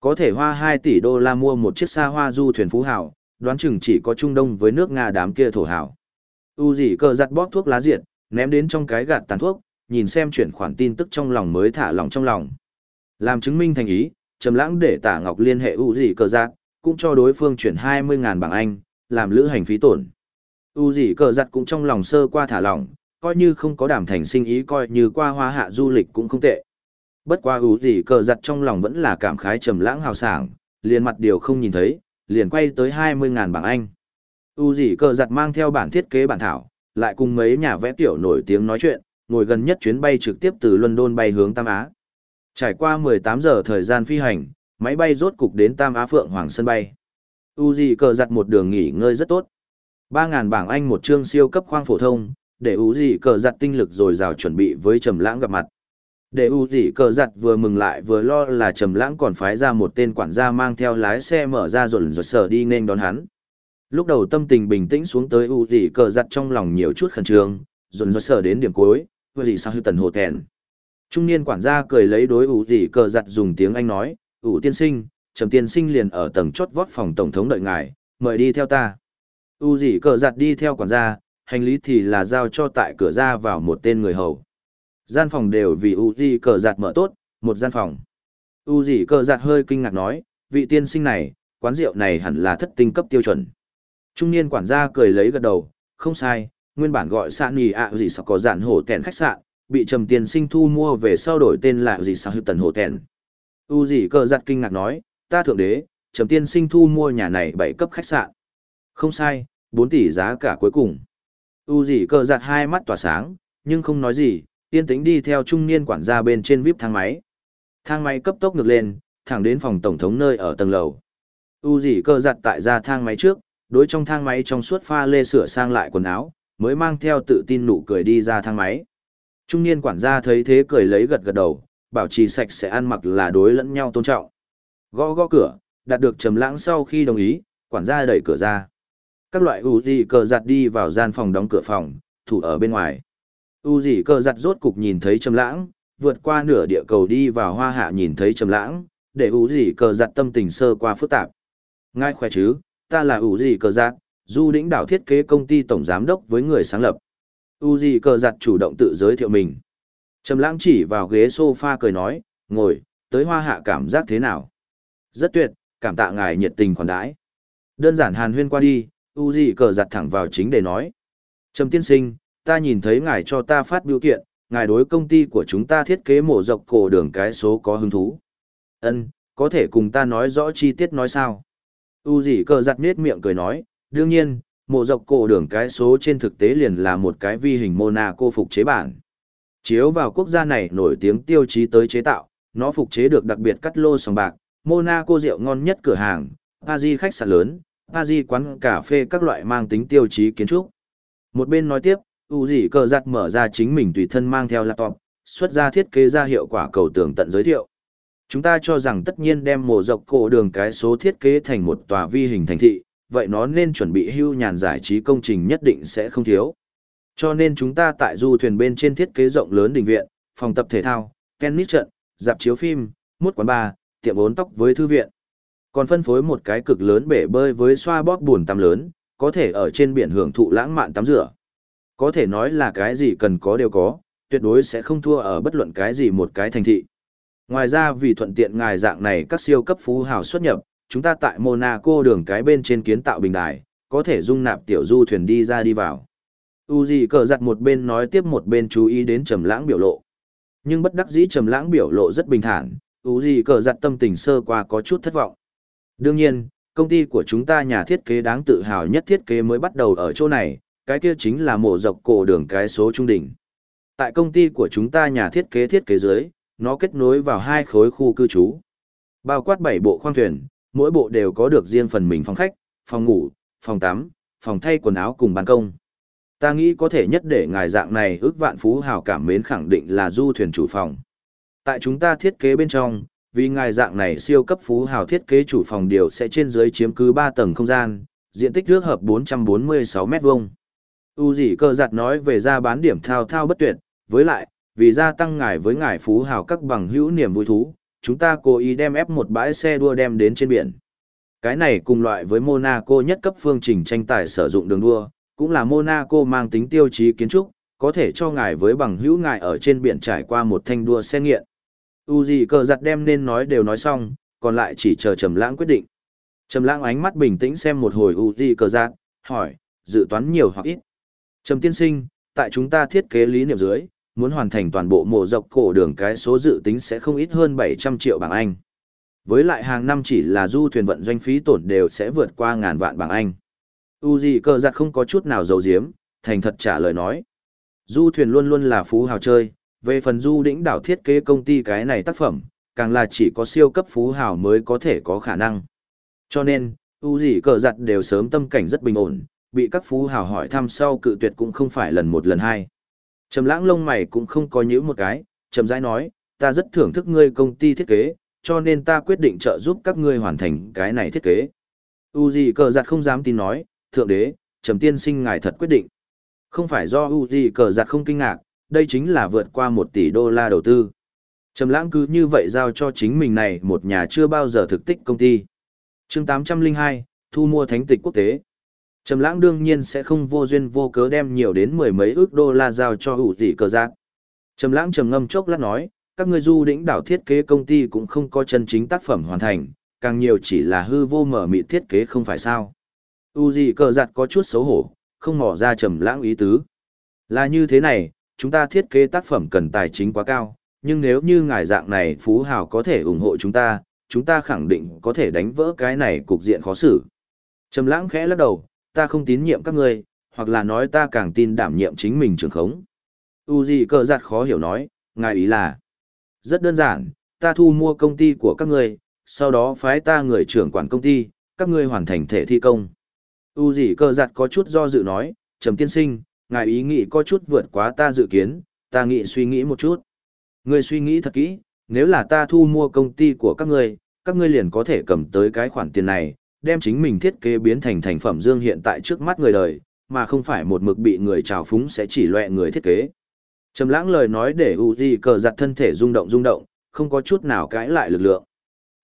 Có thể hoa 2 tỷ đô la mua một chiếc xa hoa du thuyền phú hảo, đoán chừng chỉ có Trung Đông với nước Nga đám kia thổ hảo. U gì cờ giặt bóp thuốc lá diệt, ném đến trong cái gạt tàn thuốc, nhìn xem chuyển khoản tin tức trong lòng mới thả lòng trong lòng. Làm chứng minh thành ý, Trầm Lãng để Tả Ngọc liên hệ U gì cờ giặt, cũng cho đối phương chuyển 20.000 bảng Anh, làm lữ hành phí tổn. U gì cờ giặt cũng trong lòng sơ qua thả lỏng, coi như không có đảm thành sinh ý coi như qua hoa hạ du lịch cũng không tệ. Bất qua U gì cờ giặt trong lòng vẫn là cảm khái trầm lãng hào sảng, liền mặt điều không nhìn thấy, liền quay tới 20.000 bảng Anh. U gì cờ giặt mang theo bản thiết kế bản thảo, lại cùng mấy nhà vẽ tiểu nổi tiếng nói chuyện, ngồi gần nhất chuyến bay trực tiếp từ London bay hướng Tam Á. Trải qua 18 giờ thời gian phi hành, máy bay rốt cục đến Tam Á Phượng Hoàng sân bay. U gì cờ giặt một đường nghỉ ngơi rất tốt. 3.000 bảng Anh một chương siêu cấp khoang phổ thông, để U gì cờ giặt tinh lực rồi rào chuẩn bị với Trầm Lãng gặp mặt. Để U dị cờ giặt vừa mừng lại vừa lo là Trầm Lãng còn phái ra một tên quản gia mang theo lái xe mở ra rộn rộn sở đi nên đón hắn. Lúc đầu tâm tình bình tĩnh xuống tới U dị cờ giặt trong lòng nhiều chút khẩn trương, rộn rộn sở đến điểm cuối, vừa dị sao hư tần hồ thẹn. Trung niên quản gia cười lấy đối U dị cờ giặt dùng tiếng Anh nói, "U tiên sinh, Trầm tiên sinh liền ở tầng chốt vót phòng tổng thống đợi ngài, mời đi theo ta." U dị cờ giặt đi theo quản gia, hành lý thì là giao cho tại cửa ra vào một tên người hầu. Gian phòng đều vì U cờ giặt mở tốt, một gian phòng. U cờ giặt hơi kinh ngạc nói, vị tiên sinh này, quán rượu này hẳn là thất tinh cấp tiêu chuẩn. Trung niên quản gia cười lấy gật đầu, không sai, nguyên bản gọi sạn nhì ạ gì sao có dạn hổ tèn khách sạn, bị trầm tiền sinh thu mua về sau đổi tên là gì sao hư tần hổ tèn. U gì cờ giặt kinh ngạc nói, ta thượng đế, trầm tiên sinh thu mua nhà này bảy cấp khách sạn. Không sai, 4 tỷ giá cả cuối cùng. U gì cờ giặt hai mắt tỏa sáng, nhưng không nói gì, yên tĩnh đi theo trung niên quản gia bên trên vip thang máy. Thang máy cấp tốc ngược lên, thẳng đến phòng tổng thống nơi ở tầng lầu. U gì cờ giặt tại ra thang máy trước, đối trong thang máy trong suốt pha lê sửa sang lại quần áo, mới mang theo tự tin nụ cười đi ra thang máy. Trung niên quản gia thấy thế cười lấy gật gật đầu, bảo trì sạch sẽ ăn mặc là đối lẫn nhau tôn trọng. Gõ gõ cửa, đạt được trầm lãng sau khi đồng ý, quản gia đẩy cửa ra. Các loại u gì cờ giặt đi vào gian phòng đóng cửa phòng, thủ ở bên ngoài. U dị cờ giặt rốt cục nhìn thấy trầm lãng, vượt qua nửa địa cầu đi vào hoa hạ nhìn thấy trầm lãng, để u dị cờ giặt tâm tình sơ qua phức tạp. Ngài khỏe chứ, ta là u dị cờ giặt, du đỉnh đảo thiết kế công ty tổng giám đốc với người sáng lập. U dị cờ giặt chủ động tự giới thiệu mình. Trầm lãng chỉ vào ghế sofa cười nói, ngồi, tới hoa hạ cảm giác thế nào? Rất tuyệt, cảm tạ ngài nhiệt tình khoản đãi. Đơn giản hàn huyên qua đi, U dị cờ giặt thẳng vào chính để nói. Trầm tiên sinh, ta nhìn thấy ngài cho ta phát biểu kiện, ngài đối công ty của chúng ta thiết kế mổ dọc cổ đường cái số có hứng thú. Ân, có thể cùng ta nói rõ chi tiết nói sao? U gì cờ giặt nết miệng cười nói, đương nhiên, mổ dọc cổ đường cái số trên thực tế liền là một cái vi hình Monaco phục chế bản. Chiếu vào quốc gia này nổi tiếng tiêu chí tới chế tạo, nó phục chế được đặc biệt cắt lô sòng bạc, Monaco rượu ngon nhất cửa hàng, Paris khách sạn lớn, Paris quán cà phê các loại mang tính tiêu chí kiến trúc. Một bên nói tiếp, U gì cờ giặt mở ra chính mình tùy thân mang theo laptop, xuất ra thiết kế ra hiệu quả cầu tường tận giới thiệu. Chúng ta cho rằng tất nhiên đem mổ dọc cổ đường cái số thiết kế thành một tòa vi hình thành thị, vậy nó nên chuẩn bị hưu nhàn giải trí công trình nhất định sẽ không thiếu. Cho nên chúng ta tại du thuyền bên trên thiết kế rộng lớn đình viện, phòng tập thể thao, tennis trận, dạp chiếu phim, mút quán bar, tiệm bốn tóc với thư viện. Còn phân phối một cái cực lớn bể bơi với xoa bóp buồn tắm lớn, có thể ở trên biển hưởng thụ lãng mạn tắm rửa. Có thể nói là cái gì cần có đều có, tuyệt đối sẽ không thua ở bất luận cái gì một cái thành thị. Ngoài ra vì thuận tiện ngài dạng này các siêu cấp phú hào xuất nhập, chúng ta tại Monaco đường cái bên trên kiến tạo bình đài, có thể dung nạp tiểu du thuyền đi ra đi vào. Uzi cờ giặt một bên nói tiếp một bên chú ý đến trầm lãng biểu lộ. Nhưng bất đắc dĩ trầm lãng biểu lộ rất bình thản, Uzi cờ giặt tâm tình sơ qua có chút thất vọng. Đương nhiên, công ty của chúng ta nhà thiết kế đáng tự hào nhất thiết kế mới bắt đầu ở chỗ này, cái kia chính là mộ dọc cổ đường cái số trung đỉnh. Tại công ty của chúng ta nhà thiết kế thiết kế dưới, nó kết nối vào hai khối khu cư trú. Bao quát bảy bộ khoang thuyền, mỗi bộ đều có được riêng phần mình phòng khách, phòng ngủ, phòng tắm, phòng thay quần áo cùng ban công. Ta nghĩ có thể nhất để ngài dạng này ước vạn phú hào cảm mến khẳng định là du thuyền chủ phòng. Tại chúng ta thiết kế bên trong, vì ngài dạng này siêu cấp phú hào thiết kế chủ phòng điều sẽ trên dưới chiếm cứ 3 tầng không gian, diện tích ước hợp 446 mét vuông. U dị cơ giặt nói về ra bán điểm thao thao bất tuyệt, với lại, vì gia tăng ngài với ngài phú hào các bằng hữu niềm vui thú, chúng ta cố ý đem ép một bãi xe đua đem đến trên biển. Cái này cùng loại với Monaco nhất cấp phương trình tranh tài sử dụng đường đua, cũng là Monaco mang tính tiêu chí kiến trúc, có thể cho ngài với bằng hữu ngài ở trên biển trải qua một thanh đua xe nghiện. Uzi cờ giặt đem nên nói đều nói xong, còn lại chỉ chờ Trầm Lãng quyết định. Trầm Lãng ánh mắt bình tĩnh xem một hồi Uzi cờ giặt, hỏi, dự toán nhiều hoặc ít. Trầm tiên sinh, tại chúng ta thiết kế lý niệm dưới, muốn hoàn thành toàn bộ mộ dọc cổ đường cái số dự tính sẽ không ít hơn 700 triệu bảng Anh. Với lại hàng năm chỉ là du thuyền vận doanh phí tổn đều sẽ vượt qua ngàn vạn bảng Anh. U gì cờ giặt không có chút nào giấu giếm, thành thật trả lời nói. Du thuyền luôn luôn là phú hào chơi, về phần du đỉnh đảo thiết kế công ty cái này tác phẩm, càng là chỉ có siêu cấp phú hào mới có thể có khả năng. Cho nên, u gì cờ giặt đều sớm tâm cảnh rất bình ổn, bị các phú hào hỏi thăm sau cự tuyệt cũng không phải lần một lần hai. Trầm lãng lông mày cũng không có nhữ một cái, trầm rãi nói, ta rất thưởng thức ngươi công ty thiết kế, cho nên ta quyết định trợ giúp các ngươi hoàn thành cái này thiết kế. U gì cờ giặt không dám tin nói, thượng đế, trầm tiên sinh ngài thật quyết định. Không phải do U gì cờ giặt không kinh ngạc, đây chính là vượt qua một tỷ đô la đầu tư. Trầm lãng cứ như vậy giao cho chính mình này một nhà chưa bao giờ thực tích công ty. chương 802, thu mua thánh tịch quốc tế. Trầm lãng đương nhiên sẽ không vô duyên vô cớ đem nhiều đến mười mấy ước đô la giao cho hữu tỷ cờ giác. Trầm lãng trầm ngâm chốc lát nói, các ngươi du đỉnh đảo thiết kế công ty cũng không có chân chính tác phẩm hoàn thành, càng nhiều chỉ là hư vô mở mịt thiết kế không phải sao. U dị cờ giặt có chút xấu hổ, không mò ra trầm lãng ý tứ. Là như thế này, chúng ta thiết kế tác phẩm cần tài chính quá cao, nhưng nếu như ngài dạng này phú hào có thể ủng hộ chúng ta, chúng ta khẳng định có thể đánh vỡ cái này cục diện khó xử. Trầm lãng khẽ lắc đầu, ta không tín nhiệm các ngươi, hoặc là nói ta càng tin đảm nhiệm chính mình trường khống. U gì cờ giặt khó hiểu nói, ngài ý là, rất đơn giản, ta thu mua công ty của các ngươi, sau đó phái ta người trưởng quản công ty, các ngươi hoàn thành thể thi công. U gì cờ giặt có chút do dự nói, trầm tiên sinh, ngài ý nghĩ có chút vượt quá ta dự kiến, ta nghĩ suy nghĩ một chút. Ngươi suy nghĩ thật kỹ, nếu là ta thu mua công ty của các ngươi, các ngươi liền có thể cầm tới cái khoản tiền này, đem chính mình thiết kế biến thành thành phẩm dương hiện tại trước mắt người đời, mà không phải một mực bị người trào phúng sẽ chỉ loẹ người thiết kế. Trầm lãng lời nói để Uzi cờ giặt thân thể rung động rung động, không có chút nào cãi lại lực lượng.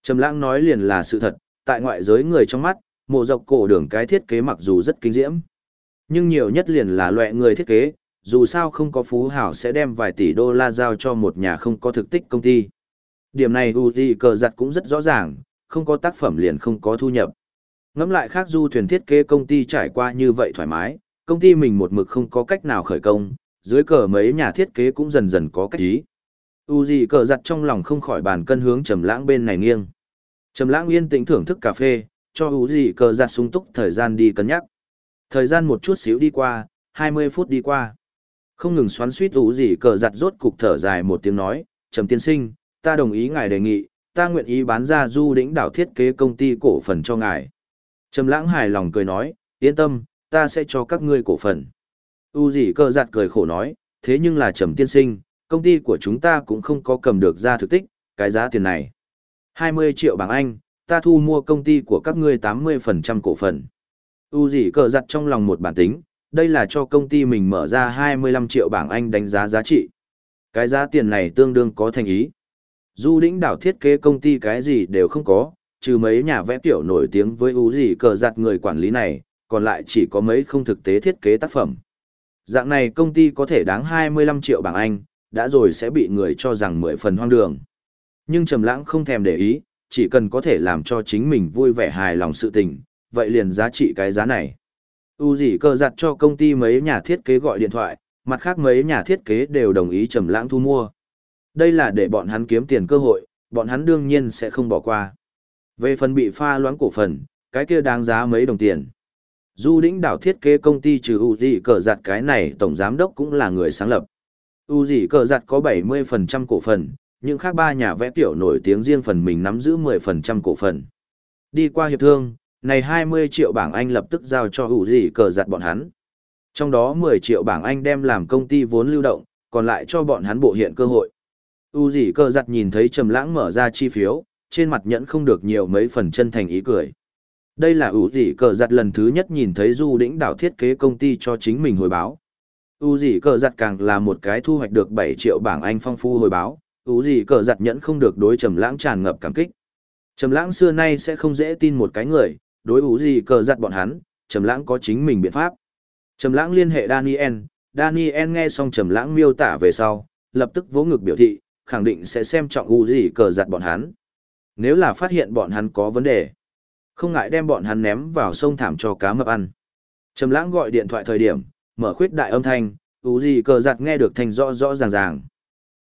Trầm lãng nói liền là sự thật, tại ngoại giới người trong mắt, mộ dọc cổ đường cái thiết kế mặc dù rất kinh diễm, nhưng nhiều nhất liền là loẹ người thiết kế, dù sao không có phú hảo sẽ đem vài tỷ đô la giao cho một nhà không có thực tích công ty. Điểm này Uzi cờ giặt cũng rất rõ ràng, không có tác phẩm liền không có thu nhập. Ngẫm lại khác du thuyền thiết kế công ty trải qua như vậy thoải mái, công ty mình một mực không có cách nào khởi công, dưới cờ mấy nhà thiết kế cũng dần dần có cách ý. gì cờ giặt trong lòng không khỏi bàn cân hướng trầm lãng bên này nghiêng. Trầm lãng yên tĩnh thưởng thức cà phê, cho U gì cờ giặt sung túc thời gian đi cân nhắc. Thời gian một chút xíu đi qua, 20 phút đi qua. Không ngừng xoắn suýt U gì cờ giặt rốt cục thở dài một tiếng nói, trầm tiên sinh, ta đồng ý ngài đề nghị, ta nguyện ý bán ra du đỉnh đảo thiết kế công ty cổ phần cho ngài. Trầm lãng hài lòng cười nói, yên tâm, ta sẽ cho các ngươi cổ phần. U dị cờ giặt cười khổ nói, thế nhưng là trầm tiên sinh, công ty của chúng ta cũng không có cầm được ra thực tích, cái giá tiền này. 20 triệu bảng Anh, ta thu mua công ty của các ngươi 80% cổ phần. U dị cờ giặt trong lòng một bản tính, đây là cho công ty mình mở ra 25 triệu bảng Anh đánh giá giá trị. Cái giá tiền này tương đương có thành ý. Du đỉnh đảo thiết kế công ty cái gì đều không có, trừ mấy nhà vẽ tiểu nổi tiếng với ú gì cờ giặt người quản lý này, còn lại chỉ có mấy không thực tế thiết kế tác phẩm. Dạng này công ty có thể đáng 25 triệu bảng Anh, đã rồi sẽ bị người cho rằng mười phần hoang đường. Nhưng Trầm Lãng không thèm để ý, chỉ cần có thể làm cho chính mình vui vẻ hài lòng sự tình, vậy liền giá trị cái giá này. U gì cờ giặt cho công ty mấy nhà thiết kế gọi điện thoại, mặt khác mấy nhà thiết kế đều đồng ý trầm lãng thu mua. Đây là để bọn hắn kiếm tiền cơ hội, bọn hắn đương nhiên sẽ không bỏ qua. Về phần bị pha loãng cổ phần, cái kia đáng giá mấy đồng tiền. Du đỉnh đảo thiết kế công ty trừ U dị cờ giặt cái này tổng giám đốc cũng là người sáng lập. U dị cờ giặt có 70% cổ phần, những khác ba nhà vẽ tiểu nổi tiếng riêng phần mình nắm giữ 10% cổ phần. Đi qua hiệp thương, này 20 triệu bảng Anh lập tức giao cho U dị cờ giặt bọn hắn. Trong đó 10 triệu bảng Anh đem làm công ty vốn lưu động, còn lại cho bọn hắn bộ hiện cơ hội. U dị cờ giặt nhìn thấy Trầm Lãng mở ra chi phiếu, trên mặt nhẫn không được nhiều mấy phần chân thành ý cười. Đây là ưu gì cờ giặt lần thứ nhất nhìn thấy Du đỉnh đảo thiết kế công ty cho chính mình hồi báo. U gì cờ giặt càng là một cái thu hoạch được 7 triệu bảng Anh phong phu hồi báo, ưu gì cờ giặt nhẫn không được đối trầm lãng tràn ngập cảm kích. Trầm lãng xưa nay sẽ không dễ tin một cái người, đối ưu gì cờ giặt bọn hắn, trầm lãng có chính mình biện pháp. Trầm lãng liên hệ Daniel, Daniel nghe xong trầm lãng miêu tả về sau, lập tức vỗ ngực biểu thị, khẳng định sẽ xem trọng ưu gì cờ giặt bọn hắn. Nếu là phát hiện bọn hắn có vấn đề, không ngại đem bọn hắn ném vào sông thảm cho cá mập ăn. Trầm lãng gọi điện thoại thời điểm, mở khuyết đại âm thanh, ủ gì cờ giặt nghe được thành rõ rõ ràng ràng.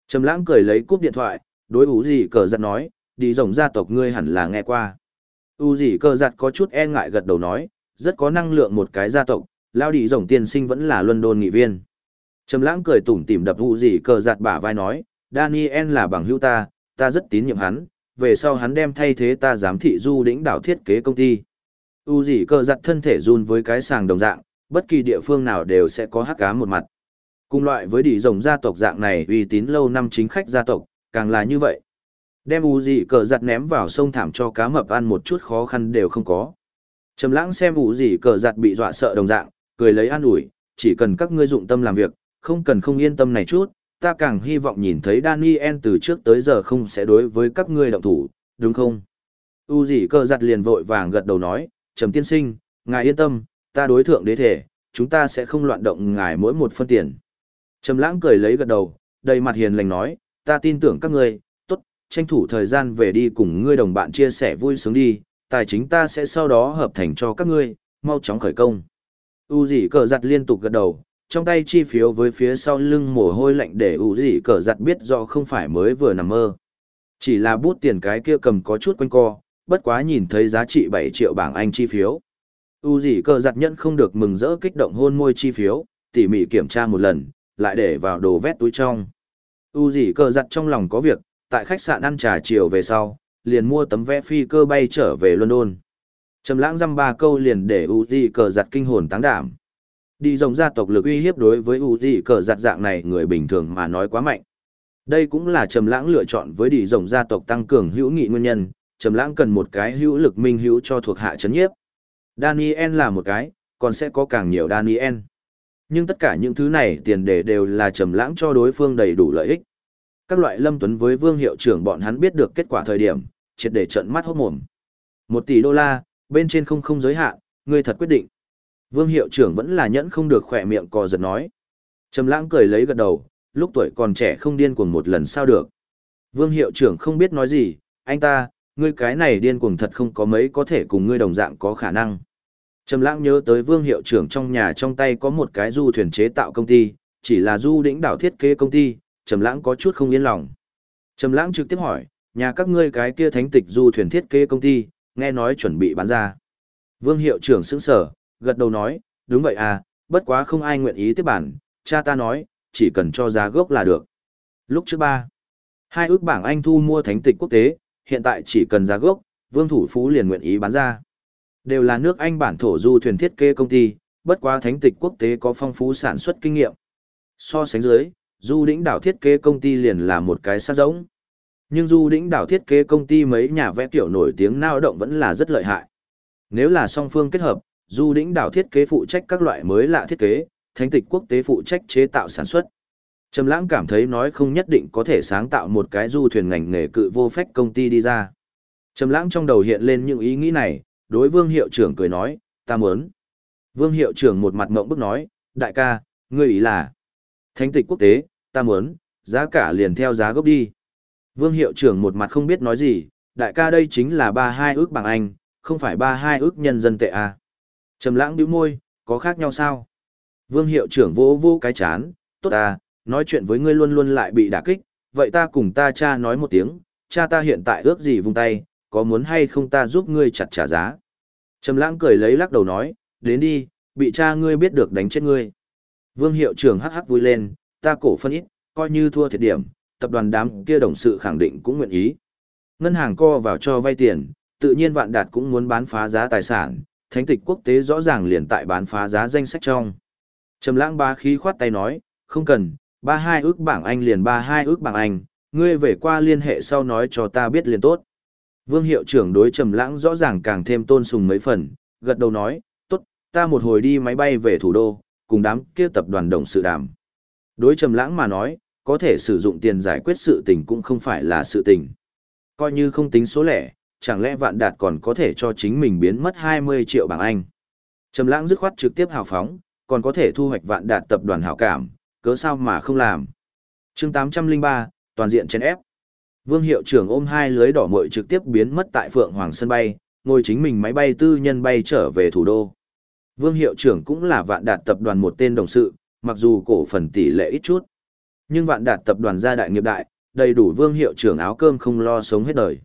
Trầm lãng cười lấy cúp điện thoại, đối ủ gì cờ giặt nói, đi rồng gia tộc ngươi hẳn là nghe qua. U gì cờ giặt có chút e ngại gật đầu nói, rất có năng lượng một cái gia tộc, lao đi rồng tiên sinh vẫn là London nghị viên. Trầm lãng cười tủm tỉm đập u gì cờ giặt bả vai nói, Daniel là bằng hữu ta, ta rất tín nhiệm hắn, về sau hắn đem thay thế ta giám thị du đỉnh đảo thiết kế công ty. U gì cờ giặt thân thể run với cái sàng đồng dạng, bất kỳ địa phương nào đều sẽ có hắc cá một mặt. Cùng loại với đỉ rồng gia tộc dạng này uy tín lâu năm chính khách gia tộc, càng là như vậy. Đem u gì cờ giặt ném vào sông thảm cho cá mập ăn một chút khó khăn đều không có. Trầm lãng xem u gì cờ giặt bị dọa sợ đồng dạng, cười lấy an ủi, chỉ cần các ngươi dụng tâm làm việc, không cần không yên tâm này chút, ta càng hy vọng nhìn thấy Daniel từ trước tới giờ không sẽ đối với các ngươi động thủ, đúng không? U gì cờ giặt liền vội vàng gật đầu nói, Trầm tiên sinh, ngài yên tâm, ta đối thượng đế thể, chúng ta sẽ không loạn động ngài mỗi một phân tiền. Trầm lãng cười lấy gật đầu, đầy mặt hiền lành nói, ta tin tưởng các ngươi, tốt, tranh thủ thời gian về đi cùng ngươi đồng bạn chia sẻ vui sướng đi, tài chính ta sẽ sau đó hợp thành cho các ngươi, mau chóng khởi công. U dĩ cờ giặt liên tục gật đầu, trong tay chi phiếu với phía sau lưng mồ hôi lạnh để u dĩ cờ giặt biết rõ không phải mới vừa nằm mơ. Chỉ là bút tiền cái kia cầm có chút quanh co, bất quá nhìn thấy giá trị 7 triệu bảng Anh chi phiếu. U dĩ cờ giặt nhận không được mừng rỡ kích động hôn môi chi phiếu, tỉ mỉ kiểm tra một lần, lại để vào đồ vét túi trong. U dĩ cờ giặt trong lòng có việc, tại khách sạn ăn trà chiều về sau, liền mua tấm vé phi cơ bay trở về London. Trầm lãng dăm ba câu liền để U dĩ cờ giặt kinh hồn táng đảm. Đi rồng gia tộc lực uy hiếp đối với U dị cờ giặt dạng này người bình thường mà nói quá mạnh. Đây cũng là Trầm lãng lựa chọn với đi rồng gia tộc tăng cường hữu nghị nguyên nhân, Trầm lãng cần một cái hữu lực minh hữu cho thuộc hạ chấn nhiếp. Daniel là một cái, còn sẽ có càng nhiều Daniel. Nhưng tất cả những thứ này tiền đề đều là trầm lãng cho đối phương đầy đủ lợi ích. Các loại Lâm Tuấn với Vương hiệu trưởng bọn hắn biết được kết quả thời điểm, triệt để trợn mắt hốt mồm. Một tỷ đô la, bên trên không không giới hạn, ngươi thật quyết định. Vương hiệu trưởng vẫn là nhẫn không được khỏe miệng cò giật nói. Trầm lãng cười lấy gật đầu, lúc tuổi còn trẻ không điên cuồng một lần sao được. Vương hiệu trưởng không biết nói gì, anh ta, ngươi cái này điên cuồng thật không có mấy có thể cùng ngươi đồng dạng có khả năng. Trầm lãng nhớ tới vương hiệu trưởng trong nhà trong tay có một cái du thuyền chế tạo công ty, chỉ là du đỉnh đảo thiết kế công ty, Trầm lãng có chút không yên lòng. Trầm lãng trực tiếp hỏi, nhà các ngươi cái kia thánh tịch du thuyền thiết kế công ty, nghe nói chuẩn bị bán ra. Vương hiệu trưởng sững sờ, gật đầu nói, đúng vậy à, bất quá không ai nguyện ý tiếp bản, cha ta nói, chỉ cần cho giá gốc là được. Lúc trước ba, hai ước bảng Anh thu mua thánh tịch quốc tế, hiện tại chỉ cần giá gốc, Vương Thủ Phú liền nguyện ý bán ra. Đều là nước Anh bản thổ du thuyền thiết kế công ty, bất quá thánh tịch quốc tế có phong phú sản xuất kinh nghiệm. So sánh dưới, du đỉnh đảo thiết kế công ty liền là một cái sát giống. Nhưng du đỉnh đảo thiết kế công ty mấy nhà vẽ tiểu nổi tiếng nao động vẫn là rất lợi hại. Nếu là song phương kết hợp, du lĩnh đảo thiết kế phụ trách các loại mới lạ thiết kế, thánh tịch quốc tế phụ trách chế tạo sản xuất. Trầm lãng cảm thấy nói không nhất định có thể sáng tạo một cái du thuyền ngành nghề cự vô phách công ty đi ra. Trầm lãng trong đầu hiện lên những ý nghĩ này, đối vương hiệu trưởng cười nói, ta muốn. Vương hiệu trưởng một mặt mộng bức nói, đại ca, ngươi ý là. Thánh tịch quốc tế, ta muốn, giá cả liền theo giá gốc đi. Vương hiệu trưởng một mặt không biết nói gì, đại ca đây chính là ba hai ước bằng anh, không phải ba hai ước nhân dân tệ à. Trầm lãng bĩu môi, có khác nhau sao? Vương hiệu trưởng vỗ vỗ cái chán, tốt à, nói chuyện với ngươi luôn luôn lại bị đả kích, vậy ta cùng ta cha nói một tiếng, cha ta hiện tại ước gì vung tay, có muốn hay không ta giúp ngươi chặt trả giá. Trầm lãng cười lấy lắc đầu nói, đến đi, bị cha ngươi biết được đánh chết ngươi. Vương hiệu trưởng hắc hắc vui lên, ta cổ phân ít, coi như thua thiệt điểm, tập đoàn đám kia đồng sự khẳng định cũng nguyện ý. Ngân hàng co vào cho vay tiền, tự nhiên vạn đạt cũng muốn bán phá giá tài sản, thánh tịch quốc tế rõ ràng liền tại bán phá giá danh sách trong. Trầm lãng ba khí khoát tay nói, không cần, ba hai ước bảng Anh liền ba hai ước bảng Anh, ngươi về qua liên hệ sau nói cho ta biết liền tốt. Vương hiệu trưởng đối Trầm Lãng rõ ràng càng thêm tôn sùng mấy phần, gật đầu nói, "Tốt, ta một hồi đi máy bay về thủ đô, cùng đám kia tập đoàn đồng sự đàm." Đối Trầm Lãng mà nói, có thể sử dụng tiền giải quyết sự tình cũng không phải là sự tình. Coi như không tính số lẻ, chẳng lẽ vạn đạt còn có thể cho chính mình biến mất 20 triệu bảng Anh. Trầm lãng dứt khoát trực tiếp hào phóng, còn có thể thu hoạch vạn đạt tập đoàn hảo cảm, cớ sao mà không làm. chương 803, toàn diện chén ép. Vương hiệu trưởng ôm hai lưới đỏ mội trực tiếp biến mất tại Phượng Hoàng sân bay, ngồi chính mình máy bay tư nhân bay trở về thủ đô. Vương hiệu trưởng cũng là vạn đạt tập đoàn một tên đồng sự, mặc dù cổ phần tỷ lệ ít chút. Nhưng vạn đạt tập đoàn gia đại nghiệp đại, đầy đủ vương hiệu trưởng áo cơm không lo sống hết đời.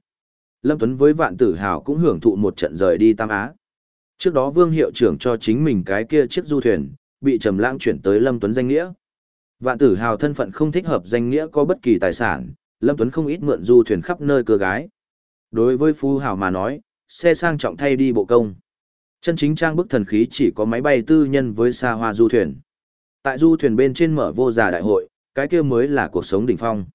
Lâm Tuấn với vạn tử hào cũng hưởng thụ một trận rời đi Tam Á. Trước đó vương hiệu trưởng cho chính mình cái kia chiếc du thuyền, bị trầm lãng chuyển tới Lâm Tuấn danh nghĩa. Vạn tử hào thân phận không thích hợp danh nghĩa có bất kỳ tài sản, Lâm Tuấn không ít mượn du thuyền khắp nơi cưa gái. Đối với Phu Hào mà nói, xe sang trọng thay đi bộ công. Chân chính trang bức thần khí chỉ có máy bay tư nhân với xa hoa du thuyền. Tại du thuyền bên trên mở vô giả đại hội, cái kia mới là cuộc sống đỉnh phong.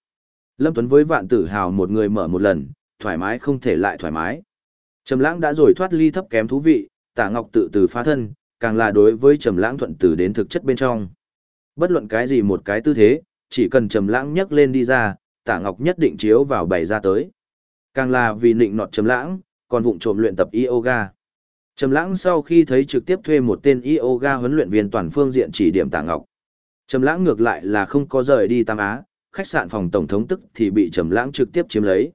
Lâm Tuấn với vạn tử hào một người mở một lần, thoải mái không thể lại thoải mái. Trầm lãng đã rồi thoát ly thấp kém thú vị, tả ngọc tự từ phá thân, càng là đối với trầm lãng thuận từ đến thực chất bên trong. Bất luận cái gì một cái tư thế, chỉ cần trầm lãng nhấc lên đi ra, tả ngọc nhất định chiếu vào bày ra tới. Càng là vì nịnh nọt trầm lãng, còn vụng trộm luyện tập yoga. Trầm lãng sau khi thấy trực tiếp thuê một tên yoga huấn luyện viên toàn phương diện chỉ điểm tả ngọc. Trầm lãng ngược lại là không có rời đi Tam Á, khách sạn phòng tổng thống tức thì bị Trầm lãng trực tiếp chiếm lấy.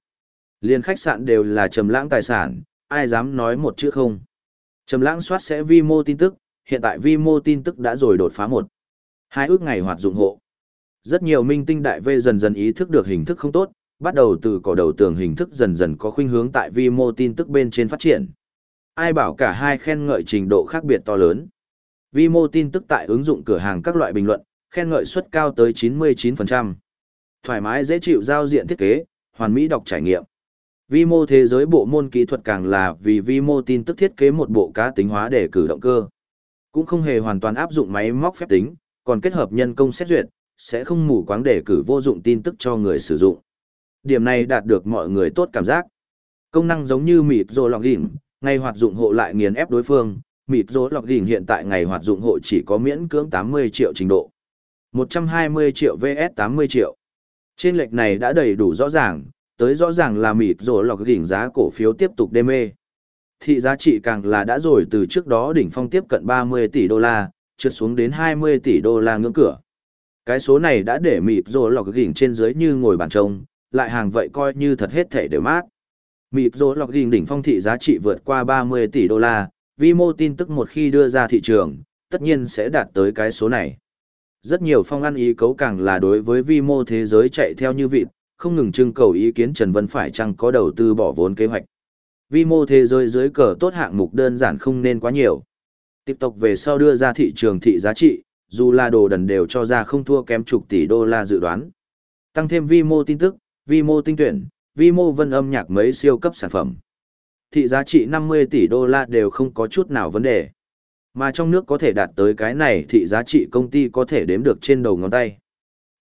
Liên khách sạn đều là Trầm lãng tài sản, ai dám nói một chữ không. Trầm lãng soát sẽ vi mô tin tức, hiện tại vi mô tin tức đã rồi đột phá một. Hai ước ngày hoạt dụng hộ. Rất nhiều minh tinh đại vê dần dần ý thức được hình thức không tốt, bắt đầu từ cỏ đầu tường hình thức dần dần có khuynh hướng tại vi mô tin tức bên trên phát triển. Ai bảo cả hai khen ngợi trình độ khác biệt to lớn. Vi mô tin tức tại ứng dụng cửa hàng các loại bình luận, khen ngợi suất cao tới 99%. Thoải mái dễ chịu giao diện thiết kế, hoàn mỹ đọc trải nghiệm. Vi mô thế giới bộ môn kỹ thuật càng là vì vi mô tin tức thiết kế một bộ cá tính hóa để cử động cơ. Cũng không hề hoàn toàn áp dụng máy móc phép tính, còn kết hợp nhân công xét duyệt, sẽ không mù quáng để cử vô dụng tin tức cho người sử dụng. Điểm này đạt được mọi người tốt cảm giác. Công năng giống như mịt rồ lọc gỉnh, ngày hoạt dụng hộ lại nghiền ép đối phương, mịt rồ lọc gỉnh hiện tại ngày hoạt dụng hộ chỉ có miễn cưỡng 80 triệu trình độ. 120 triệu vs 80 triệu. Trên lệch này đã đầy đủ rõ ràng, tới rõ ràng là mịt rồ lọc đỉnh giá cổ phiếu tiếp tục đê mê. Thị giá trị càng là đã rồi từ trước đó đỉnh phong tiếp cận 30 tỷ đô la, trượt xuống đến 20 tỷ đô la ngưỡng cửa. Cái số này đã để mịt rồ lọc gỉnh trên dưới như ngồi bàn trông, lại hàng vậy coi như thật hết thể đều mát. Mịt rồ lọc gỉnh đỉnh phong thị giá trị vượt qua 30 tỷ đô la, vi mô tin tức một khi đưa ra thị trường, tất nhiên sẽ đạt tới cái số này. Rất nhiều phong ăn ý cấu càng là đối với vi mô thế giới chạy theo như vịt, không ngừng trưng cầu ý kiến Trần Vân phải chăng có đầu tư bỏ vốn kế hoạch. Vi mô thế giới dưới cờ tốt hạng mục đơn giản không nên quá nhiều. Tiếp tục về sau đưa ra thị trường thị giá trị, dù là đồ đần đều cho ra không thua kém chục tỷ đô la dự đoán. Tăng thêm vi mô tin tức, vi mô tinh tuyển, vi mô vân âm nhạc mấy siêu cấp sản phẩm. Thị giá trị 50 tỷ đô la đều không có chút nào vấn đề. Mà trong nước có thể đạt tới cái này thị giá trị công ty có thể đếm được trên đầu ngón tay.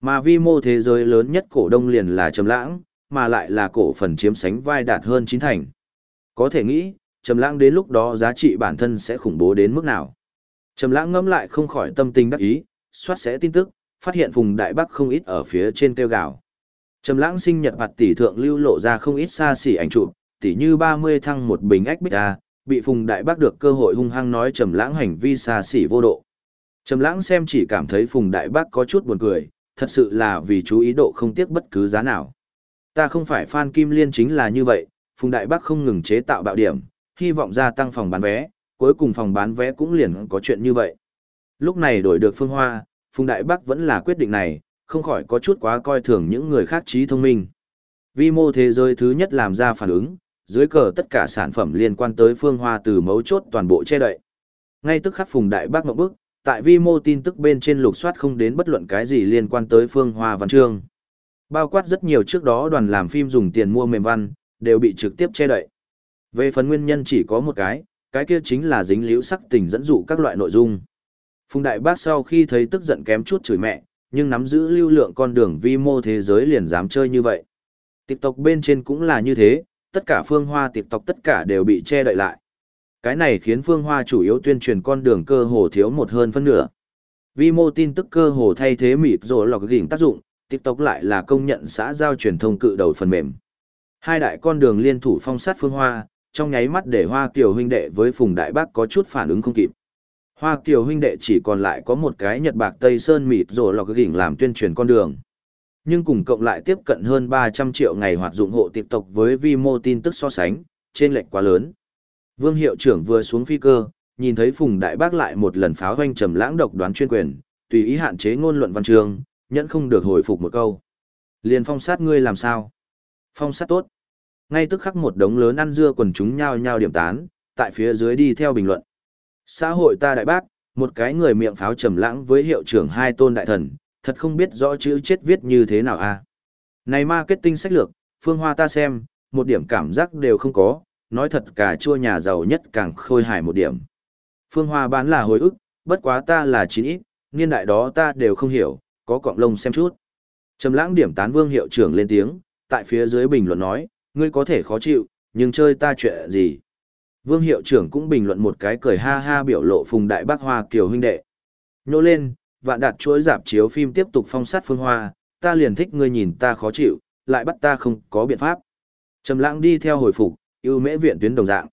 Mà vi mô thế giới lớn nhất cổ đông liền là Trầm Lãng, mà lại là cổ phần chiếm sánh vai đạt hơn chín thành. Có thể nghĩ, Trầm Lãng đến lúc đó giá trị bản thân sẽ khủng bố đến mức nào. Trầm Lãng ngẫm lại không khỏi tâm tình đắc ý, soát sẽ tin tức, phát hiện vùng Đại Bắc không ít ở phía trên kêu gào. Trầm Lãng sinh nhật mặt tỷ thượng lưu lộ ra không ít xa xỉ ảnh chụp, tỷ như 30 thăng một bình ách bích a, bị Phùng Đại Bắc được cơ hội hung hăng nói Trầm Lãng hành vi xa xỉ vô độ. Trầm Lãng xem chỉ cảm thấy Phùng Đại Bắc có chút buồn cười, thật sự là vì chú ý độ không tiếc bất cứ giá nào. Ta không phải fan Kim Liên chính là như vậy, Phùng Đại Bắc không ngừng chế tạo bạo điểm, hy vọng gia tăng phòng bán vé, cuối cùng phòng bán vé cũng liền có chuyện như vậy. Lúc này đổi được Phương Hoa, Phùng Đại Bắc vẫn là quyết định này, không khỏi có chút quá coi thường những người khác trí thông minh. Vi mô thế giới thứ nhất làm ra phản ứng, dưới cờ tất cả sản phẩm liên quan tới Phương Hoa từ mấu chốt toàn bộ che đậy. Ngay tức khắc Phùng Đại Bắc ngậm bức, tại vi mô tin tức bên trên lục soát không đến bất luận cái gì liên quan tới Phương Hoa Văn Trương. Bao quát rất nhiều trước đó đoàn làm phim dùng tiền mua mềm văn, đều bị trực tiếp che đậy. Về phần nguyên nhân chỉ có một cái, cái kia chính là dính liễu sắc tình dẫn dụ các loại nội dung. Phùng Đại Bác sau khi thấy tức giận kém chút chửi mẹ, nhưng nắm giữ lưu lượng con đường vi mô thế giới liền dám chơi như vậy. TikTok bên trên cũng là như thế, tất cả phương hoa TikTok tất cả đều bị che đậy lại. Cái này khiến phương hoa chủ yếu tuyên truyền con đường cơ hồ thiếu một hơn phân nửa. Vi mô tin tức cơ hồ thay thế mịt rồi lọc gỉnh tác dụng, TikTok lại là công nhận xã giao truyền thông cự đầu phần mềm. Hai đại con đường liên thủ phong sát phương hoa, trong nháy mắt để Hoa Kiều huynh đệ với Phùng Đại Bác có chút phản ứng không kịp. Hoa Kiều huynh đệ chỉ còn lại có một cái Nhật Bạc Tây Sơn mịt rồi lọc gỉnh làm tuyên truyền con đường. Nhưng cùng cộng lại tiếp cận hơn 300 triệu ngày hoạt dụng hộ TikTok với vi mô tin tức so sánh, trên lệch quá lớn. Vương hiệu trưởng vừa xuống phi cơ, nhìn thấy Phùng Đại Bác lại một lần pháo hoanh trầm lãng độc đoán chuyên quyền, tùy ý hạn chế ngôn luận văn trường, nhẫn không được hồi phục một câu. Liền phong sát ngươi làm sao? Phong sát tốt. Ngay tức khắc một đống lớn ăn dưa quần chúng nhao nhao điểm tán, tại phía dưới đi theo bình luận. Xã hội ta đại bác, một cái người miệng pháo trầm lãng với hiệu trưởng hai tôn đại thần, thật không biết rõ chữ chết viết như thế nào a. À? Này marketing sách lược, phương hoa ta xem, một điểm cảm giác đều không có, nói thật cả chua nhà giàu nhất càng khôi hài một điểm. Phương hoa bán là hồi ức, bất quá ta là chín ít, niên đại đó ta đều không hiểu, có cọng lông xem chút. Trầm lãng điểm tán vương hiệu trưởng lên tiếng, tại phía dưới bình luận nói, ngươi có thể khó chịu, nhưng chơi ta chuyện gì. Vương hiệu trưởng cũng bình luận một cái cười ha ha biểu lộ phùng đại bác hoa kiều huynh đệ. Nhô lên, vạn đạt chuỗi dạp chiếu phim tiếp tục phong sát phương hoa, ta liền thích ngươi nhìn ta khó chịu, lại bắt ta không có biện pháp. Trầm lãng đi theo hồi phục, ưu mễ viện tuyến đồng dạng.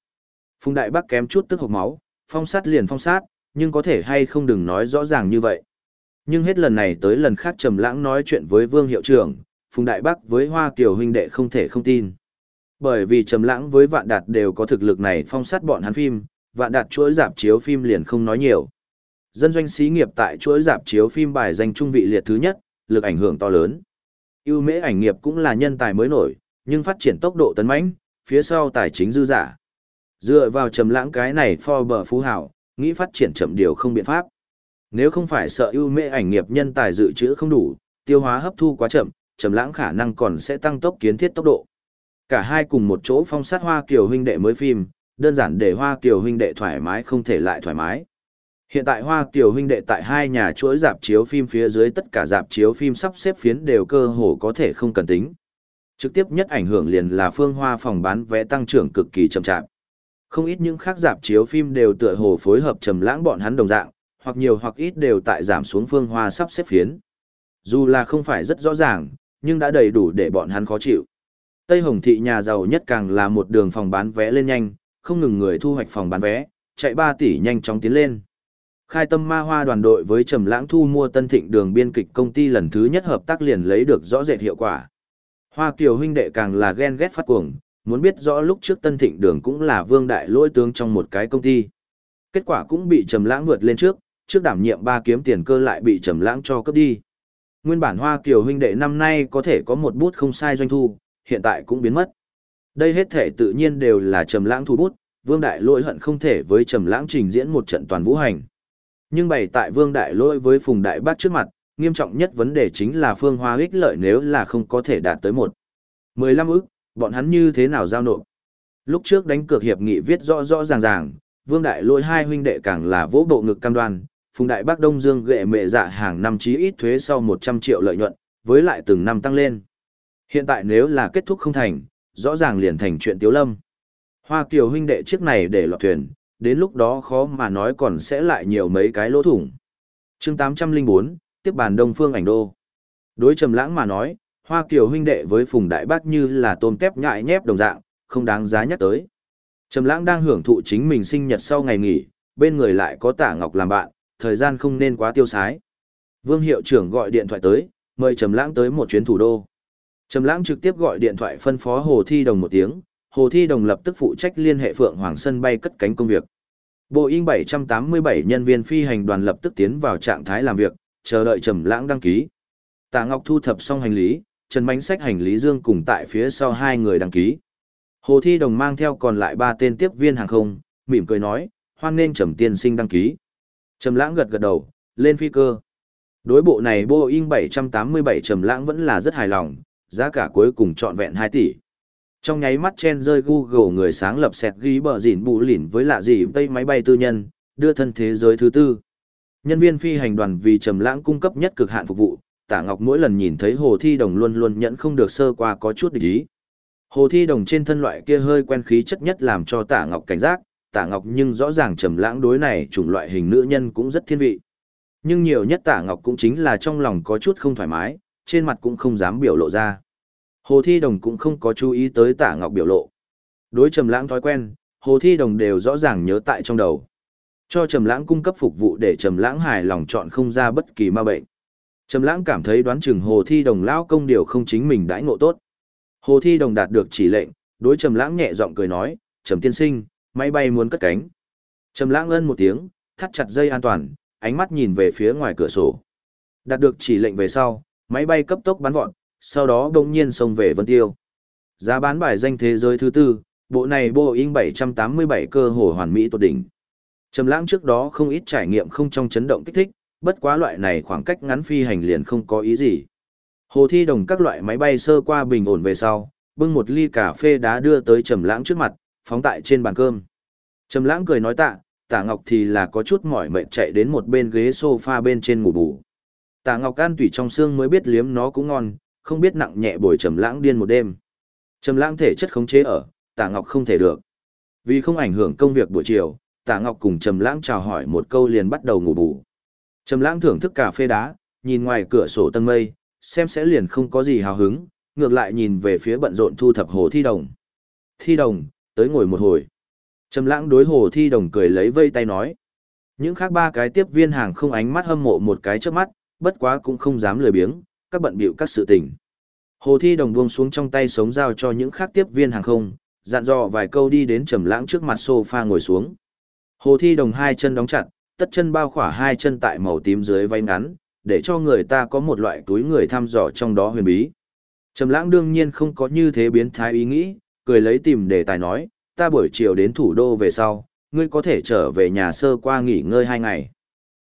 Phùng đại bắc kém chút tức hộc máu, phong sát liền phong sát, nhưng có thể hay không đừng nói rõ ràng như vậy. Nhưng hết lần này tới lần khác Trầm lãng nói chuyện với vương hiệu trưởng, Phùng đại bắc với hoa kiều huynh đệ không thể không tin. Bởi vì Trầm Lãng với Vạn Đạt đều có thực lực này phong sát bọn hắn phim, Vạn Đạt chuỗi rạp chiếu phim liền không nói nhiều. Dân doanh xí nghiệp tại chuỗi rạp chiếu phim bài danh trung vị liệt thứ nhất, lực ảnh hưởng to lớn. Ưu Mễ ảnh nghiệp cũng là nhân tài mới nổi, nhưng phát triển tốc độ tấn mãnh, phía sau tài chính dư giả. Dựa vào Trầm Lãng cái này bờ phú hảo, nghĩ phát triển chậm điều không biện pháp. Nếu không phải sợ ưu mê ảnh nghiệp nhân tài dự trữ không đủ, tiêu hóa hấp thu quá chậm, Trầm Lãng khả năng còn sẽ tăng tốc kiến thiết tốc độ. Cả hai cùng một chỗ phong sát Hoa Kiều huynh đệ mới phim, đơn giản để Hoa Kiều huynh đệ thoải mái không thể lại thoải mái. Hiện tại Hoa Kiều huynh đệ tại hai nhà chuỗi dạp chiếu phim phía dưới tất cả dạp chiếu phim sắp xếp phiến đều cơ hồ có thể không cần tính. Trực tiếp nhất ảnh hưởng liền là phương hoa phòng bán vé tăng trưởng cực kỳ chậm chạp. Không ít những khác dạp chiếu phim đều tựa hồ phối hợp trầm lãng bọn hắn đồng dạng, hoặc nhiều hoặc ít đều tại giảm xuống phương hoa sắp xếp phiến. Dù là không phải rất rõ ràng, nhưng đã đầy đủ để bọn hắn khó chịu. Tây Hồng thị nhà giàu nhất càng là một đường phòng bán vé lên nhanh, không ngừng người thu hoạch phòng bán vé, chạy 3 tỷ nhanh chóng tiến lên. Khai tâm ma hoa đoàn đội với Trầm Lãng thu mua Tân Thịnh đường biên kịch công ty lần thứ nhất hợp tác liền lấy được rõ rệt hiệu quả. Hoa Kiều huynh đệ càng là ghen ghét phát cuồng, muốn biết rõ lúc trước Tân Thịnh đường cũng là vương đại Lỗi tướng trong một cái công ty. Kết quả cũng bị Trầm Lãng vượt lên trước, trước đảm nhiệm ba kiếm tiền cơ lại bị Trầm Lãng cho cướp đi. Nguyên bản Hoa Kiều huynh đệ năm nay có thể có một bút không sai doanh thu, hiện tại cũng biến mất. Đây hết thể tự nhiên đều là trầm lãng thu bút, Vương Đại Lỗi hận không thể với trầm lãng trình diễn một trận toàn vũ hành. Nhưng bày tại Vương Đại Lỗi với Phùng Đại Bác trước mặt, nghiêm trọng nhất vấn đề chính là Phương Hoa ích lợi nếu là không có thể đạt tới một 15 ức, bọn hắn như thế nào giao nộp. Lúc trước đánh cược hiệp nghị viết rõ rõ ràng ràng, Vương Đại lôi hai huynh đệ càng là vỗ bộ ngực cam đoan, Phùng Đại bắc Đông Dương gệ mẹ dạ hàng năm chí ít thuế sau 100 triệu lợi nhuận, với lại từng năm tăng lên. Hiện tại nếu là kết thúc không thành, rõ ràng liền thành chuyện tiếu lâm. Hoa Kiều huynh đệ chiếc này để lọt thuyền, đến lúc đó khó mà nói còn sẽ lại nhiều mấy cái lỗ thủng. chương 804, tiếp bàn Đông Phương ảnh đô. Đối trầm lãng mà nói, Hoa Kiều huynh đệ với Phùng Đại Bác như là tôm tép nhại nhép đồng dạng, không đáng giá nhắc tới. Trầm lãng đang hưởng thụ chính mình sinh nhật sau ngày nghỉ, bên người lại có Tả Ngọc làm bạn, thời gian không nên quá tiêu sái. Vương hiệu trưởng gọi điện thoại tới, mời Trầm lãng tới một chuyến thủ đô. Trầm Lãng trực tiếp gọi điện thoại phân phó Hồ Thi Đồng một tiếng, Hồ Thi Đồng lập tức phụ trách liên hệ Phượng Hoàng sân bay cất cánh công việc. Boeing 787 nhân viên phi hành đoàn lập tức tiến vào trạng thái làm việc, chờ đợi Trầm Lãng đăng ký. Tạ Ngọc thu thập xong hành lý, Trần Bánh Sách hành lý dương cùng tại phía sau hai người đăng ký. Hồ Thi Đồng mang theo còn lại ba tên tiếp viên hàng không, mỉm cười nói, hoan nên Trầm tiên sinh đăng ký. Trầm Lãng gật gật đầu, lên phi cơ. Đối bộ này Boeing 787 Trầm Lãng vẫn là rất hài lòng, giá cả cuối cùng trọn vẹn 2 tỷ. Trong nháy mắt chen rơi Google người sáng lập sẹt ghi bờ dỉn bù lỉn với lạ gì tây máy bay tư nhân, đưa thân thế giới thứ tư. Nhân viên phi hành đoàn vì trầm lãng cung cấp nhất cực hạn phục vụ, Tạ Ngọc mỗi lần nhìn thấy Hồ Thi Đồng luôn luôn nhận không được sơ qua có chút địch ý. Hồ Thi Đồng trên thân loại kia hơi quen khí chất nhất làm cho Tạ Ngọc cảnh giác, Tạ Ngọc nhưng rõ ràng trầm lãng đối này chủng loại hình nữ nhân cũng rất thiên vị. Nhưng nhiều nhất Tạ Ngọc cũng chính là trong lòng có chút không thoải mái, trên mặt cũng không dám biểu lộ ra. Hồ Thi Đồng cũng không có chú ý tới Tạ Ngọc biểu lộ. Đối Trầm Lãng thói quen, Hồ Thi Đồng đều rõ ràng nhớ tại trong đầu. Cho Trầm Lãng cung cấp phục vụ để Trầm Lãng hài lòng chọn không ra bất kỳ ma bệnh. Trầm Lãng cảm thấy đoán chừng Hồ Thi Đồng lão công điều không chính mình đãi ngộ tốt. Hồ Thi Đồng đạt được chỉ lệnh, đối Trầm Lãng nhẹ giọng cười nói, "Trầm tiên sinh, máy bay muốn cất cánh." Trầm Lãng ân một tiếng, thắt chặt dây an toàn, ánh mắt nhìn về phía ngoài cửa sổ. Đạt được chỉ lệnh về sau, máy bay cấp tốc bắn vọt, sau đó đột nhiên xông về Vân Tiêu. Giá bán bài danh thế giới thứ tư, bộ này Boeing 787 cơ hồ hoàn mỹ tột đỉnh. Trầm lãng trước đó không ít trải nghiệm không trong chấn động kích thích, bất quá loại này khoảng cách ngắn phi hành liền không có ý gì. Hồ Thi Đồng các loại máy bay sơ qua bình ổn về sau, bưng một ly cà phê đá đưa tới Trầm Lãng trước mặt, phóng tại trên bàn cơm. Trầm Lãng cười nói tạ, Tạ Ngọc thì là có chút mỏi mệt chạy đến một bên ghế sofa bên trên ngủ bù. Tạ Ngọc can tủy trong xương mới biết liếm nó cũng ngon, không biết nặng nhẹ bồi Trầm Lãng điên một đêm. Trầm Lãng thể chất khống chế ở, Tạ Ngọc không thể được. Vì không ảnh hưởng công việc buổi chiều, Tạ Ngọc cùng Trầm Lãng chào hỏi một câu liền bắt đầu ngủ bù. Trầm Lãng thưởng thức cà phê đá, nhìn ngoài cửa sổ tầng mây, xem sẽ liền không có gì hào hứng, ngược lại nhìn về phía bận rộn thu thập hồ thi đồng. Thi đồng, tới ngồi một hồi. Trầm Lãng đối hồ thi đồng cười lấy vây tay nói. Những khác ba cái tiếp viên hàng không ánh mắt hâm mộ một cái chớp mắt, bất quá cũng không dám lười biếng, các bận bịu các sự tình. Hồ thi đồng buông xuống trong tay sống giao cho những khác tiếp viên hàng không, dặn dò vài câu đi đến Trầm Lãng trước mặt sofa ngồi xuống. Hồ Thi Đồng hai chân đóng chặt, tất chân bao khỏa hai chân tại màu tím dưới váy ngắn, để cho người ta có một loại túi người thăm dò trong đó huyền bí. Trầm Lãng đương nhiên không có như thế biến thái ý nghĩ, cười lấy tìm đề tài nói, ta buổi chiều đến thủ đô về sau, ngươi có thể trở về nhà sơ qua nghỉ ngơi hai ngày.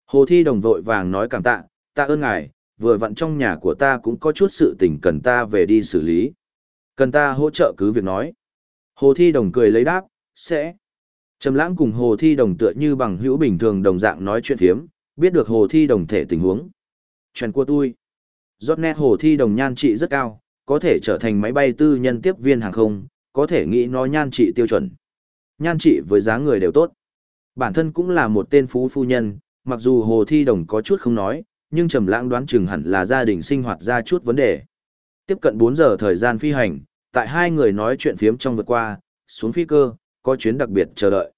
Hồ Thi Đồng vội vàng nói cảm tạ, ta ơn ngài, vừa vặn trong nhà của ta cũng có chút sự tình cần ta về đi xử lý. Cần ta hỗ trợ cứ việc nói. Hồ Thi Đồng cười lấy đáp, sẽ. Trầm lãng cùng Hồ Thi Đồng tựa như bằng hữu bình thường đồng dạng nói chuyện phiếm, biết được Hồ Thi Đồng thể tình huống. Chuyện của tôi. Giọt nét Hồ Thi Đồng nhan trị rất cao, có thể trở thành máy bay tư nhân tiếp viên hàng không, có thể nghĩ nó nhan trị tiêu chuẩn. Nhan trị với giá người đều tốt. Bản thân cũng là một tên phú phu nhân, mặc dù Hồ Thi Đồng có chút không nói, nhưng Trầm Lãng đoán chừng hẳn là gia đình sinh hoạt ra chút vấn đề. Tiếp cận 4 giờ thời gian phi hành, tại hai người nói chuyện phiếm trong vượt qua, xuống phi cơ, có chuyến đặc biệt chờ đợi.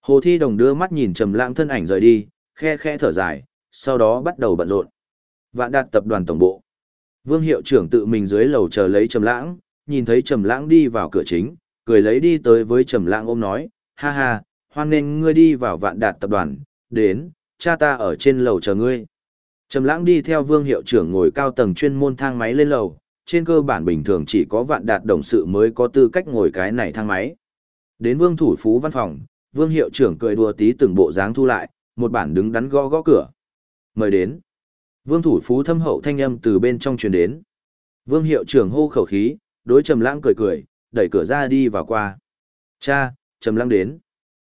Hồ Thi Đồng đưa mắt nhìn Trầm Lãng thân ảnh rời đi, khe khẽ thở dài, sau đó bắt đầu bận rộn. Vạn Đạt tập đoàn tổng bộ. Vương hiệu trưởng tự mình dưới lầu chờ lấy Trầm Lãng, nhìn thấy Trầm Lãng đi vào cửa chính, cười lấy đi tới với Trầm Lãng ôm nói, "Ha ha, hoan nghênh ngươi đi vào Vạn Đạt tập đoàn, đến, cha ta ở trên lầu chờ ngươi." Trầm Lãng đi theo Vương hiệu trưởng ngồi cao tầng chuyên môn thang máy lên lầu, trên cơ bản bình thường chỉ có Vạn Đạt đồng sự mới có tư cách ngồi cái này thang máy. Đến vương thủ phú văn phòng, vương hiệu trưởng cười đùa tí từng bộ dáng thu lại, một bản đứng đắn gõ gõ cửa. Mời đến. Vương thủ phú thâm hậu thanh âm từ bên trong truyền đến. Vương hiệu trưởng hô khẩu khí, đối trầm lãng cười cười, đẩy cửa ra đi vào qua. Cha, trầm lãng đến.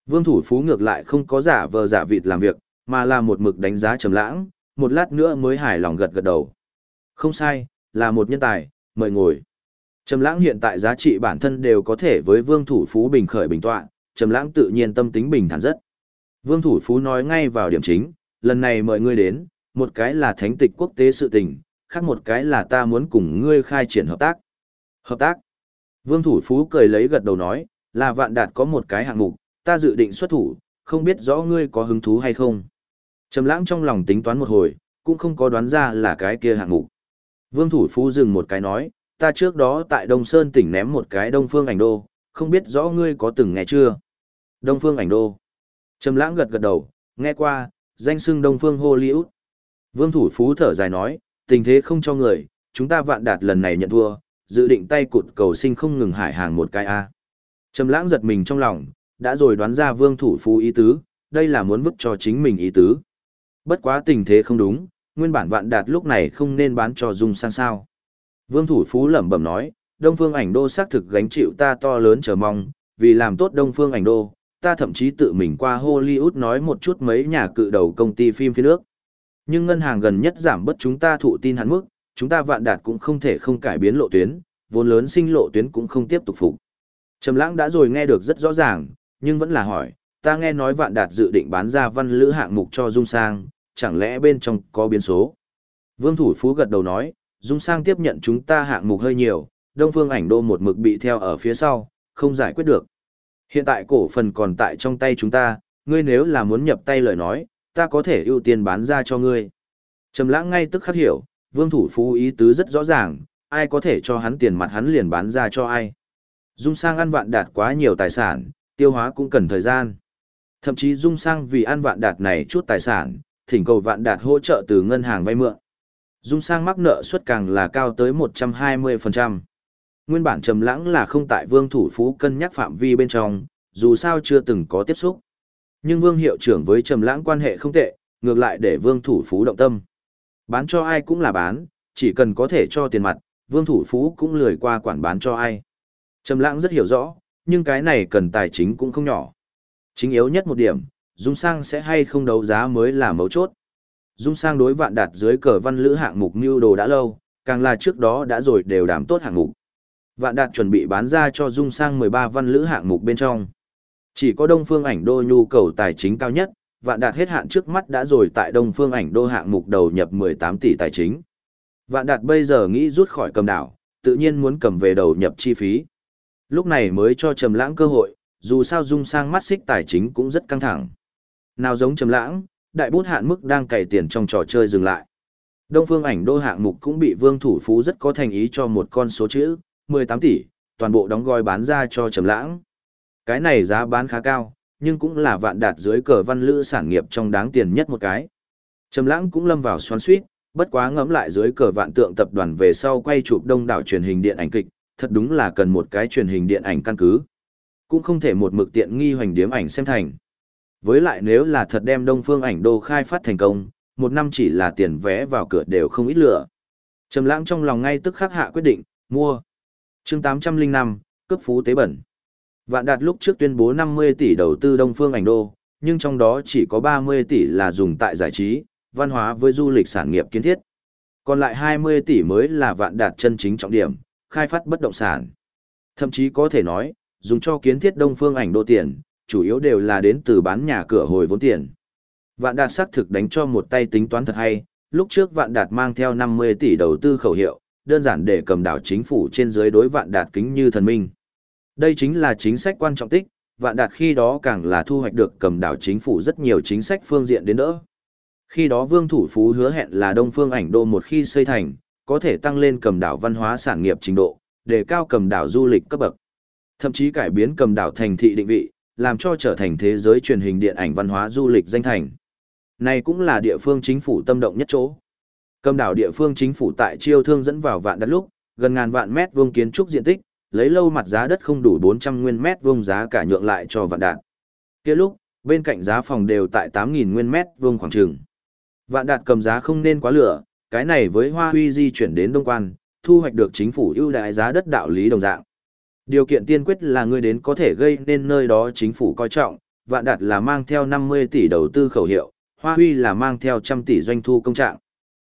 Vương thủ phú ngược lại không có giả vờ giả vịt làm việc, mà là một mực đánh giá trầm lãng, một lát nữa mới hài lòng gật gật đầu. Không sai, là một nhân tài, mời ngồi. Trầm lãng hiện tại giá trị bản thân đều có thể với vương thủ phú bình khởi bình tọa, trầm lãng tự nhiên tâm tính bình thản rất. Vương thủ phú nói ngay vào điểm chính, lần này mời ngươi đến, một cái là thánh tịch quốc tế sự tình, khác một cái là ta muốn cùng ngươi khai triển hợp tác. Hợp tác? Vương thủ phú cười lấy gật đầu nói, là vạn đạt có một cái hạng mục, ta dự định xuất thủ, không biết rõ ngươi có hứng thú hay không. Trầm lãng trong lòng tính toán một hồi, cũng không có đoán ra là cái kia hạng mục. Vương thủ phú dừng một cái nói, ta trước đó tại Đông Sơn tỉnh ném một cái Đông Phương ảnh đô, không biết rõ ngươi có từng nghe chưa? Đông Phương ảnh đô. Trầm lãng gật gật đầu, nghe qua, danh xưng Đông Phương Hollywood. Vương Thủ Phú thở dài nói, tình thế không cho người, chúng ta vạn đạt lần này nhận thua, dự định tay cụt cầu sinh không ngừng hải hàng một cái A. Trầm lãng giật mình trong lòng, đã rồi đoán ra Vương Thủ Phú ý tứ, đây là muốn vứt cho chính mình ý tứ. Bất quá tình thế không đúng, nguyên bản vạn đạt lúc này không nên bán cho Dung sang sao. Vương Thủ Phú lẩm bẩm nói, Đông Phương Ảnh Đô xác thực gánh chịu ta to lớn chờ mong, vì làm tốt Đông Phương Ảnh Đô, ta thậm chí tự mình qua Hollywood nói một chút mấy nhà cự đầu công ty phim phía nước. Nhưng ngân hàng gần nhất giảm bớt chúng ta thụ tin hắn mức, chúng ta vạn đạt cũng không thể không cải biến lộ tuyến, vốn lớn sinh lộ tuyến cũng không tiếp tục phục. Trầm Lãng đã rồi nghe được rất rõ ràng, nhưng vẫn là hỏi, ta nghe nói vạn đạt dự định bán ra văn lữ hạng mục cho Dung Sang, chẳng lẽ bên trong có biến số? Vương Thủ Phú gật đầu nói, Dung Sang tiếp nhận chúng ta hạng mục hơi nhiều, Đông Phương ảnh đô một mực bị theo ở phía sau, không giải quyết được. Hiện tại cổ phần còn tại trong tay chúng ta, ngươi nếu là muốn nhập tay lời nói, ta có thể ưu tiên bán ra cho ngươi. Trầm lãng ngay tức khắc hiểu, vương thủ phú ý tứ rất rõ ràng, ai có thể cho hắn tiền mặt hắn liền bán ra cho ai. Dung sang ăn vạn đạt quá nhiều tài sản, tiêu hóa cũng cần thời gian. Thậm chí Dung sang vì ăn vạn đạt này chút tài sản, thỉnh cầu vạn đạt hỗ trợ từ ngân hàng vay mượn. Dung sang mắc nợ suất càng là cao tới 120%. Nguyên bản trầm lãng là không tại vương thủ phú cân nhắc phạm vi bên trong, dù sao chưa từng có tiếp xúc. Nhưng vương hiệu trưởng với trầm lãng quan hệ không tệ, ngược lại để vương thủ phú động tâm. Bán cho ai cũng là bán, chỉ cần có thể cho tiền mặt, vương thủ phú cũng lười qua quản bán cho ai. Trầm lãng rất hiểu rõ, nhưng cái này cần tài chính cũng không nhỏ. Chính yếu nhất một điểm, Dung Sang sẽ hay không đấu giá mới là mấu chốt. Dung Sang đối vạn đạt dưới cờ văn lữ hạng mục mưu đồ đã lâu, càng là trước đó đã rồi đều đảm tốt hạng mục. Vạn đạt chuẩn bị bán ra cho Dung Sang 13 văn lữ hạng mục bên trong. Chỉ có Đông Phương ảnh đô nhu cầu tài chính cao nhất, vạn đạt hết hạn trước mắt đã rồi tại Đông Phương ảnh đô hạng mục đầu nhập 18 tỷ tài chính. Vạn đạt bây giờ nghĩ rút khỏi cầm đảo, tự nhiên muốn cầm về đầu nhập chi phí. Lúc này mới cho Trầm Lãng cơ hội, dù sao dung sang mắt xích tài chính cũng rất căng thẳng. Nào giống Trầm Lãng, đại bút hạn mức đang cày tiền trong trò chơi dừng lại. Đông Phương ảnh đô hạng mục cũng bị Vương Thủ Phú rất có thành ý cho một con số chữ, 18 tỷ, toàn bộ đóng gói bán ra cho Trầm Lãng. Cái này giá bán khá cao, nhưng cũng là vạn đạt dưới cờ văn lữ sản nghiệp trong đáng tiền nhất một cái. Trầm Lãng cũng lâm vào xoắn suýt, bất quá ngẫm lại dưới cờ vạn tượng tập đoàn về sau quay chụp đông đảo truyền hình điện ảnh kịch, thật đúng là cần một cái truyền hình điện ảnh căn cứ. Cũng không thể một mực tiện nghi hoành điếm ảnh xem thành. Với lại nếu là thật đem đông phương ảnh đô khai phát thành công, một năm chỉ là tiền vé vào cửa đều không ít lựa. Trầm lãng trong lòng ngay tức khắc hạ quyết định, mua. chương 805, cấp phú tế bẩn. Vạn đạt lúc trước tuyên bố 50 tỷ đầu tư đông phương ảnh đô, nhưng trong đó chỉ có 30 tỷ là dùng tại giải trí, văn hóa với du lịch sản nghiệp kiến thiết. Còn lại 20 tỷ mới là vạn đạt chân chính trọng điểm, khai phát bất động sản. Thậm chí có thể nói, dùng cho kiến thiết đông phương ảnh đô tiền, chủ yếu đều là đến từ bán nhà cửa hồi vốn tiền. Vạn đạt xác thực đánh cho một tay tính toán thật hay, lúc trước vạn đạt mang theo 50 tỷ đầu tư khẩu hiệu, đơn giản để cầm đảo chính phủ trên dưới đối vạn đạt kính như thần minh. Đây chính là chính sách quan trọng tích, vạn đạt khi đó càng là thu hoạch được cầm đảo chính phủ rất nhiều chính sách phương diện đến đỡ. Khi đó Vương Thủ Phú hứa hẹn là Đông Phương ảnh đô một khi xây thành, có thể tăng lên cầm đảo văn hóa sản nghiệp trình độ, đề cao cầm đảo du lịch cấp bậc. Thậm chí cải biến cầm đảo thành thị định vị, làm cho trở thành thế giới truyền hình điện ảnh văn hóa du lịch danh thành. Này cũng là địa phương chính phủ tâm động nhất chỗ. Cầm đảo địa phương chính phủ tại chiêu thương dẫn vào vạn đất lúc, gần ngàn vạn mét vuông kiến trúc diện tích, lấy lâu mặt giá đất không đủ 400 nguyên mét vuông giá cả nhượng lại cho vạn đạt. Kia lúc, bên cạnh giá phòng đều tại 8.000 nguyên mét vuông khoảng trường. Vạn đạt cầm giá không nên quá lửa, cái này với Hoa Huy di chuyển đến Đông Quan, thu hoạch được chính phủ ưu đại giá đất đạo lý đồng dạng. Điều kiện tiên quyết là ngươi đến có thể gây nên nơi đó chính phủ coi trọng, vạn đạt là mang theo 50 tỷ đầu tư khẩu hiệu, Hoa Huy là mang theo trăm tỷ doanh thu công trạng.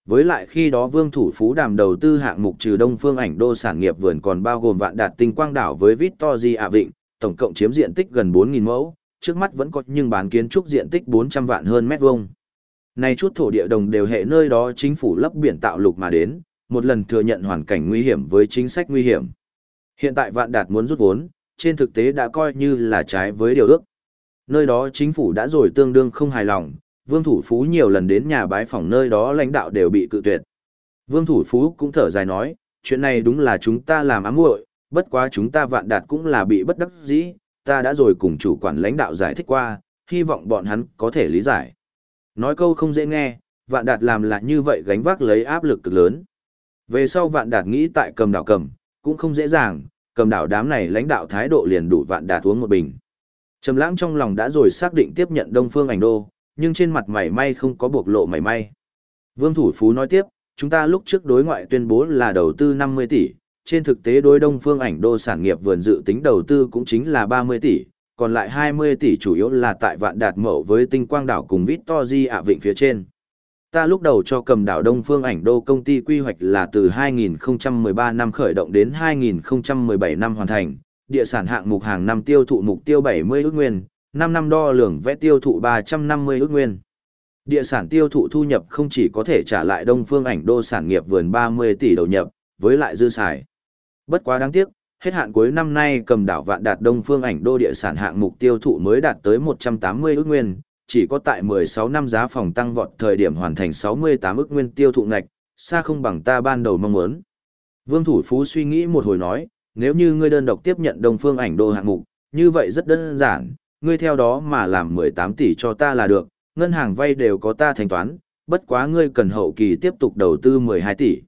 Với lại khi đó Vương Thủ Phú đàm đầu tư hạng mục trừ Đông Phương ảnh đô sản nghiệp vườn còn bao gồm vạn đạt tinh quang đảo với Victory ạ Vịnh, tổng cộng chiếm diện tích gần 4.000 mẫu, trước mắt vẫn có nhưng bán kiến trúc diện tích 400 vạn hơn mét vuông. Nay chút thổ địa đồng đều hệ nơi đó chính phủ lấp biển tạo lục mà đến, một lần thừa nhận hoàn cảnh nguy hiểm với chính sách nguy hiểm. Hiện tại vạn đạt muốn rút vốn, trên thực tế đã coi như là trái với điều ước. Nơi đó chính phủ đã rồi tương đương không hài lòng, Vương Thủ Phú nhiều lần đến nhà bái phỏng nơi đó lãnh đạo đều bị cự tuyệt. Vương Thủ Phú cũng thở dài nói, chuyện này đúng là chúng ta làm ám muội, bất quá chúng ta vạn đạt cũng là bị bất đắc dĩ, ta đã rồi cùng chủ quản lãnh đạo giải thích qua, hy vọng bọn hắn có thể lý giải. Nói câu không dễ nghe, vạn đạt làm là như vậy gánh vác lấy áp lực cực lớn. Về sau vạn đạt nghĩ tại cầm đảo cầm, cũng không dễ dàng, cầm đảo đám này lãnh đạo thái độ liền đủ vạn đạt uống một bình. Trầm lãng trong lòng đã rồi xác định tiếp nhận Đông Phương Ảnh Đô, nhưng trên mặt mày may không có buộc lộ mày may. Vương Thủ Phú nói tiếp, chúng ta lúc trước đối ngoại tuyên bố là đầu tư 50 tỷ, trên thực tế đối Đông Phương Ảnh Đô sản nghiệp vườn dự tính đầu tư cũng chính là 30 tỷ, còn lại 20 tỷ chủ yếu là tại vạn đạt mậu với tinh quang đảo cùng Victory ạ vịnh phía trên. Ta lúc đầu cho cầm đảo Đông Phương ảnh đô công ty quy hoạch là từ 2013 năm khởi động đến 2017 năm hoàn thành, địa sản hạng mục hàng năm tiêu thụ mục tiêu 70 ước nguyên, 5 năm đo lường vẽ tiêu thụ 350 ước nguyên. Địa sản tiêu thụ thu nhập không chỉ có thể trả lại Đông Phương Ảnh Đô sản nghiệp vườn 30 tỷ đầu nhập, với lại dư xài. Bất quá đáng tiếc, hết hạn cuối năm nay cầm đảo vạn đạt Đông Phương Ảnh Đô địa sản hạng mục tiêu thụ mới đạt tới 180 ước nguyên, chỉ có tại 16 năm giá phòng tăng vọt thời điểm hoàn thành 68 ức nguyên tiêu thụ ngạch, xa không bằng ta ban đầu mong muốn. Vương Thủ Phú suy nghĩ một hồi nói, nếu như ngươi đơn độc tiếp nhận Đông Phương Ảnh Đô hạng mục, như vậy rất đơn giản, ngươi theo đó mà làm 18 tỷ cho ta là được, ngân hàng vay đều có ta thanh toán, bất quá ngươi cần hậu kỳ tiếp tục đầu tư 12 tỷ.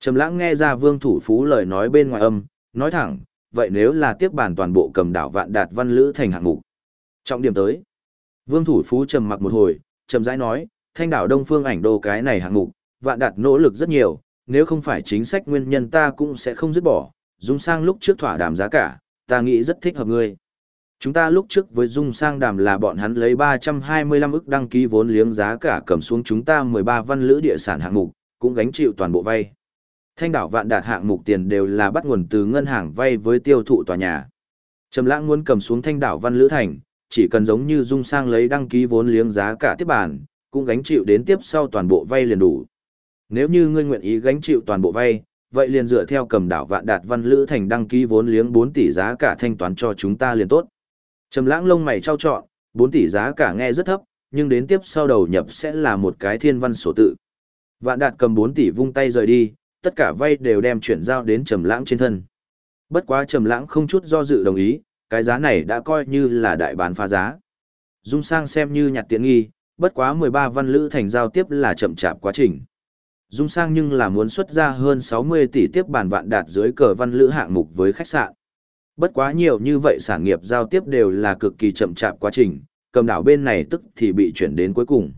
Trầm lãng nghe ra Vương Thủ Phú lời nói bên ngoài âm, nói thẳng, vậy nếu là tiếp bản toàn bộ cầm đảo vạn đạt văn lữ thành hạng mục. Trọng điểm tới. Vương Thủ Phú trầm mặc một hồi, trầm rãi nói, thanh đảo Đông Phương ảnh đô cái này hạng mục, vạn đạt nỗ lực rất nhiều, nếu không phải chính sách nguyên nhân ta cũng sẽ không dứt bỏ, Dung sang lúc trước thỏa đàm giá cả, ta nghĩ rất thích hợp ngươi. Chúng ta lúc trước với Dung Sang Đàm là bọn hắn lấy 325 ức đăng ký vốn liếng giá cả cầm xuống chúng ta 13 văn lữ địa sản hạng mục, cũng gánh chịu toàn bộ vay. Thanh đảo vạn đạt hạng mục tiền đều là bắt nguồn từ ngân hàng vay với tiêu thụ tòa nhà. Trầm lãng muốn cầm xuống thanh đảo văn lữ thành, chỉ cần giống như Dung Sang lấy đăng ký vốn liếng giá cả tiếp bản, cũng gánh chịu đến tiếp sau toàn bộ vay liền đủ. Nếu như ngươi nguyện ý gánh chịu toàn bộ vay, vậy liền dựa theo cầm đảo vạn đạt văn lữ thành đăng ký vốn liếng 4 tỷ giá cả thanh toán cho chúng ta liền tốt. Trầm lãng lông mày trao trọn, 4 tỷ giá cả nghe rất thấp, nhưng đến tiếp sau đầu nhập sẽ là một cái thiên văn sổ tự. Vạn đạt cầm 4 tỷ vung tay rời đi, tất cả vay đều đem chuyển giao đến Trầm lãng trên thân. Bất quá Trầm lãng không chút do dự đồng ý, cái giá này đã coi như là đại bán phá giá. Dung sang xem như nhặt tiện nghi, bất quá 13 văn lữ thành giao tiếp là chậm chạp quá trình. Dung sang nhưng là muốn xuất ra hơn 60 tỷ tiếp bản vạn đạt dưới cờ văn lữ hạng mục với khách sạn. Bất quá nhiều như vậy sản nghiệp giao tiếp đều là cực kỳ chậm chạp quá trình, cầm đảo bên này tức thì bị chuyển đến cuối cùng.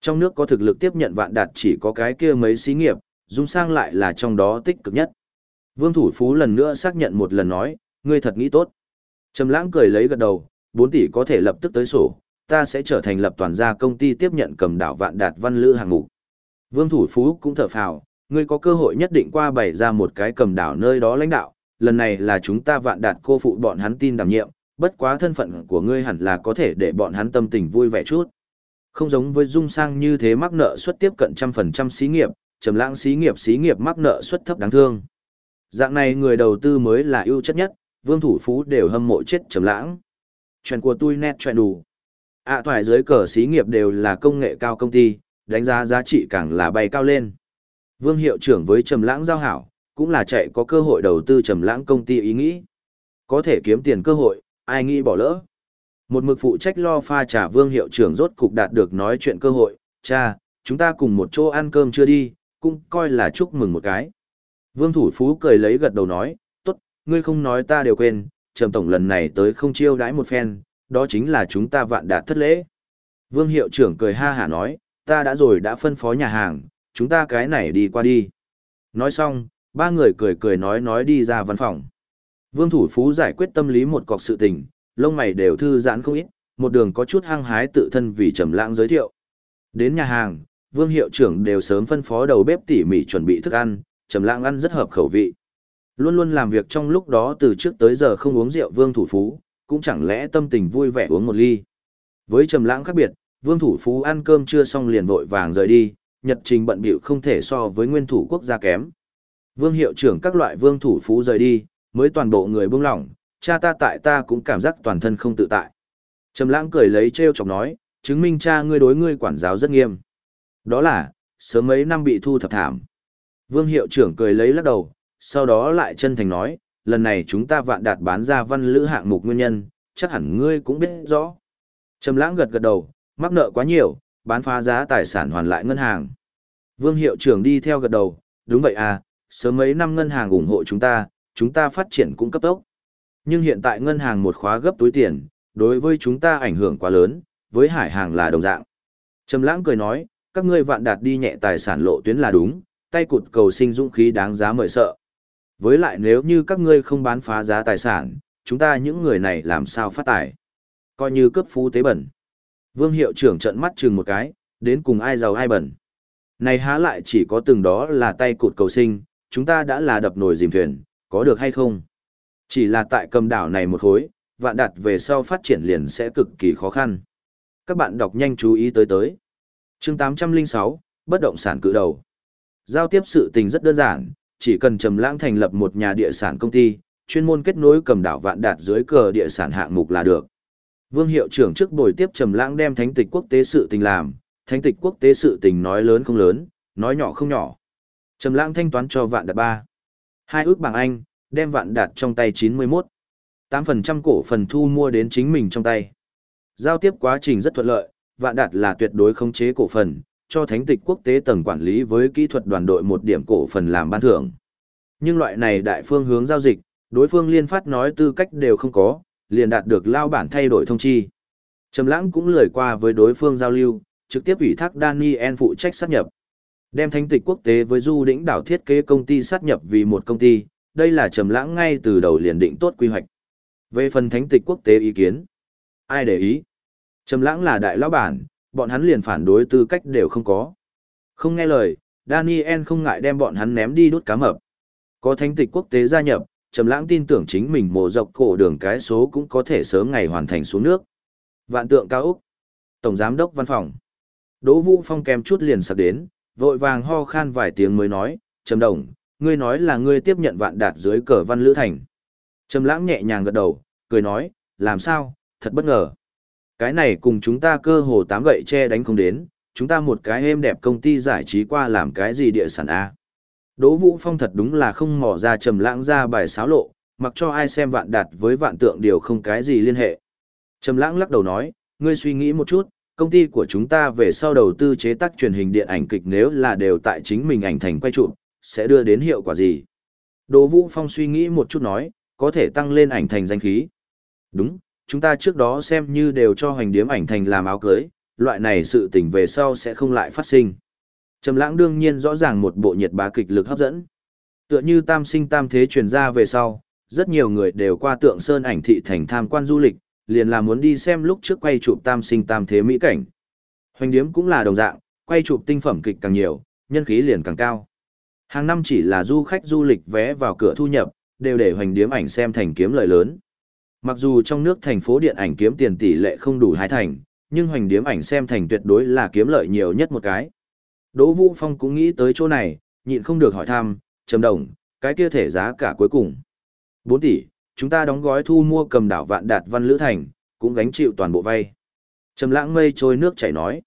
Trong nước có thực lực tiếp nhận vạn đạt chỉ có cái kia mấy xí nghiệp, dung sang lại là trong đó tích cực nhất. Vương Thủ Phú lần nữa xác nhận một lần nói, ngươi thật nghĩ tốt. Trầm lãng cười lấy gật đầu, 4 tỷ có thể lập tức tới sổ, ta sẽ trở thành lập toàn gia công ty tiếp nhận cầm đảo vạn đạt văn lữ hàng ngũ. Vương Thủ Phú cũng thở phào, ngươi có cơ hội nhất định qua bày ra một cái cầm đảo nơi đó lãnh đạo, lần này là chúng ta vạn đạt cô phụ bọn hắn tin đảm nhiệm, bất quá thân phận của ngươi hẳn là có thể để bọn hắn tâm tình vui vẻ chút. Không giống với Dung Sang như thế mắc nợ suất tiếp cận trăm phần trăm xí nghiệp, trầm lãng xí nghiệp xí nghiệp mắc nợ suất thấp đáng thương. Dạng này người đầu tư mới là ưu chất nhất, Vương Thủ Phú đều hâm mộ chết trầm lãng. Chuyện của tôi nét chuyện đủ. ạ à, thoại dưới cờ xí nghiệp đều là công nghệ cao công ty, đánh giá giá trị càng là bay cao lên. Vương hiệu trưởng với trầm lãng giao hảo, cũng là chạy có cơ hội đầu tư trầm lãng công ty ý nghĩ. Có thể kiếm tiền cơ hội, ai nghĩ bỏ lỡ. Một mực phụ trách lo pha trà vương hiệu trưởng rốt cục đạt được nói chuyện cơ hội, cha, chúng ta cùng một chỗ ăn cơm chưa đi, cũng coi là chúc mừng một cái. Vương thủ phú cười lấy gật đầu nói, ngươi không nói ta đều quên, trầm tổng lần này tới không chiêu đãi một phen, đó chính là chúng ta vạn đạt thất lễ. Vương hiệu trưởng cười ha hả nói, ta đã rồi đã phân phó nhà hàng, chúng ta cái này đi qua đi. Nói xong, ba người cười cười nói nói đi ra văn phòng. Vương Thủ Phú giải quyết tâm lý một cọc sự tình, lông mày đều thư giãn không ít, một đường có chút hăng hái tự thân vì Trầm Lãng giới thiệu. Đến nhà hàng, Vương hiệu trưởng đều sớm phân phó đầu bếp tỉ mỉ chuẩn bị thức ăn, Trầm Lãng ăn rất hợp khẩu vị. Luôn luôn làm việc trong lúc đó từ trước tới giờ không uống rượu Vương Thủ Phú, cũng chẳng lẽ tâm tình vui vẻ uống một ly. Với Trầm Lãng khác biệt, Vương Thủ Phú ăn cơm chưa xong liền vội vàng rời đi, nhật trình bận bịu không thể so với nguyên thủ quốc gia kém. Vương hiệu trưởng các loại vương thủ phú rời đi, mới toàn bộ người buông lỏng, cha ta tại ta cũng cảm giác toàn thân không tự tại. Trầm lãng cười lấy trêu chọc nói, chứng minh cha ngươi đối ngươi quản giáo rất nghiêm. Đó là, sớm mấy năm bị thu thập thảm. Vương hiệu trưởng cười lấy lắc đầu, sau đó lại chân thành nói, lần này chúng ta vạn đạt bán ra văn lữ hạng mục nguyên nhân, chắc hẳn ngươi cũng biết rõ. Trầm lãng gật gật đầu, mắc nợ quá nhiều, bán phá giá tài sản hoàn lại ngân hàng. Vương hiệu trưởng đi theo gật đầu, đúng vậy à, sớm mấy năm ngân hàng ủng hộ chúng ta, chúng ta phát triển cũng cấp tốc. Nhưng hiện tại ngân hàng một khóa gấp túi tiền, đối với chúng ta ảnh hưởng quá lớn, với hải hàng là đồng dạng. Trầm lãng cười nói, các ngươi vạn đạt đi nhẹ tài sản lộ tuyến là đúng, tay cụt cầu sinh dũng khí đáng giá mời sợ. Với lại nếu như các ngươi không bán phá giá tài sản, chúng ta những người này làm sao phát tài. Coi như cấp phú tế bẩn. Vương hiệu trưởng trợn mắt chừng một cái, đến cùng ai giàu ai bẩn. Này há lại chỉ có từng đó là tay cụt cầu sinh, chúng ta đã là đập nồi dìm thuyền, có được hay không? Chỉ là tại cầm đảo này một hối, vạn đạt về sau phát triển liền sẽ cực kỳ khó khăn. Các bạn đọc nhanh chú ý tới tới. chương 806, bất động sản cự đầu. Giao tiếp sự tình rất đơn giản, chỉ cần Trầm Lãng thành lập một nhà địa sản công ty, chuyên môn kết nối cầm đảo vạn đạt dưới cờ địa sản hạng mục là được. Vương hiệu trưởng trước buổi tiếp Trầm Lãng đem thánh tịch quốc tế sự tình làm, thánh tịch quốc tế sự tình nói lớn không lớn, nói nhỏ không nhỏ. Trầm Lãng thanh toán cho vạn đạt ba. Hai ước bảng Anh, đem vạn đạt trong tay 91. 8% cổ phần thu mua đến chính mình trong tay. Giao tiếp quá trình rất thuận lợi, vạn đạt là tuyệt đối khống chế cổ phần, cho thánh tịch quốc tế tầng quản lý với kỹ thuật đoàn đội một điểm cổ phần làm ban thưởng. Nhưng loại này đại phương hướng giao dịch, đối phương liên phát nói tư cách đều không có, liền đạt được lao bản thay đổi thông chi. Trầm lãng cũng lười qua với đối phương giao lưu, trực tiếp ủy thác Daniel phụ trách sát nhập. Đem thánh tịch quốc tế với du đỉnh đảo thiết kế công ty sát nhập vì một công ty, đây là trầm lãng ngay từ đầu liền định tốt quy hoạch. Về phần thánh tịch quốc tế ý kiến, ai để ý? Trầm lãng là đại lão bản, bọn hắn liền phản đối tư cách đều không có. Không nghe lời, Daniel không ngại đem bọn hắn ném đi đốt cá mập. Có thánh tịch quốc tế gia nhập, Trầm Lãng tin tưởng chính mình mồ dọc cổ đường cái số cũng có thể sớm ngày hoàn thành xuống nước. Vạn tượng cao Úc. Tổng giám đốc văn phòng. Đỗ Vũ Phong kèm chút liền sắp đến, vội vàng ho khan vài tiếng mới nói, "Trầm Đồng, ngươi nói là ngươi tiếp nhận vạn đạt dưới cờ Văn Lữ Thành." Trầm Lãng nhẹ nhàng gật đầu, cười nói, "Làm sao? Thật bất ngờ." Cái này cùng chúng ta cơ hồ tám gậy che đánh không đến, chúng ta một cái êm đẹp công ty giải trí qua làm cái gì địa sản A. Đỗ Vũ Phong thật đúng là không mò ra trầm lãng ra bài xáo lộ, mặc cho ai xem vạn đạt với vạn tượng điều không cái gì liên hệ. Trầm lãng lắc đầu nói, ngươi suy nghĩ một chút, công ty của chúng ta về sau đầu tư chế tác truyền hình điện ảnh kịch nếu là đều tại chính mình ảnh thành quay chụp, sẽ đưa đến hiệu quả gì? Đỗ Vũ Phong suy nghĩ một chút nói, có thể tăng lên ảnh thành danh khí. Đúng, chúng ta trước đó xem như đều cho hoành điếm ảnh thành làm áo cưới, loại này sự tình về sau sẽ không lại phát sinh. Trầm lãng đương nhiên rõ ràng một bộ nhiệt bá kịch lực hấp dẫn. Tựa như tam sinh tam thế truyền ra về sau, rất nhiều người đều qua tượng sơn ảnh thị thành tham quan du lịch, liền là muốn đi xem lúc trước quay chụp tam sinh tam thế mỹ cảnh. Hoành điếm cũng là đồng dạng, quay chụp tinh phẩm kịch càng nhiều, nhân khí liền càng cao. Hàng năm chỉ là du khách du lịch vé vào cửa thu nhập, đều để hoành điếm ảnh xem thành kiếm lợi lớn. Mặc dù trong nước thành phố điện ảnh kiếm tiền tỷ lệ không đủ hai thành, nhưng hoành điếm ảnh xem thành tuyệt đối là kiếm lợi nhiều nhất một cái. Đỗ Vũ Phong cũng nghĩ tới chỗ này, nhịn không được hỏi thăm, trầm đồng, cái kia thể giá cả cuối cùng. 4 tỷ, chúng ta đóng gói thu mua cầm đảo vạn đạt văn lữ thành, cũng gánh chịu toàn bộ vay. Trầm lãng mây trôi nước chảy nói.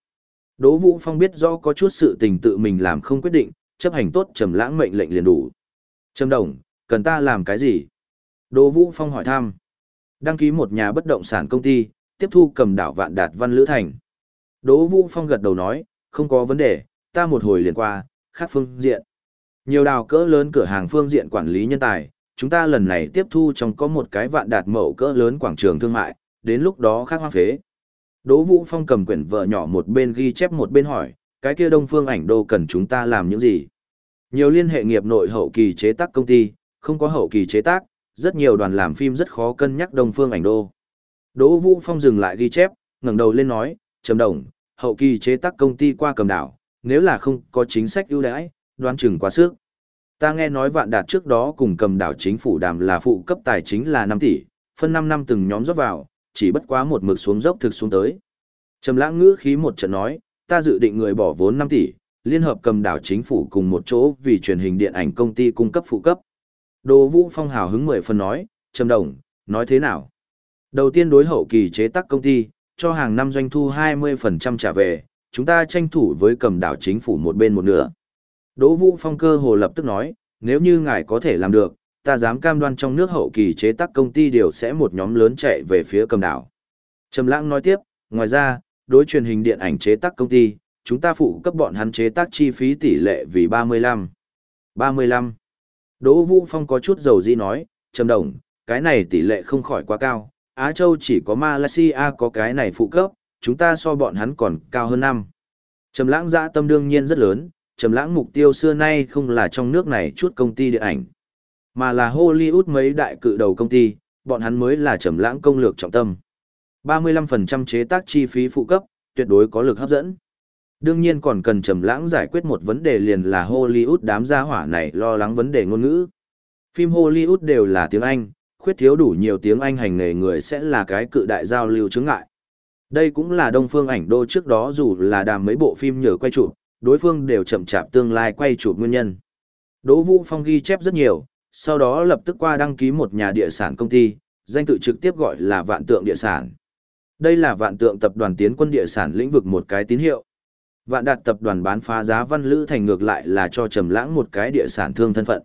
Đỗ Vũ Phong biết rõ có chút sự tình tự mình làm không quyết định, chấp hành tốt trầm lãng mệnh lệnh liền đủ. Trầm đồng, cần ta làm cái gì? Đỗ Vũ Phong hỏi thăm. Đăng ký một nhà bất động sản công ty, tiếp thu cầm đảo vạn đạt văn lữ thành. Đỗ Vũ Phong gật đầu nói, không có vấn đề, ta một hồi liền qua, khác phương diện. Nhiều đào cỡ lớn cửa hàng phương diện quản lý nhân tài, chúng ta lần này tiếp thu trong có một cái vạn đạt mẫu cỡ lớn quảng trường thương mại, đến lúc đó khác hoang phế. Đỗ Vũ Phong cầm quyển vợ nhỏ một bên ghi chép một bên hỏi, cái kia đông phương ảnh đô cần chúng ta làm những gì? Nhiều liên hệ nghiệp nội hậu kỳ chế tác công ty, không có hậu kỳ chế tác, rất nhiều đoàn làm phim rất khó cân nhắc đông phương ảnh đô. Đỗ Vũ Phong dừng lại ghi chép, ngẩng đầu lên nói, trầm đồng, hậu kỳ chế tác công ty qua cầm đảo, nếu là không có chính sách ưu đãi, đoán chừng quá sức. Ta nghe nói vạn đạt trước đó cùng cầm đảo chính phủ đàm là phụ cấp tài chính là 5 tỷ, phân 5 năm từng nhóm rót vào, chỉ bất quá một mực xuống dốc thực xuống tới. Trầm lãng ngữ khí một trận nói, ta dự định người bỏ vốn 5 tỷ, liên hợp cầm đảo chính phủ cùng một chỗ vì truyền hình điện ảnh công ty cung cấp phụ cấp. Đỗ Vũ Phong hào hứng 10 phần nói, Trầm Đồng, nói thế nào? Đầu tiên đối hậu kỳ chế tác công ty, cho hàng năm doanh thu 20% trả về, chúng ta tranh thủ với cầm đảo chính phủ một bên một nửa. Đỗ Vũ Phong cơ hồ lập tức nói, nếu như ngài có thể làm được, ta dám cam đoan trong nước hậu kỳ chế tác công ty đều sẽ một nhóm lớn chạy về phía cầm đảo. Trầm Lãng nói tiếp, ngoài ra, đối truyền hình điện ảnh chế tác công ty, chúng ta phụ cấp bọn hắn chế tác chi phí tỷ lệ vì 35. 35. Đỗ Vũ Phong có chút dầu dĩ nói, Trầm Đồng, cái này tỷ lệ không khỏi quá cao, Á Châu chỉ có Malaysia có cái này phụ cấp, chúng ta so bọn hắn còn cao hơn năm. Trầm lãng dạ tâm đương nhiên rất lớn, trầm lãng mục tiêu xưa nay không là trong nước này chút công ty điện ảnh, mà là Hollywood mấy đại cự đầu công ty, bọn hắn mới là trầm lãng công lược trọng tâm. 35% chế tác chi phí phụ cấp, tuyệt đối có lực hấp dẫn. Đương nhiên còn cần trầm lãng giải quyết một vấn đề liền là Hollywood đám gia hỏa này lo lắng vấn đề ngôn ngữ. Phim Hollywood đều là tiếng Anh, khuyết thiếu đủ nhiều tiếng Anh hành nghề người sẽ là cái cự đại giao lưu chứng ngại. Đây cũng là Đông Phương ảnh đô trước đó dù là đàm mấy bộ phim nhờ quay chụp, đối phương đều chậm chạp tương lai quay chụp nguyên nhân. Đỗ Vũ Phong ghi chép rất nhiều, sau đó lập tức qua đăng ký một nhà địa sản công ty, danh tự trực tiếp gọi là Vạn Tượng Địa sản. Đây là Vạn Tượng tập đoàn tiến quân địa sản lĩnh vực một cái tín hiệu. Vạn Đạt tập đoàn bán phá giá Văn Lữ Thành ngược lại là cho Trầm Lãng một cái địa sản thương thân phận.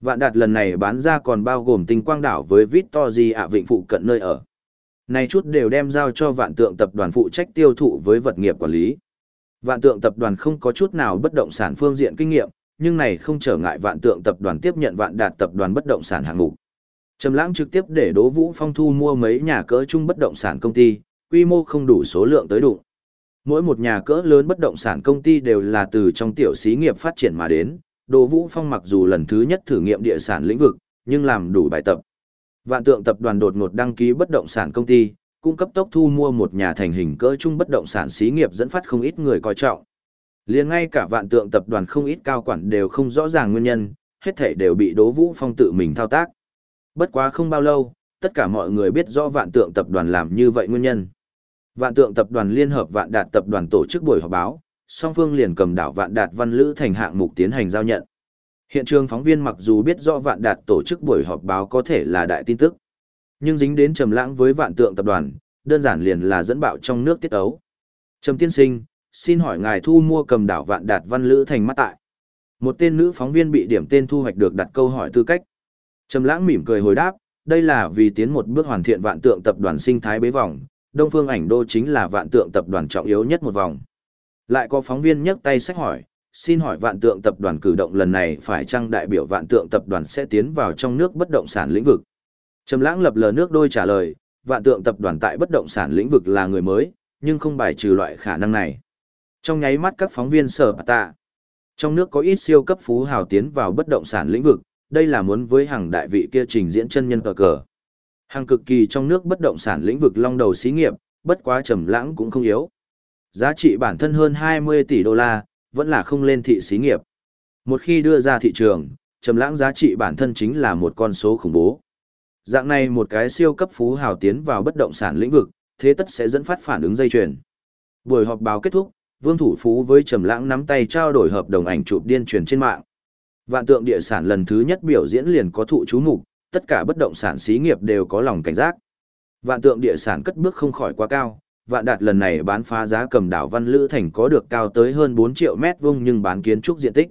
Vạn Đạt lần này bán ra còn bao gồm Tinh Quang đảo với Victory ạ vịnh phụ cận nơi ở. Này chút đều đem giao cho Vạn Tượng tập đoàn phụ trách tiêu thụ với vật nghiệp quản lý. Vạn Tượng tập đoàn không có chút nào bất động sản phương diện kinh nghiệm, nhưng này không trở ngại Vạn Tượng tập đoàn tiếp nhận Vạn Đạt tập đoàn bất động sản hạng ngũ. Trầm Lãng trực tiếp để Đỗ Vũ Phong thu mua mấy nhà cỡ trung bất động sản công ty, quy mô không đủ số lượng tới đủ. Mỗi một nhà cỡ lớn bất động sản công ty đều là từ trong tiểu xí nghiệp phát triển mà đến, Đỗ Vũ Phong mặc dù lần thứ nhất thử nghiệm địa sản lĩnh vực, nhưng làm đủ bài tập. Vạn Tượng tập đoàn đột ngột đăng ký bất động sản công ty, cung cấp tốc thu mua một nhà thành hình cỡ trung bất động sản xí nghiệp dẫn phát không ít người coi trọng. Liền ngay cả Vạn Tượng tập đoàn không ít cao quản đều không rõ ràng nguyên nhân, hết thảy đều bị Đỗ Vũ Phong tự mình thao tác. Bất quá không bao lâu, tất cả mọi người biết rõ Vạn Tượng tập đoàn làm như vậy nguyên nhân. Vạn Tượng tập đoàn liên hợp Vạn Đạt tập đoàn tổ chức buổi họp báo, song phương liền cầm đảo Vạn Đạt Văn Lữ thành hạng mục tiến hành giao nhận. Hiện trường phóng viên mặc dù biết rõ Vạn Đạt tổ chức buổi họp báo có thể là đại tin tức, nhưng dính đến Trầm Lãng với Vạn Tượng tập đoàn, đơn giản liền là dẫn bạo trong nước tiết ấu. Trầm tiên sinh, xin hỏi ngài thu mua cầm đảo Vạn Đạt Văn Lữ thành mắt tại. Một tên nữ phóng viên bị điểm tên thu hoạch được đặt câu hỏi tư cách. Trầm Lãng mỉm cười hồi đáp, đây là vì tiến một bước hoàn thiện Vạn Tượng tập đoàn sinh thái bế vòng, Đông Phương Ảnh Đô chính là Vạn Tượng tập đoàn trọng yếu nhất một vòng. Lại có phóng viên nhấc tay sách hỏi, xin hỏi vạn tượng tập đoàn cử động lần này phải chăng đại biểu vạn tượng tập đoàn sẽ tiến vào trong nước bất động sản lĩnh vực? Trầm lãng lập lờ nước đôi trả lời, vạn tượng tập đoàn tại bất động sản lĩnh vực là người mới, nhưng không bài trừ loại khả năng này. Trong nháy mắt các phóng viên sở bà tạ. Trong nước có ít siêu cấp phú hào tiến vào bất động sản lĩnh vực, đây là muốn với hàng đại vị kia trình diễn chân nhân cờ cờ. Hàng cực kỳ trong nước bất động sản lĩnh vực long đầu xí nghiệp, bất quá trầm lãng cũng không yếu. Giá trị bản thân hơn 20 tỷ đô la, vẫn là không lên thị xí nghiệp. Một khi đưa ra thị trường, trầm lãng giá trị bản thân chính là một con số khủng bố. Dạng này một cái siêu cấp phú hào tiến vào bất động sản lĩnh vực, thế tất sẽ dẫn phát phản ứng dây chuyền. Buổi họp báo kết thúc, Vương Thủ Phú với Trầm Lãng nắm tay trao đổi hợp đồng ảnh chụp điên truyền trên mạng. Vạn tượng địa sản lần thứ nhất biểu diễn liền có thụ chú mục, tất cả bất động sản xí nghiệp đều có lòng cảnh giác. Vạn tượng địa sản cất bước không khỏi quá cao, vạn đạt lần này bán phá giá cầm đảo Văn Lữ Thành có được cao tới hơn 4 triệu mét vuông nhưng bán kiến trúc diện tích.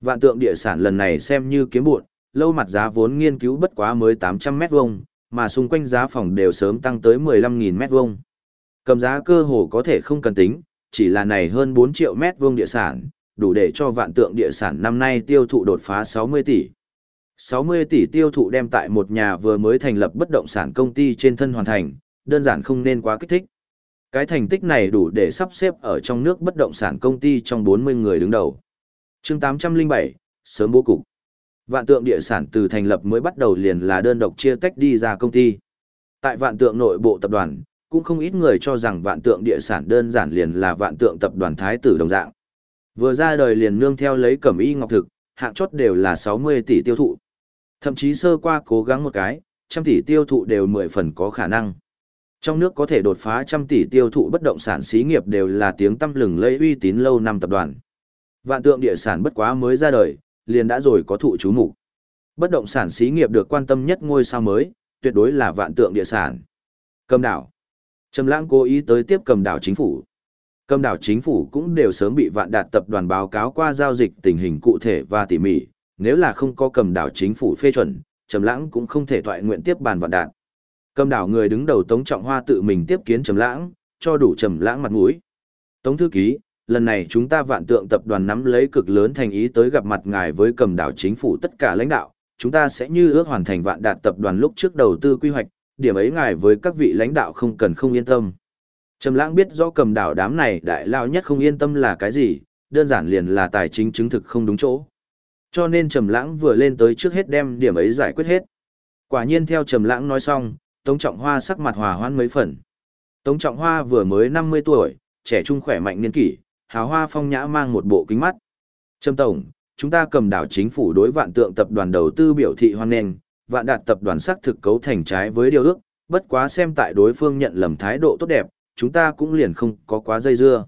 Vạn tượng địa sản lần này xem như kiếm buộn, lâu mặt giá vốn nghiên cứu bất quá mới 800 mét vuông, mà xung quanh giá phòng đều sớm tăng tới 15.000 mét vuông. Cầm giá cơ hồ có thể không cần tính, chỉ là này hơn 4 triệu mét vuông địa sản, đủ để cho vạn tượng địa sản năm nay tiêu thụ đột phá 60 tỷ. 60 tỷ tiêu thụ đem tại một nhà vừa mới thành lập bất động sản công ty trên thân hoàn thành, đơn giản không nên quá kích thích. Cái thành tích này đủ để sắp xếp ở trong nước bất động sản công ty trong 40 người đứng đầu. chương 807, sớm bố cục. Vạn tượng địa sản từ thành lập mới bắt đầu liền là đơn độc chia tách đi ra công ty. Tại vạn tượng nội bộ tập đoàn, cũng không ít người cho rằng vạn tượng địa sản đơn giản liền là vạn tượng tập đoàn thái tử đồng dạng. Vừa ra đời liền nương theo lấy cẩm y ngọc thực, hạng chốt đều là 60 tỷ tiêu thụ. Thậm chí sơ qua cố gắng một cái, trăm tỷ tiêu thụ đều 10 phần có khả năng. Trong nước có thể đột phá trăm tỷ tiêu thụ bất động sản xí nghiệp đều là tiếng tăm lừng lẫy uy tín lâu năm tập đoàn. Vạn tượng địa sản bất quá mới ra đời, liền đã rồi có thụ chú mục. Bất động sản xí nghiệp được quan tâm nhất ngôi sao mới, tuyệt đối là vạn tượng địa sản. Cầm đảo. Trầm lãng cố ý tới tiếp cầm đảo chính phủ. Cầm đảo chính phủ cũng đều sớm bị vạn đạt tập đoàn báo cáo qua giao dịch tình hình cụ thể và tỉ mỉ, nếu là không có cầm đảo chính phủ phê chuẩn, Trầm lãng cũng không thể thoại nguyện tiếp bàn vạn đạt. Cầm đảo người đứng đầu Tống Trọng Hoa tự mình tiếp kiến Trầm Lãng, cho đủ Trầm Lãng mặt mũi. Tống thư ký, lần này chúng ta vạn tượng tập đoàn nắm lấy cực lớn thành ý tới gặp mặt ngài với cầm đảo chính phủ tất cả lãnh đạo, chúng ta sẽ như ước hoàn thành vạn đạt tập đoàn lúc trước đầu tư quy hoạch, điểm ấy ngài với các vị lãnh đạo không cần không yên tâm. Trầm Lãng biết rõ cầm đảo đám này đại lao nhất không yên tâm là cái gì, đơn giản liền là tài chính chứng thực không đúng chỗ. Cho nên Trầm Lãng vừa lên tới trước hết đem điểm ấy giải quyết hết. Quả nhiên theo Trầm Lãng nói xong, Tống Trọng Hoa sắc mặt hòa hoãn mấy phần. Tống Trọng Hoa vừa mới 50 tuổi, trẻ trung khỏe mạnh niên kỷ, hào hoa phong nhã mang một bộ kính mắt. trầm Tổng, chúng ta cầm đảo chính phủ đối vạn tượng tập đoàn đầu tư biểu thị hoan nghênh, vạn đạt tập đoàn sắc thực cấu thành trái với điều ước, bất quá xem tại đối phương nhận lầm thái độ tốt đẹp, chúng ta cũng liền không có quá dây dưa.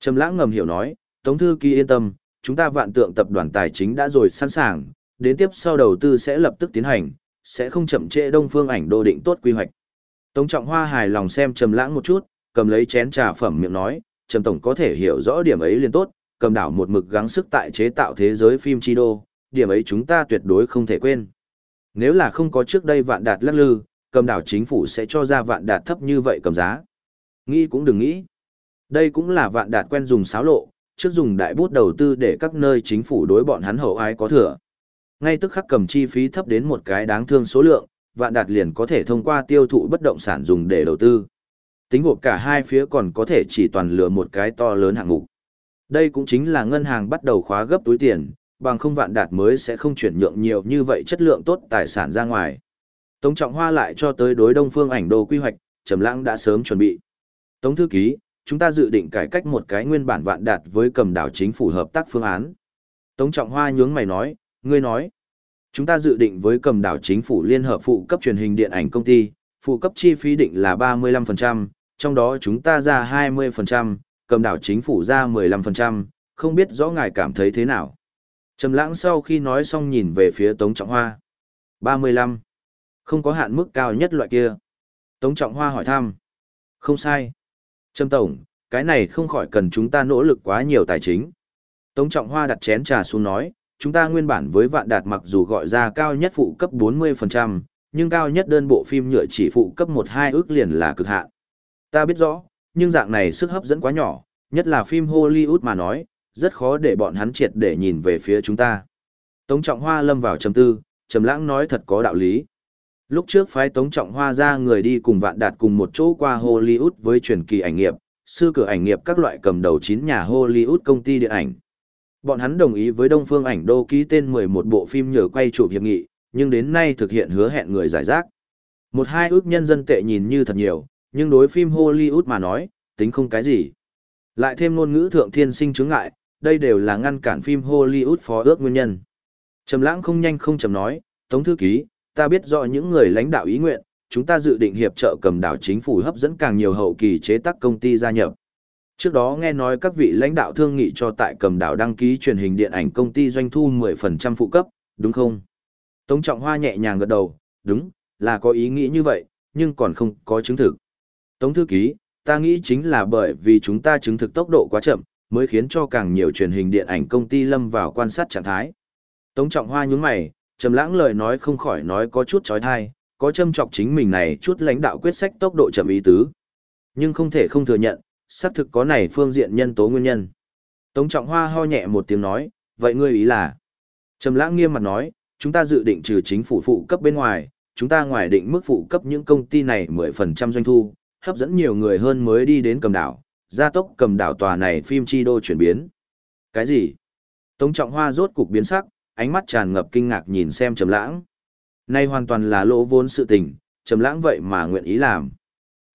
Trầm lãng ngầm hiểu nói, Tống Thư Ký yên tâm, chúng ta vạn tượng tập đoàn tài chính đã rồi sẵn sàng, đến tiếp sau đầu tư sẽ lập tức tiến hành, sẽ không chậm trễ Đông Phương ảnh đô định tốt quy hoạch. Tống Trọng Hoa hài lòng xem Trầm Lãng một chút, cầm lấy chén trà phẩm miệng nói, Trầm tổng có thể hiểu rõ điểm ấy liền tốt, cầm đảo một mực gắng sức tại chế tạo thế giới phim chi đô, điểm ấy chúng ta tuyệt đối không thể quên. Nếu là không có trước đây vạn đạt lắc lư, cầm đảo chính phủ sẽ cho ra vạn đạt thấp như vậy cầm giá. Nghĩ cũng đừng nghĩ. Đây cũng là vạn đạt quen dùng xáo lộ, trước dùng đại bút đầu tư để các nơi chính phủ đối bọn hắn hậu ái có thừa. Ngay tức khắc cầm chi phí thấp đến một cái đáng thương số lượng, vạn đạt liền có thể thông qua tiêu thụ bất động sản dùng để đầu tư. Tính gộp cả hai phía còn có thể chỉ toàn lừa một cái to lớn hạng mục. Đây cũng chính là ngân hàng bắt đầu khóa gấp túi tiền, bằng không vạn đạt mới sẽ không chuyển nhượng nhiều như vậy chất lượng tốt tài sản ra ngoài. Tống Trọng Hoa lại cho tới đối Đông Phương ảnh đồ quy hoạch, Trầm Lãng đã sớm chuẩn bị. Tống thư ký, chúng ta dự định cải cách một cái nguyên bản vạn đạt với cầm đảo chính phủ hợp tác phương án. Tống Trọng Hoa nhướng mày nói, ngươi nói, chúng ta dự định với cầm đảo chính phủ liên hợp phụ cấp truyền hình điện ảnh công ty, phụ cấp chi phí định là 35%, trong đó chúng ta ra 20%, cầm đảo chính phủ ra 15%, không biết rõ ngài cảm thấy thế nào. Trầm lãng sau khi nói xong nhìn về phía Tống Trọng Hoa. 35. Không có hạn mức cao nhất loại kia. Tống Trọng Hoa hỏi thăm. Không sai. Trâm Tổng, cái này không khỏi cần chúng ta nỗ lực quá nhiều tài chính. Tống Trọng Hoa đặt chén trà xuống nói, chúng ta nguyên bản với vạn đạt mặc dù gọi ra cao nhất phụ cấp 40%, nhưng cao nhất đơn bộ phim nhựa chỉ phụ cấp 1-2 ước liền là cực hạn. Ta biết rõ, nhưng dạng này sức hấp dẫn quá nhỏ, nhất là phim Hollywood mà nói, rất khó để bọn hắn triệt để nhìn về phía chúng ta. Tống Trọng Hoa lâm vào trầm tư, trầm lãng nói thật có đạo lý. Lúc trước phái Tống Trọng Hoa ra người đi cùng vạn đạt cùng một chỗ qua Hollywood với truyền kỳ ảnh nghiệp, sư cửa ảnh nghiệp các loại cầm đầu chín nhà Hollywood công ty điện ảnh. Bọn hắn đồng ý với Đông Phương ảnh đô ký tên 11 bộ phim nhờ quay chụp hiệp nghị, nhưng đến nay thực hiện hứa hẹn người giải rác. Một hai ước nhân dân tệ nhìn như thật nhiều, nhưng đối phim Hollywood mà nói, tính không cái gì. Lại thêm ngôn ngữ thượng thiên sinh chứng ngại, đây đều là ngăn cản phim Hollywood phó ước nguyên nhân. Trầm lãng không nhanh không chậm nói, Tống Thư Ký, ta biết rõ những người lãnh đạo ý nguyện, chúng ta dự định hiệp trợ cầm đảo chính phủ hấp dẫn càng nhiều hậu kỳ chế tác công ty gia nhập. Trước đó nghe nói các vị lãnh đạo thương nghị cho tại cầm đảo đăng ký truyền hình điện ảnh công ty doanh thu 10% phụ cấp, đúng không? Tống Trọng Hoa nhẹ nhàng gật đầu, đúng, là có ý nghĩ như vậy, nhưng còn không có chứng thực. Tống Thư Ký, ta nghĩ chính là bởi vì chúng ta chứng thực tốc độ quá chậm, mới khiến cho càng nhiều truyền hình điện ảnh công ty lâm vào quan sát trạng thái. Tống Trọng Hoa nhướng mày, trầm lãng lời nói không khỏi nói có chút chói tai, có châm chọc chính mình này chút lãnh đạo quyết sách tốc độ chậm ý tứ. Nhưng không thể không thừa nhận, xác thực có này phương diện nhân tố nguyên nhân. Tống Trọng Hoa ho nhẹ một tiếng nói, vậy ngươi ý là? Trầm lãng nghiêm mặt nói, chúng ta dự định trừ chính phủ phụ cấp bên ngoài, chúng ta ngoài định mức phụ cấp những công ty này 10% doanh thu, hấp dẫn nhiều người hơn mới đi đến cầm đảo, gia tốc cầm đảo tòa này phim chi đô chuyển biến. Cái gì? Tống Trọng Hoa rốt cục biến sắc, ánh mắt tràn ngập kinh ngạc nhìn xem Trầm Lãng. Nay hoàn toàn là lỗ vốn sự tình, Trầm Lãng vậy mà nguyện ý làm.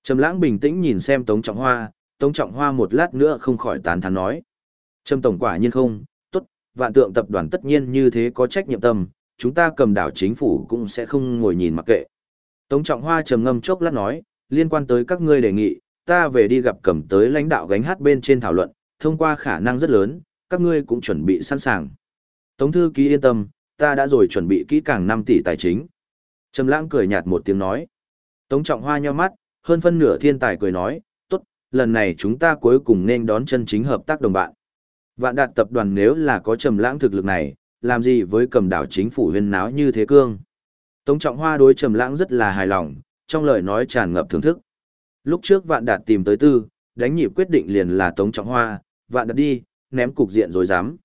Trầm Lãng bình tĩnh nhìn xem Tống Trọng Hoa, Tống Trọng Hoa một lát nữa không khỏi tán thán nói: "Trầm tổng quả nhiên không, tốt, vạn tượng tập đoàn tất nhiên như thế có trách nhiệm tâm, chúng ta cầm đảo chính phủ cũng sẽ không ngồi nhìn mặc kệ." Tống Trọng Hoa trầm ngâm chốc lát nói: "Liên quan tới các ngươi đề nghị, ta về đi gặp cầm tới lãnh đạo gánh hát bên trên thảo luận, thông qua khả năng rất lớn, các ngươi cũng chuẩn bị sẵn sàng." Tống thư ký yên tâm, ta đã rồi chuẩn bị kỹ càng 5 tỷ tài chính. Trầm lãng cười nhạt một tiếng nói. Tống trọng hoa nheo mắt, hơn phân nửa thiên tài cười nói, tốt, lần này chúng ta cuối cùng nên đón chân chính hợp tác đồng bạn. Vạn đạt tập đoàn nếu là có trầm lãng thực lực này, làm gì với cầm đảo chính phủ huyên náo như thế cương. Tống trọng hoa đối trầm lãng rất là hài lòng, trong lời nói tràn ngập thưởng thức. Lúc trước vạn đạt tìm tới tư, đánh nhịp quyết định liền là tống trọng hoa, vạn đạt đi, ném cục diện rồi dám.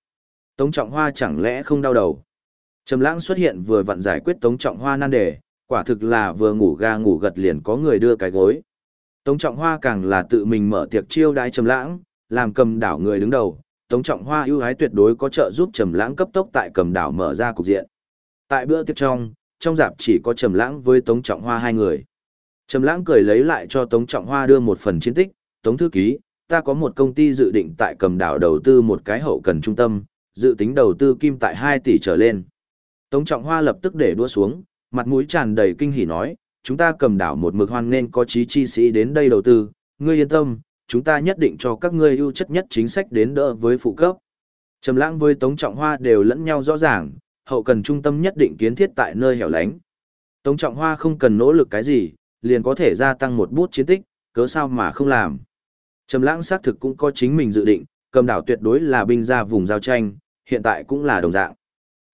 Tống Trọng Hoa chẳng lẽ không đau đầu. Trầm lãng xuất hiện vừa vặn giải quyết Tống Trọng Hoa nan đề, quả thực là vừa ngủ ga ngủ gật liền có người đưa cái gối. Tống Trọng Hoa càng là tự mình mở tiệc chiêu đãi Trầm lãng, làm cầm đảo người đứng đầu. Tống Trọng Hoa ưu ái tuyệt đối có trợ giúp Trầm lãng cấp tốc tại cầm đảo mở ra cục diện. Tại bữa tiệc trong, trong dạp chỉ có Trầm lãng với Tống Trọng Hoa hai người. Trầm lãng cười lấy lại cho Tống Trọng Hoa đưa một phần chiến tích, "Tống thư ký, ta có một công ty dự định tại cầm đảo đầu tư một cái hậu cần trung tâm, dự tính đầu tư kim tại 2 tỷ trở lên. Tống Trọng Hoa lập tức để đua xuống, mặt mũi tràn đầy kinh hỉ nói, chúng ta cầm đảo một mực hoan nên có chí chi sĩ đến đây đầu tư, ngươi yên tâm, chúng ta nhất định cho các ngươi ưu chất nhất chính sách đến đỡ với phụ cấp. Trầm lãng với Tống Trọng Hoa đều lẫn nhau rõ ràng, hậu cần trung tâm nhất định kiến thiết tại nơi hẻo lánh. Tống Trọng Hoa không cần nỗ lực cái gì, liền có thể gia tăng một bút chiến tích, cớ sao mà không làm. Trầm lãng xác thực cũng có chính mình dự định, cầm đảo tuyệt đối là binh ra vùng giao tranh, hiện tại cũng là đồng dạng.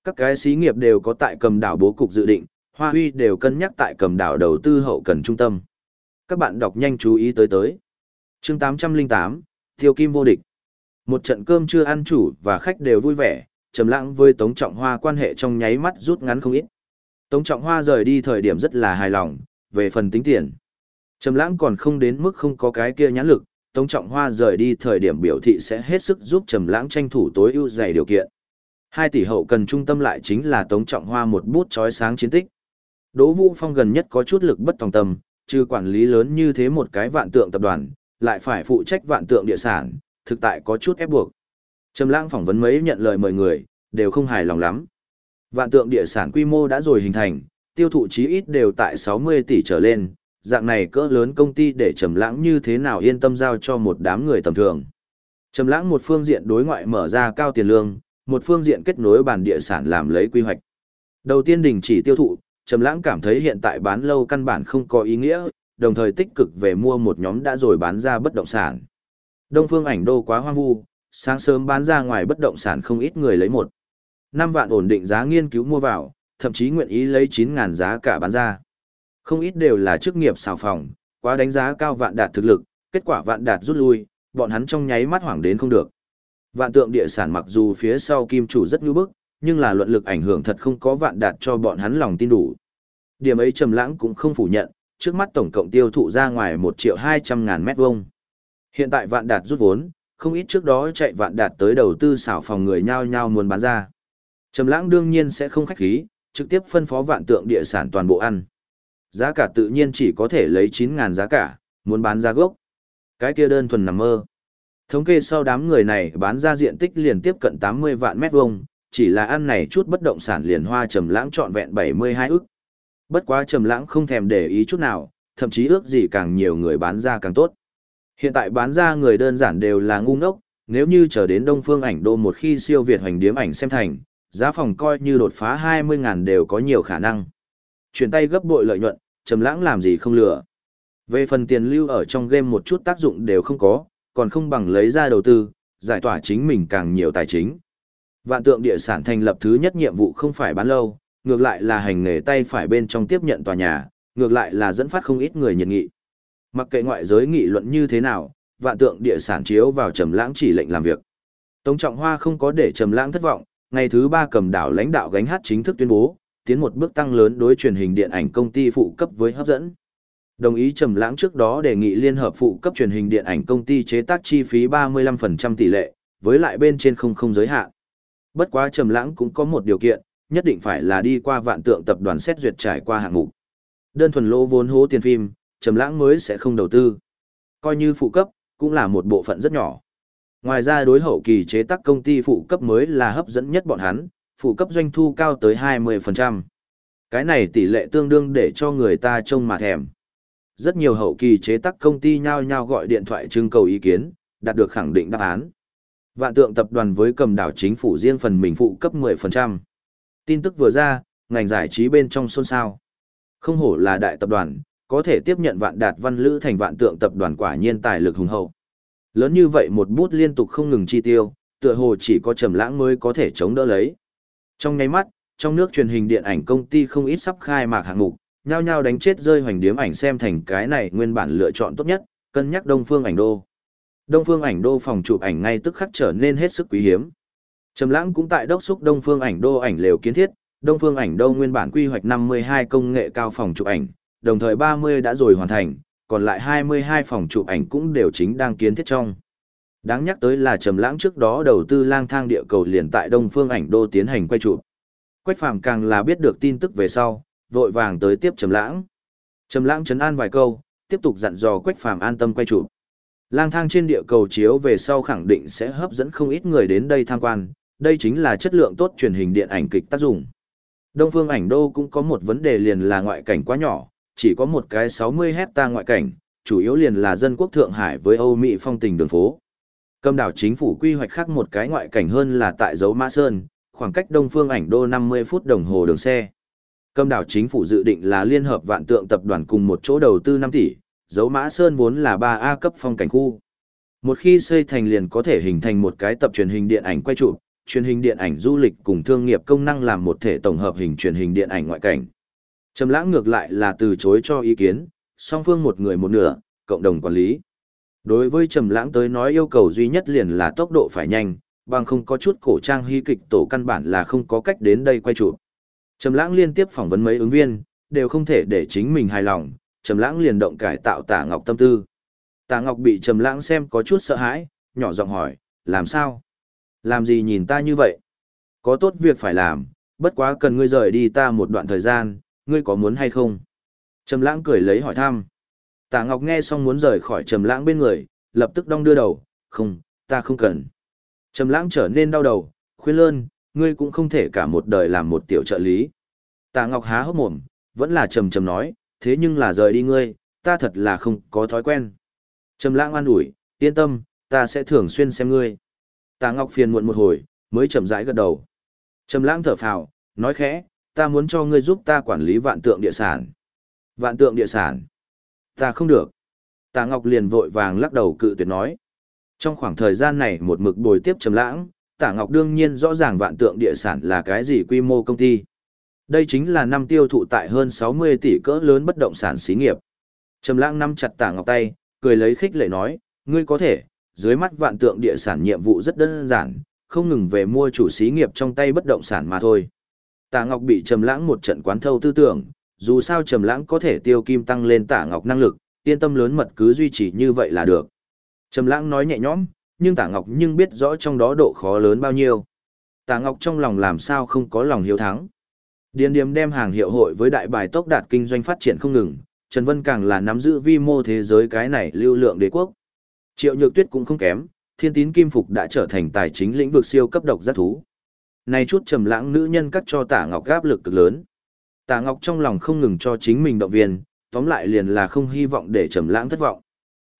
Các cái xí nghiệp đều có tại cầm đảo bố cục dự định, Hoa Huy đều cân nhắc tại cầm đảo đầu tư hậu cần trung tâm. Các bạn đọc nhanh chú ý tới tới. Chương 808, Tiêu Kim vô địch. Một trận cơm chưa ăn chủ và khách đều vui vẻ, trầm lặng với Tống Trọng Hoa quan hệ trong nháy mắt rút ngắn không ít. Tống Trọng Hoa rời đi thời điểm rất là hài lòng, về phần tính tiền. Trầm lãng còn không đến mức không có cái kia nhãn lực, Tống Trọng Hoa rời đi thời điểm biểu thị sẽ hết sức giúp Trầm lãng tranh thủ tối ưu dày điều kiện. Hai tỷ hậu cần trung tâm lại chính là Tống Trọng Hoa một bút chói sáng chiến tích. Đỗ Vũ Phong gần nhất có chút lực bất tòng tâm, trừ quản lý lớn như thế một cái vạn tượng tập đoàn, lại phải phụ trách vạn tượng địa sản, thực tại có chút ép buộc. Trầm lãng phỏng vấn mấy nhận lời mời người, đều không hài lòng lắm. Vạn tượng địa sản quy mô đã rồi hình thành, tiêu thụ chí ít đều tại 60 tỷ trở lên, dạng này cỡ lớn công ty để trầm lãng như thế nào yên tâm giao cho một đám người tầm thường. Trầm lãng một phương diện đối ngoại mở ra cao tiền lương, một phương diện kết nối bản địa sản làm lấy quy hoạch. Đầu tiên đình chỉ tiêu thụ, Trầm lãng cảm thấy hiện tại bán lâu căn bản không có ý nghĩa, đồng thời tích cực về mua một nhóm đã rồi bán ra bất động sản. Đông Phương Ảnh Đô quá hoang vu, sáng sớm bán ra ngoài bất động sản không ít người lấy một. năm vạn ổn định giá nghiên cứu mua vào, thậm chí nguyện ý lấy 9.000 giá cả bán ra. Không ít đều là chức nghiệp xào phòng, quá đánh giá cao vạn đạt thực lực, kết quả vạn đạt rút lui, bọn hắn trong nháy mắt hoảng đến không được. Vạn tượng địa sản mặc dù phía sau kim chủ rất nhu bức, nhưng là luận lực ảnh hưởng thật không có vạn đạt cho bọn hắn lòng tin đủ. Điểm ấy trầm lãng cũng không phủ nhận, trước mắt tổng cộng tiêu thụ ra ngoài 1 triệu 200 ngàn mét vuông. Hiện tại vạn đạt rút vốn, không ít trước đó chạy vạn đạt tới đầu tư xảo phòng người nhao nhao muốn bán ra. Trầm lãng đương nhiên sẽ không khách khí, trực tiếp phân phó vạn tượng địa sản toàn bộ ăn. Giá cả tự nhiên chỉ có thể lấy 9.000 giá cả, muốn bán ra gốc. Cái kia đơn thuần nằm mơ. Thống kê sau đám người này bán ra diện tích liền tiếp cận 80 vạn mét vuông, chỉ là ăn này chút bất động sản liền hoa trầm lãng trọn vẹn 72 ức. Bất quá trầm lãng không thèm để ý chút nào, thậm chí ước gì càng nhiều người bán ra càng tốt. Hiện tại bán ra người đơn giản đều là ngu ngốc, nếu như chờ đến Đông Phương ảnh đô một khi siêu việt hoành điếm ảnh xem thành, giá phòng coi như đột phá 20 ngàn đều có nhiều khả năng. Chuyển tay gấp bội lợi nhuận, trầm lãng làm gì không lừa. Về phần tiền lưu ở trong game một chút tác dụng đều không có, còn không bằng lấy ra đầu tư, giải tỏa chính mình càng nhiều tài chính. Vạn tượng địa sản thành lập thứ nhất nhiệm vụ không phải bán lâu, ngược lại là hành nghề tay phải bên trong tiếp nhận tòa nhà, ngược lại là dẫn phát không ít người nhiệt nghị. Mặc kệ ngoại giới nghị luận như thế nào, vạn tượng địa sản chiếu vào trầm lãng chỉ lệnh làm việc. Tống Trọng Hoa không có để trầm lãng thất vọng, ngày thứ ba cầm đảo lãnh đạo gánh hát chính thức tuyên bố, tiến một bước tăng lớn đối truyền hình điện ảnh công ty phụ cấp với hấp dẫn. Đồng ý trầm lãng trước đó đề nghị liên hợp phụ cấp truyền hình điện ảnh công ty chế tác chi phí 35% tỷ lệ, với lại bên trên không không giới hạn. Bất quá trầm lãng cũng có một điều kiện, nhất định phải là đi qua vạn tượng tập đoàn xét duyệt trải qua hạng mục. Đơn thuần lỗ vốn hố tiền phim, trầm lãng mới sẽ không đầu tư. Coi như phụ cấp, cũng là một bộ phận rất nhỏ. Ngoài ra đối hậu kỳ chế tác công ty phụ cấp mới là hấp dẫn nhất bọn hắn, phụ cấp doanh thu cao tới 20%. Cái này tỷ lệ tương đương để cho người ta trông mà thèm. Rất nhiều hậu kỳ chế tác công ty nhao nhao gọi điện thoại trưng cầu ý kiến, đạt được khẳng định đáp án. Vạn tượng tập đoàn với cầm đảo chính phủ riêng phần mình phụ cấp 10%. Tin tức vừa ra, ngành giải trí bên trong xôn xao. Không hổ là đại tập đoàn, có thể tiếp nhận vạn đạt văn lữ thành vạn tượng tập đoàn quả nhiên tài lực hùng hậu. Lớn như vậy một bút liên tục không ngừng chi tiêu, tựa hồ chỉ có trầm lãng mới có thể chống đỡ lấy. Trong nháy mắt, trong nước truyền hình điện ảnh công ty không ít sắp khai mạc hạng mục, nhao nhao đánh chết rơi hoành điếm ảnh xem thành cái này nguyên bản lựa chọn tốt nhất, cân nhắc Đông Phương ảnh đô. Đông Phương ảnh đô phòng chụp ảnh ngay tức khắc trở nên hết sức quý hiếm. Trầm Lãng cũng tại đốc xúc Đông Phương ảnh đô ảnh lều kiến thiết, Đông Phương ảnh đô nguyên bản quy hoạch 52 công nghệ cao phòng chụp ảnh, đồng thời 30 đã rồi hoàn thành, còn lại 22 phòng chụp ảnh cũng đều chính đang kiến thiết trong. Đáng nhắc tới là Trầm Lãng trước đó đầu tư lang thang địa cầu liền tại Đông Phương ảnh đô tiến hành quay chụp. Quách Phàm càng là biết được tin tức về sau, vội vàng tới tiếp Trầm Lãng. Trầm Lãng trấn an vài câu, tiếp tục dặn dò Quách Phàm an tâm quay chụp. Lang thang trên địa cầu chiếu về sau khẳng định sẽ hấp dẫn không ít người đến đây tham quan, đây chính là chất lượng tốt truyền hình điện ảnh kịch tác dụng. Đông Phương Ảnh Đô cũng có một vấn đề liền là ngoại cảnh quá nhỏ, chỉ có một cái 60 hecta ngoại cảnh, chủ yếu liền là dân quốc Thượng Hải với Âu Mỹ phong tình đường phố. Cầm đảo chính phủ quy hoạch khác một cái ngoại cảnh hơn là tại dấu Mã Sơn, khoảng cách đông phương ảnh đô 50 phút đồng hồ đường xe. Cầm đảo chính phủ dự định là liên hợp vạn tượng tập đoàn cùng một chỗ đầu tư 5 tỷ, dấu Mã Sơn vốn là 3A cấp phong cảnh khu. Một khi xây thành liền có thể hình thành một cái tập truyền hình điện ảnh quay chụp, truyền hình điện ảnh du lịch cùng thương nghiệp công năng làm một thể tổng hợp hình truyền hình điện ảnh ngoại cảnh. Trầm lãng ngược lại là từ chối cho ý kiến, song phương một người một nửa, cộng đồng quản lý. Đối với Trầm lãng tới nói yêu cầu duy nhất liền là tốc độ phải nhanh, bằng không có chút cổ trang hy kịch tổ căn bản là không có cách đến đây quay chụp. Trầm lãng liên tiếp phỏng vấn mấy ứng viên, đều không thể để chính mình hài lòng, Trầm lãng liền động cải tạo Tả Ngọc tâm tư. Tạ Ngọc bị Trầm lãng xem có chút sợ hãi, nhỏ giọng hỏi, làm sao? Làm gì nhìn ta như vậy? Có tốt việc phải làm, bất quá cần ngươi rời đi ta một đoạn thời gian, ngươi có muốn hay không? Trầm lãng cười lấy hỏi thăm. Tả Ngọc nghe xong muốn rời khỏi Trầm lãng bên người, lập tức đong đưa đầu, không, ta không cần. Trầm lãng trở nên đau đầu, khuyên lơn, ngươi cũng không thể cả một đời làm một tiểu trợ lý. Tả Ngọc há hốc mồm, vẫn là trầm trầm nói, thế nhưng là rời đi ngươi, ta thật là không có thói quen. Trầm lãng an ủi, yên tâm, ta sẽ thường xuyên xem ngươi. Tả Ngọc phiền muộn một hồi, mới chậm rãi gật đầu. Trầm lãng thở phào, nói khẽ, ta muốn cho ngươi giúp ta quản lý vạn tượng địa sản. Vạn tượng địa sản. Ta không được. Tạ Ngọc liền vội vàng lắc đầu cự tuyệt nói. Trong khoảng thời gian này một mực bồi tiếp trầm lãng, Tả Ngọc đương nhiên rõ ràng vạn tượng địa sản là cái gì quy mô công ty. Đây chính là năm tiêu thụ tại hơn 60 tỷ cỡ lớn bất động sản xí nghiệp. Trầm lãng nắm chặt Tả Ngọc tay, cười lấy khích lệ nói, ngươi có thể, dưới mắt vạn tượng địa sản nhiệm vụ rất đơn giản, không ngừng về mua chủ xí nghiệp trong tay bất động sản mà thôi. Tả Ngọc bị Trầm Lãng một trận quán thâu tư tưởng, dù sao Trầm Lãng có thể tiêu kim tăng lên Tả Ngọc năng lực, yên tâm lớn mật cứ duy trì như vậy là được. Trầm Lãng nói nhẹ nhõm, nhưng Tả Ngọc nhưng biết rõ trong đó độ khó lớn bao nhiêu. Tả Ngọc trong lòng làm sao không có lòng hiếu thắng. Điền Điềm đem hàng hiệu hội với đại bài tốc đạt kinh doanh phát triển không ngừng, Trần Vân càng là nắm giữ vi mô thế giới cái này lưu lượng đế quốc. Triệu Nhược Tuyết cũng không kém, Thiên Tín Kim Phục đã trở thành tài chính lĩnh vực siêu cấp độc giác thú. Này chút trầm lãng nữ nhân cắt cho Tả Ngọc áp lực cực lớn. Tà Ngọc trong lòng không ngừng cho chính mình động viên, tóm lại liền là không hy vọng để trầm lãng thất vọng.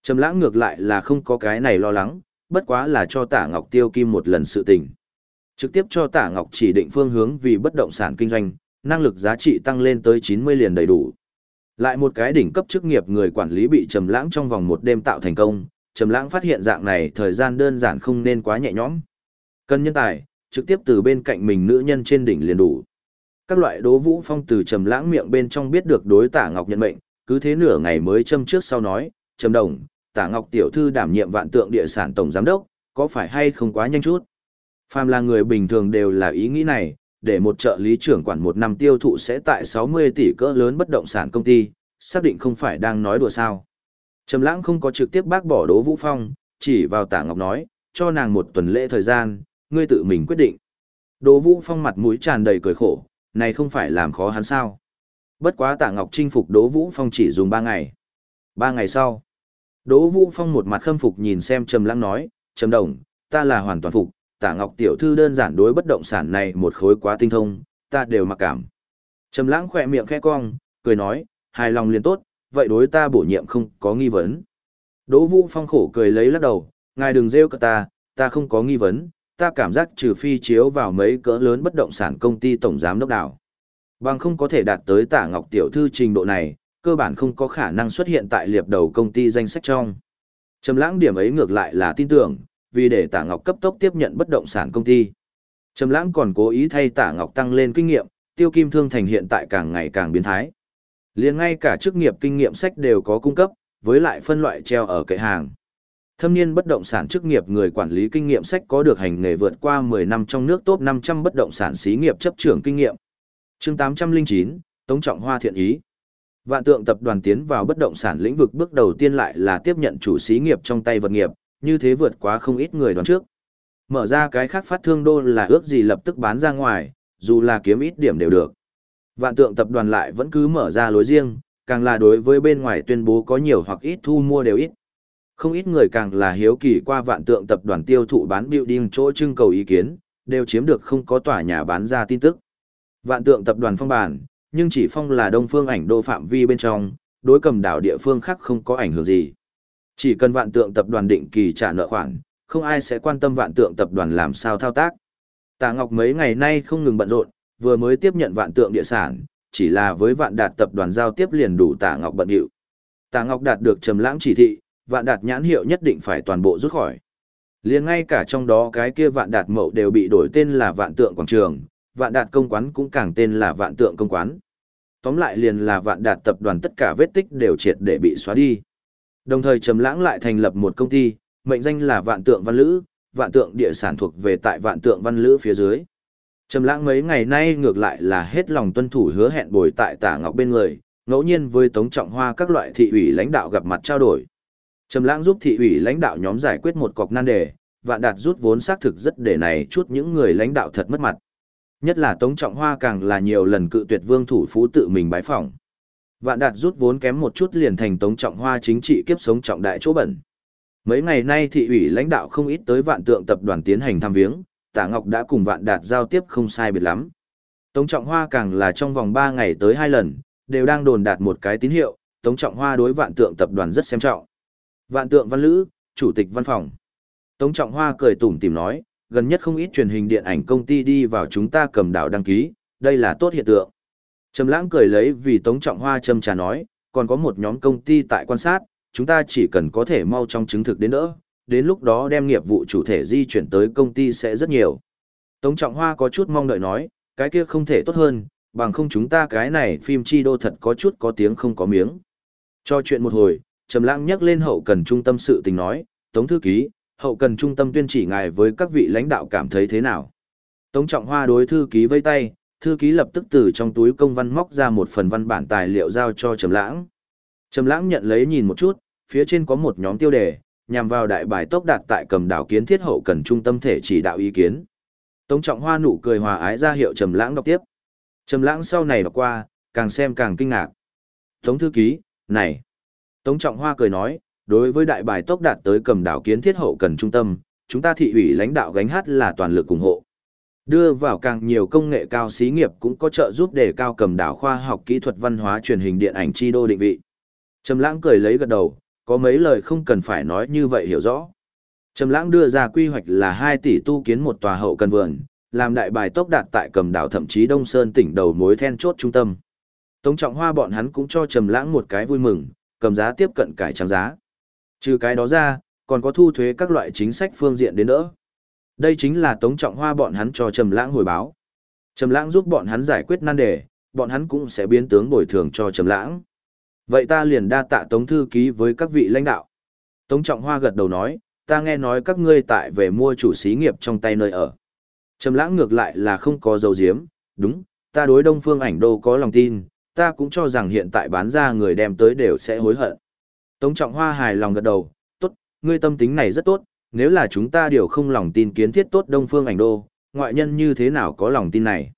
Trầm lãng ngược lại là không có cái này lo lắng, bất quá là cho Tả Ngọc tiêu kim một lần sự tình. Trực tiếp cho Tả Ngọc chỉ định phương hướng vì bất động sản kinh doanh, năng lực giá trị tăng lên tới 90 liền đầy đủ. Lại một cái đỉnh cấp chức nghiệp người quản lý bị trầm lãng trong vòng một đêm tạo thành công, trầm lãng phát hiện dạng này thời gian đơn giản không nên quá nhẹ nhõm. Cần nhân tài, trực tiếp từ bên cạnh mình nữ nhân trên đỉnh liền đủ. Các loại đố vũ phong từ trầm lãng miệng bên trong biết được đối tả ngọc nhận mệnh, cứ thế nửa ngày mới châm trước sau nói, trầm đồng, tả ngọc tiểu thư đảm nhiệm vạn tượng địa sản tổng giám đốc, có phải hay không quá nhanh chút? Phàm là người bình thường đều là ý nghĩ này, để một trợ lý trưởng quản một năm tiêu thụ sẽ tại 60 tỷ cỡ lớn bất động sản công ty, xác định không phải đang nói đùa sao. Trầm lãng không có trực tiếp bác bỏ đố Vũ Phong, chỉ vào Tả Ngọc nói, cho nàng một tuần lễ thời gian, ngươi tự mình quyết định. Đỗ Vũ Phong mặt mũi tràn đầy cười khổ, này không phải làm khó hắn sao. Bất quá Tạ Ngọc chinh phục Đỗ Vũ Phong chỉ dùng 3 ngày. 3 ngày sau, Đỗ Vũ Phong một mặt khâm phục nhìn xem Trầm Lãng nói, "Trầm Đồng, ta là hoàn toàn phục, Tạ Ngọc tiểu thư đơn giản đối bất động sản này một khối quá tinh thông, ta đều mặc cảm." Trầm Lãng khẽ miệng khẽ cong, cười nói, "Hài lòng liền tốt, vậy đối ta bổ nhiệm không có nghi vấn. Đỗ Vũ Phong khổ cười lấy lắc đầu, ngài đừng rêu cả ta, ta không có nghi vấn, ta cảm giác trừ phi chiếu vào mấy cỡ lớn bất động sản công ty tổng giám đốc đảo. Bằng không có thể đạt tới tả ngọc tiểu thư trình độ này, cơ bản không có khả năng xuất hiện tại liệp đầu công ty danh sách trong. Trầm lãng điểm ấy ngược lại là tin tưởng, vì để tả ngọc cấp tốc tiếp nhận bất động sản công ty. Trầm lãng còn cố ý thay tả ngọc tăng lên kinh nghiệm, tiêu kim thương thành hiện tại càng ngày càng biến thái liền ngay cả chức nghiệp kinh nghiệm sách đều có cung cấp, với lại phân loại treo ở kệ hàng. Thâm niên bất động sản chức nghiệp người quản lý kinh nghiệm sách có được hành nghề vượt qua 10 năm trong nước top 500 bất động sản xí nghiệp chấp trưởng kinh nghiệm. Chương 809, Tống Trọng Hoa thiện ý. Vạn tượng tập đoàn tiến vào bất động sản lĩnh vực bước đầu tiên lại là tiếp nhận chủ xí nghiệp trong tay vật nghiệp, như thế vượt quá không ít người đoán trước. Mở ra cái khác phát thương đô là ước gì lập tức bán ra ngoài, dù là kiếm ít điểm đều được. Vạn tượng tập đoàn lại vẫn cứ mở ra lối riêng, càng là đối với bên ngoài tuyên bố có nhiều hoặc ít thu mua đều ít. Không ít người càng là hiếu kỳ qua vạn tượng tập đoàn tiêu thụ bán building chỗ trưng cầu ý kiến, đều chiếm được không có tòa nhà bán ra tin tức. Vạn tượng tập đoàn phong bản, nhưng chỉ phong là đông phương ảnh đô phạm vi bên trong, đối cầm đảo địa phương khác không có ảnh hưởng gì. Chỉ cần vạn tượng tập đoàn định kỳ trả nợ khoản, không ai sẽ quan tâm vạn tượng tập đoàn làm sao thao tác. Tạ Ngọc mấy ngày nay không ngừng bận rộn, vừa mới tiếp nhận vạn tượng địa sản, chỉ là với vạn đạt tập đoàn giao tiếp liền đủ Tạ Ngọc bận rộn. Tạ Ngọc đạt được trầm lãng chỉ thị, vạn đạt nhãn hiệu nhất định phải toàn bộ rút khỏi. Liền ngay cả trong đó cái kia vạn đạt mậu đều bị đổi tên là vạn tượng quảng trường, vạn đạt công quán cũng càng tên là vạn tượng công quán. Tóm lại liền là vạn đạt tập đoàn tất cả vết tích đều triệt để bị xóa đi. Đồng thời Trầm Lãng lại thành lập một công ty, mệnh danh là Vạn Tượng Văn Lữ, Vạn Tượng địa sản thuộc về tại Vạn Tượng Văn Lữ phía dưới. Trầm Lãng mấy ngày nay ngược lại là hết lòng tuân thủ hứa hẹn bồi tại Tả Ngọc bên người, ngẫu nhiên với Tống Trọng Hoa các loại thị ủy lãnh đạo gặp mặt trao đổi. Trầm Lãng giúp thị ủy lãnh đạo nhóm giải quyết một cọc nan đề, Vạn Đạt rút vốn xác thực rất để này chút những người lãnh đạo thật mất mặt. Nhất là Tống Trọng Hoa càng là nhiều lần cự tuyệt Vương thủ phú tự mình bái phỏng. Vạn Đạt rút vốn kém một chút liền thành Tống Trọng Hoa chính trị kiếp sống trọng đại chỗ bẩn. Mấy ngày nay thị ủy lãnh đạo không ít tới Vạn Tượng tập đoàn tiến hành thăm viếng, Tạ Ngọc đã cùng Vạn Đạt giao tiếp không sai biệt lắm. Tống Trọng Hoa càng là trong vòng 3 ngày tới 2 lần, đều đang đồn đạt một cái tín hiệu, Tống Trọng Hoa đối Vạn Tượng tập đoàn rất xem trọng. Vạn Tượng Văn Lữ, chủ tịch văn phòng. Tống Trọng Hoa cười tủm tỉm nói, gần nhất không ít truyền hình điện ảnh công ty đi vào chúng ta cầm đảo đăng ký, đây là tốt hiện tượng. Trầm lãng cười lấy vì Tống Trọng Hoa châm trà nói, còn có một nhóm công ty tại quan sát, chúng ta chỉ cần có thể mau trong chứng thực đến đỡ, đến lúc đó đem nghiệp vụ chủ thể di chuyển tới công ty sẽ rất nhiều. Tống Trọng Hoa có chút mong đợi nói, cái kia không thể tốt hơn, bằng không chúng ta cái này phim chi đô thật có chút có tiếng không có miếng. Cho chuyện một hồi, Trầm Lãng nhắc lên hậu cần trung tâm sự tình nói, Tống thư ký, hậu cần trung tâm tuyên chỉ ngài với các vị lãnh đạo cảm thấy thế nào? Tống Trọng Hoa đối thư ký vẫy tay, thư ký lập tức từ trong túi công văn móc ra một phần văn bản tài liệu giao cho Trầm Lãng. Trầm Lãng nhận lấy nhìn một chút, phía trên có một nhóm tiêu đề, nhằm vào đại bài tốc đạt tại cầm đảo kiến thiết hậu cần trung tâm thể chỉ đạo ý kiến. Tống Trọng Hoa nụ cười hòa ái ra hiệu Trầm Lãng đọc tiếp. Trầm Lãng sau này đọc qua, càng xem càng kinh ngạc. Tống thư ký, này. Tống Trọng Hoa cười nói, đối với đại bài tốc đạt tới cầm đảo kiến thiết hậu cần trung tâm, chúng ta thị ủy lãnh đạo gánh hát là toàn lực ủng hộ. Đưa vào càng nhiều công nghệ cao xí nghiệp cũng có trợ giúp để cao cầm đảo khoa học kỹ thuật văn hóa truyền hình điện ảnh chi đô định vị. Trầm lãng cười lấy gật đầu, có mấy lời không cần phải nói như vậy hiểu rõ. Trầm lãng đưa ra quy hoạch là 2 tỷ tu kiến một tòa hậu cần vườn, làm đại bài tốc đạt tại cầm đảo thậm chí Đông Sơn tỉnh đầu mối then chốt trung tâm. Tống trọng hoa bọn hắn cũng cho Trầm lãng một cái vui mừng, cầm giá tiếp cận cải trắng giá. Trừ cái đó ra, còn có thu thuế các loại chính sách phương diện đến nữa. Đây chính là Tống Trọng Hoa bọn hắn cho Trầm Lãng hồi báo. Trầm Lãng giúp bọn hắn giải quyết nan đề, bọn hắn cũng sẽ biến tướng bồi thường cho Trầm Lãng. Vậy ta liền đa tạ Tống thư ký với các vị lãnh đạo. Tống Trọng Hoa gật đầu nói, ta nghe nói các ngươi tại về mua chủ xí nghiệp trong tay nơi ở. Trầm Lãng ngược lại là không có dấu diếm, đúng, ta đối Đông Phương Ảnh Đô có lòng tin, ta cũng cho rằng hiện tại bán ra người đem tới đều sẽ hối hận. Tống Trọng Hoa hài lòng gật đầu, tốt, ngươi tâm tính này rất tốt, nếu là chúng ta đều không lòng tin kiến thiết tốt Đông Phương ảnh đô, ngoại nhân như thế nào có lòng tin này.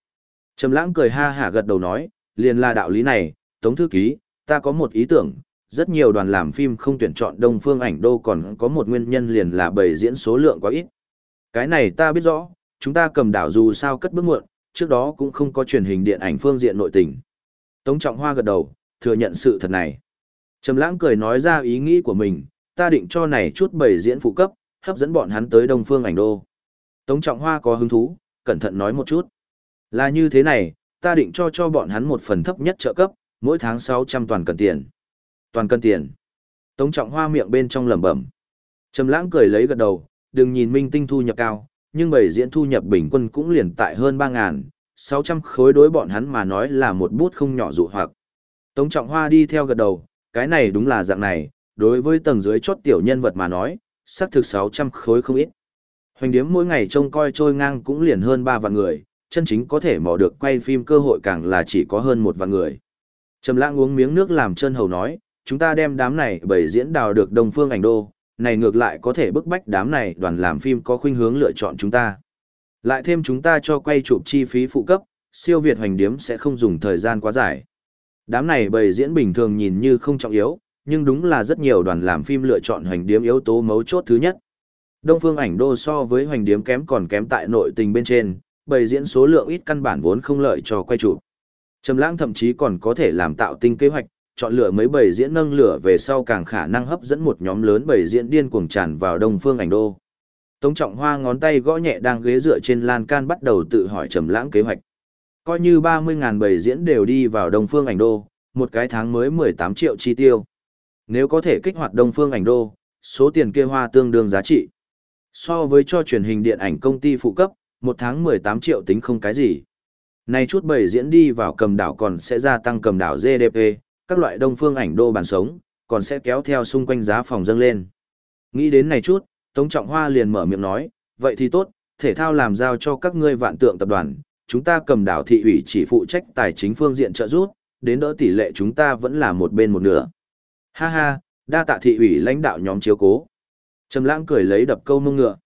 Trầm lãng cười ha hả gật đầu nói, liền là đạo lý này, Tống Thư Ký, ta có một ý tưởng, rất nhiều đoàn làm phim không tuyển chọn Đông Phương ảnh đô còn có một nguyên nhân liền là bày diễn số lượng quá ít. Cái này ta biết rõ, chúng ta cầm đảo dù sao cất bước muộn, trước đó cũng không có truyền hình điện ảnh phương diện nội tình. Tống Trọng Hoa gật đầu, thừa nhận sự thật này. Trầm lãng cười nói ra ý nghĩ của mình, ta định cho này chút bày diễn phụ cấp, hấp dẫn bọn hắn tới Đông Phương ảnh đô. Tống Trọng Hoa có hứng thú, cẩn thận nói một chút. Là như thế này, ta định cho cho bọn hắn một phần thấp nhất trợ cấp, mỗi tháng 600 toàn cần tiền. Toàn cần tiền. Tống Trọng Hoa miệng bên trong lẩm bẩm. Trầm Lãng cười lấy gật đầu, đừng nhìn Minh Tinh thu nhập cao, nhưng bày diễn thu nhập bình quân cũng liền tại hơn 3000, 600 khối đối bọn hắn mà nói là một bút không nhỏ dụ hoặc. Tống Trọng Hoa đi theo gật đầu, cái này đúng là dạng này, đối với tầng dưới chốt tiểu nhân vật mà nói, xác thực 600 khối không ít. Hoành điếm mỗi ngày trông coi trôi ngang cũng liền hơn 3 vạn người, chân chính có thể mò được quay phim cơ hội càng là chỉ có hơn một vạn người. Trầm lãng uống miếng nước làm chân hầu nói, chúng ta đem đám này bày diễn đào được đồng phương ảnh đô, này ngược lại có thể bức bách đám này đoàn làm phim có khuynh hướng lựa chọn chúng ta. Lại thêm chúng ta cho quay chụp chi phí phụ cấp, siêu việt hoành điếm sẽ không dùng thời gian quá dài. Đám này bày diễn bình thường nhìn như không trọng yếu, nhưng đúng là rất nhiều đoàn làm phim lựa chọn hoành điếm yếu tố mấu chốt thứ nhất. Đông phương ảnh đô so với hoành điếm kém còn kém tại nội tình bên trên, bày diễn số lượng ít căn bản vốn không lợi cho quay chụp. Trầm lãng thậm chí còn có thể làm tạo tinh kế hoạch, chọn lựa mấy bầy diễn nâng lửa về sau càng khả năng hấp dẫn một nhóm lớn bầy diễn điên cuồng tràn vào đông phương ảnh đô. Tống Trọng Hoa ngón tay gõ nhẹ đang ghế dựa trên lan can bắt đầu tự hỏi trầm lãng kế hoạch. Coi như 30.000 bầy diễn đều đi vào đông phương ảnh đô, một cái tháng mới 18 triệu chi tiêu. Nếu có thể kích hoạt đông phương ảnh đô, số tiền kia hoa tương đương giá trị. So với cho truyền hình điện ảnh công ty phụ cấp, một tháng 18 triệu tính không cái gì. Này chút bầy diễn đi vào cầm đảo còn sẽ gia tăng cầm đảo GDP, các loại đông phương ảnh đô bàn sống, còn sẽ kéo theo xung quanh giá phòng dâng lên. Nghĩ đến này chút, Tống Trọng Hoa liền mở miệng nói, vậy thì tốt, thể thao làm giao cho các ngươi vạn tượng tập đoàn, chúng ta cầm đảo thị ủy chỉ phụ trách tài chính phương diện trợ giúp, đến đỡ tỷ lệ chúng ta vẫn là một bên một nửa. Ha ha, đa tạ thị ủy lãnh đạo nhóm chiếu cố. Trầm lãng cười lấy đập câu mông ngựa.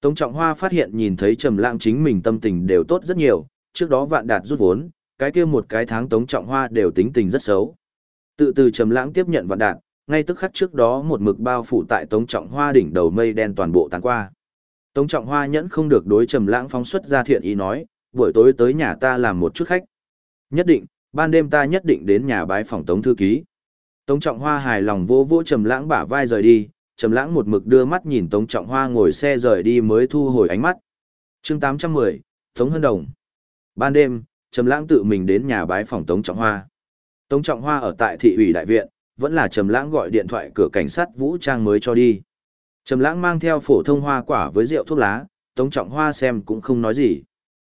Tống Trọng Hoa phát hiện nhìn thấy Trầm lãng chính mình tâm tình đều tốt rất nhiều, trước đó vạn đạt rút vốn, cái kia một cái tháng Tống Trọng Hoa đều tính tình rất xấu. Tự từ Trầm lãng tiếp nhận vạn đạt, ngay tức khắc trước đó một mực bao phủ tại Tống Trọng Hoa đỉnh đầu mây đen toàn bộ tán qua. Tống Trọng Hoa nhẫn không được đối Trầm lãng phóng xuất ra thiện ý nói, buổi tối tới nhà ta làm một chút khách. Nhất định, ban đêm ta nhất định đến nhà bái phòng Tống thư ký. Tống Trọng Hoa hài lòng vỗ vỗ Trầm Lãng bả vai rời đi, Trầm Lãng một mực đưa mắt nhìn Tống Trọng Hoa ngồi xe rời đi mới thu hồi ánh mắt. Chương 810, Tống Hân Đồng. Ban đêm, Trầm Lãng tự mình đến nhà bái phòng Tống Trọng Hoa. Tống Trọng Hoa ở tại thị ủy đại viện, vẫn là Trầm Lãng gọi điện thoại cửa cảnh sát vũ trang mới cho đi. Trầm Lãng mang theo phổ thông hoa quả với rượu thuốc lá, Tống Trọng Hoa xem cũng không nói gì.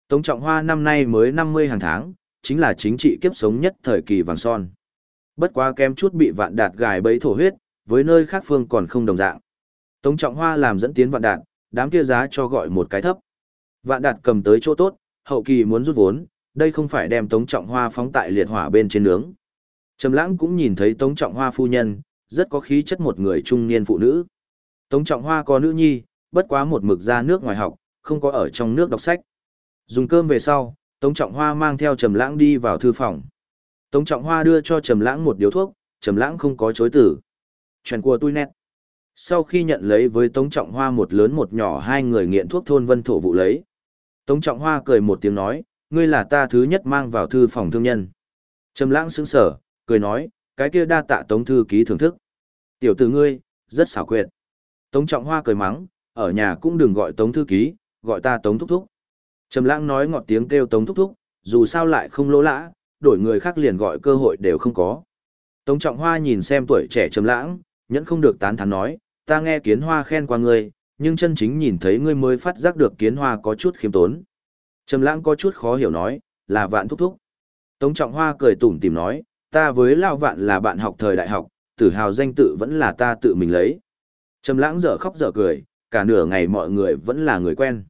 Tống Trọng Hoa năm nay mới 50 hàng tháng, chính là chính trị kiếp sống nhất thời kỳ vàng son. Bất quá kém chút bị vạn đạt gài bẫy thổ huyết, với nơi khác phương còn không đồng dạng. Tống Trọng Hoa làm dẫn tiến vạn đạt, đám kia giá cho gọi một cái thấp. Vạn đạt cầm tới chỗ tốt, hậu kỳ muốn rút vốn, đây không phải đem Tống Trọng Hoa phóng tại liệt hỏa bên trên nướng. Trầm Lãng cũng nhìn thấy Tống Trọng Hoa phu nhân, rất có khí chất một người trung niên phụ nữ. Tống Trọng Hoa có nữ nhi, bất quá một mực ra nước ngoài học, không có ở trong nước đọc sách. Dùng cơm về sau, Tống Trọng Hoa mang theo Trầm Lãng đi vào thư phòng. Tống Trọng Hoa đưa cho Trầm Lãng một điếu thuốc, Trầm Lãng không có chối từ. Chuyện của tôi nét. Sau khi nhận lấy với Tống Trọng Hoa một lớn một nhỏ hai người nghiện thuốc thôn vân thổ vụ lấy. Tống Trọng Hoa cười một tiếng nói, ngươi là ta thứ nhất mang vào thư phòng thương nhân. Trầm Lãng sững sờ, cười nói, cái kia đa tạ Tống thư ký thưởng thức. Tiểu tử ngươi, rất xảo quyệt. Tống Trọng Hoa cười mắng, ở nhà cũng đừng gọi Tống thư ký, gọi ta Tống thúc thúc. Trầm Lãng nói ngọt tiếng kêu Tống thúc thúc, dù sao lại không lỗ lã, đổi người khác liền gọi cơ hội đều không có. Tống Trọng Hoa nhìn xem tuổi trẻ Trầm Lãng, nhẫn không được tán thán nói, ta nghe Kiến Hoa khen qua ngươi, nhưng chân chính nhìn thấy ngươi mới phát giác được Kiến Hoa có chút khiêm tốn. Trầm Lãng có chút khó hiểu nói, là Vạn thúc thúc. Tống Trọng Hoa cười tủm tỉm nói, ta với lao Vạn là bạn học thời đại học, tự hào danh tự vẫn là ta tự mình lấy. Trầm Lãng dở khóc dở cười, cả nửa ngày mọi người vẫn là người quen.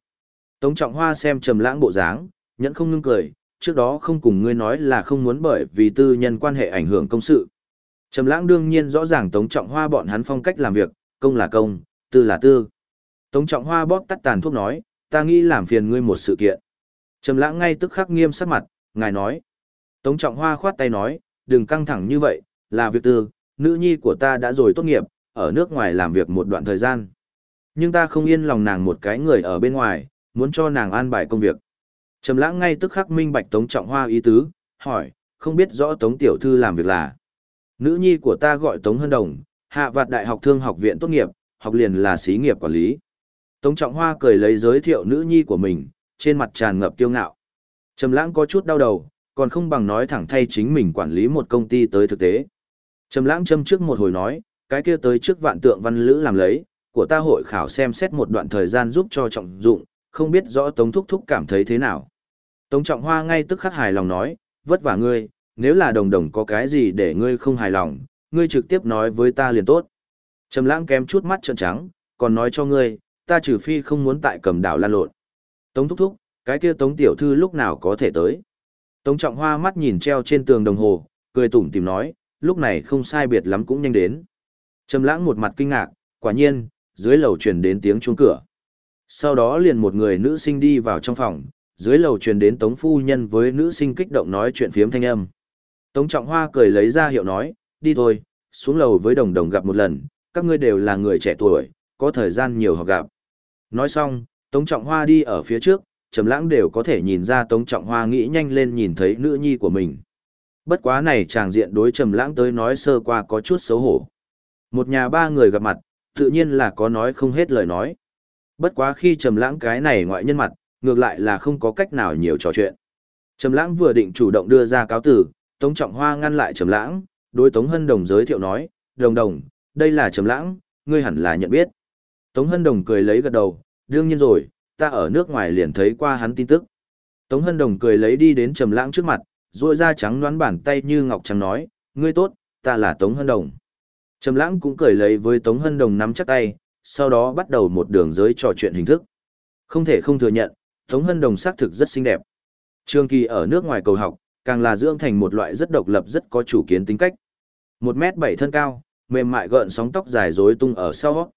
Tống Trọng Hoa xem Trầm Lãng bộ dáng, nhẫn không ngưng cười, trước đó không cùng ngươi nói là không muốn bởi vì tư nhân quan hệ ảnh hưởng công sự. Trầm Lãng đương nhiên rõ ràng Tống Trọng Hoa bọn hắn phong cách làm việc, công là công, tư là tư. Tống Trọng Hoa bóp tắt tàn thuốc nói, ta nghĩ làm phiền ngươi một sự kiện. Trầm Lãng ngay tức khắc nghiêm sắc mặt, ngài nói. Tống Trọng Hoa khoát tay nói, đừng căng thẳng như vậy, là việc tư, nữ nhi của ta đã rồi tốt nghiệp, ở nước ngoài làm việc một đoạn thời gian. Nhưng ta không yên lòng nàng một cái người ở bên ngoài, muốn cho nàng an bài công việc. Trầm lãng ngay tức khắc minh bạch Tống Trọng Hoa ý tứ, hỏi, không biết rõ Tống Tiểu Thư làm việc là. Nữ nhi của ta gọi Tống Hân Đồng, hạ vạt đại học thương học viện tốt nghiệp, học liền là xí nghiệp quản lý. Tống Trọng Hoa cười lấy giới thiệu nữ nhi của mình, trên mặt tràn ngập kiêu ngạo. Trầm lãng có chút đau đầu, còn không bằng nói thẳng thay chính mình quản lý một công ty tới thực tế. Trầm lãng châm trước một hồi nói, cái kia tới trước vạn tượng văn lữ làm lấy, của ta hội khảo xem xét một đoạn thời gian giúp cho trọng dụng, không biết rõ Tống Thúc Thúc cảm thấy thế nào. Tống Trọng Hoa ngay tức khắc hài lòng nói, vất vả ngươi, nếu là đồng đồng có cái gì để ngươi không hài lòng, ngươi trực tiếp nói với ta liền tốt. Trầm lãng kém chút mắt trợn trắng, còn nói cho ngươi, ta trừ phi không muốn tại cầm đảo lan lộn. Tống thúc thúc, cái kia Tống tiểu thư lúc nào có thể tới. Tống Trọng Hoa mắt nhìn treo trên tường đồng hồ, cười tủm tỉm nói, lúc này không sai biệt lắm cũng nhanh đến. Trầm lãng một mặt kinh ngạc, quả nhiên, dưới lầu truyền đến tiếng chuông cửa. Sau đó liền một người nữ sinh đi vào trong phòng, dưới lầu truyền đến Tống phu nhân với nữ sinh kích động nói chuyện phiếm thanh âm. Tống Trọng Hoa cười lấy ra hiệu nói, đi thôi, xuống lầu với đồng đồng gặp một lần, các ngươi đều là người trẻ tuổi, có thời gian nhiều họ gặp. Nói xong, Tống Trọng Hoa đi ở phía trước, Trầm Lãng đều có thể nhìn ra Tống Trọng Hoa nghĩ nhanh lên nhìn thấy nữ nhi của mình. Bất quá này chàng diện đối Trầm Lãng tới nói sơ qua có chút xấu hổ. Một nhà ba người gặp mặt, tự nhiên là có nói không hết lời nói. Bất quá khi Trầm Lãng cái này ngoại nhân mặt, ngược lại là không có cách nào nhiều trò chuyện. Trầm Lãng vừa định chủ động đưa ra cáo tử, Tống Trọng Hoa ngăn lại Trầm Lãng, đối Tống Hân Đồng giới thiệu nói, "Đồng Đồng, đây là Trầm Lãng, ngươi hẳn là nhận biết." Tống Hân Đồng cười lấy gật đầu, "Đương nhiên rồi, ta ở nước ngoài liền thấy qua hắn tin tức." Tống Hân Đồng cười lấy đi đến Trầm Lãng trước mặt, duỗi ra trắng đoán bàn tay như ngọc trắng nói, "Ngươi tốt, ta là Tống Hân Đồng." Trầm Lãng cũng cười lấy với Tống Hân Đồng nắm chắc tay, sau đó bắt đầu một đường giới trò chuyện hình thức. Không thể không thừa nhận, Tống Hân Đồng xác thực rất xinh đẹp. Trương Kỳ ở nước ngoài cầu học, càng là dưỡng thành một loại rất độc lập rất có chủ kiến tính cách. Một mét bảy thân cao, mềm mại gợn sóng tóc dài rối tung ở sau.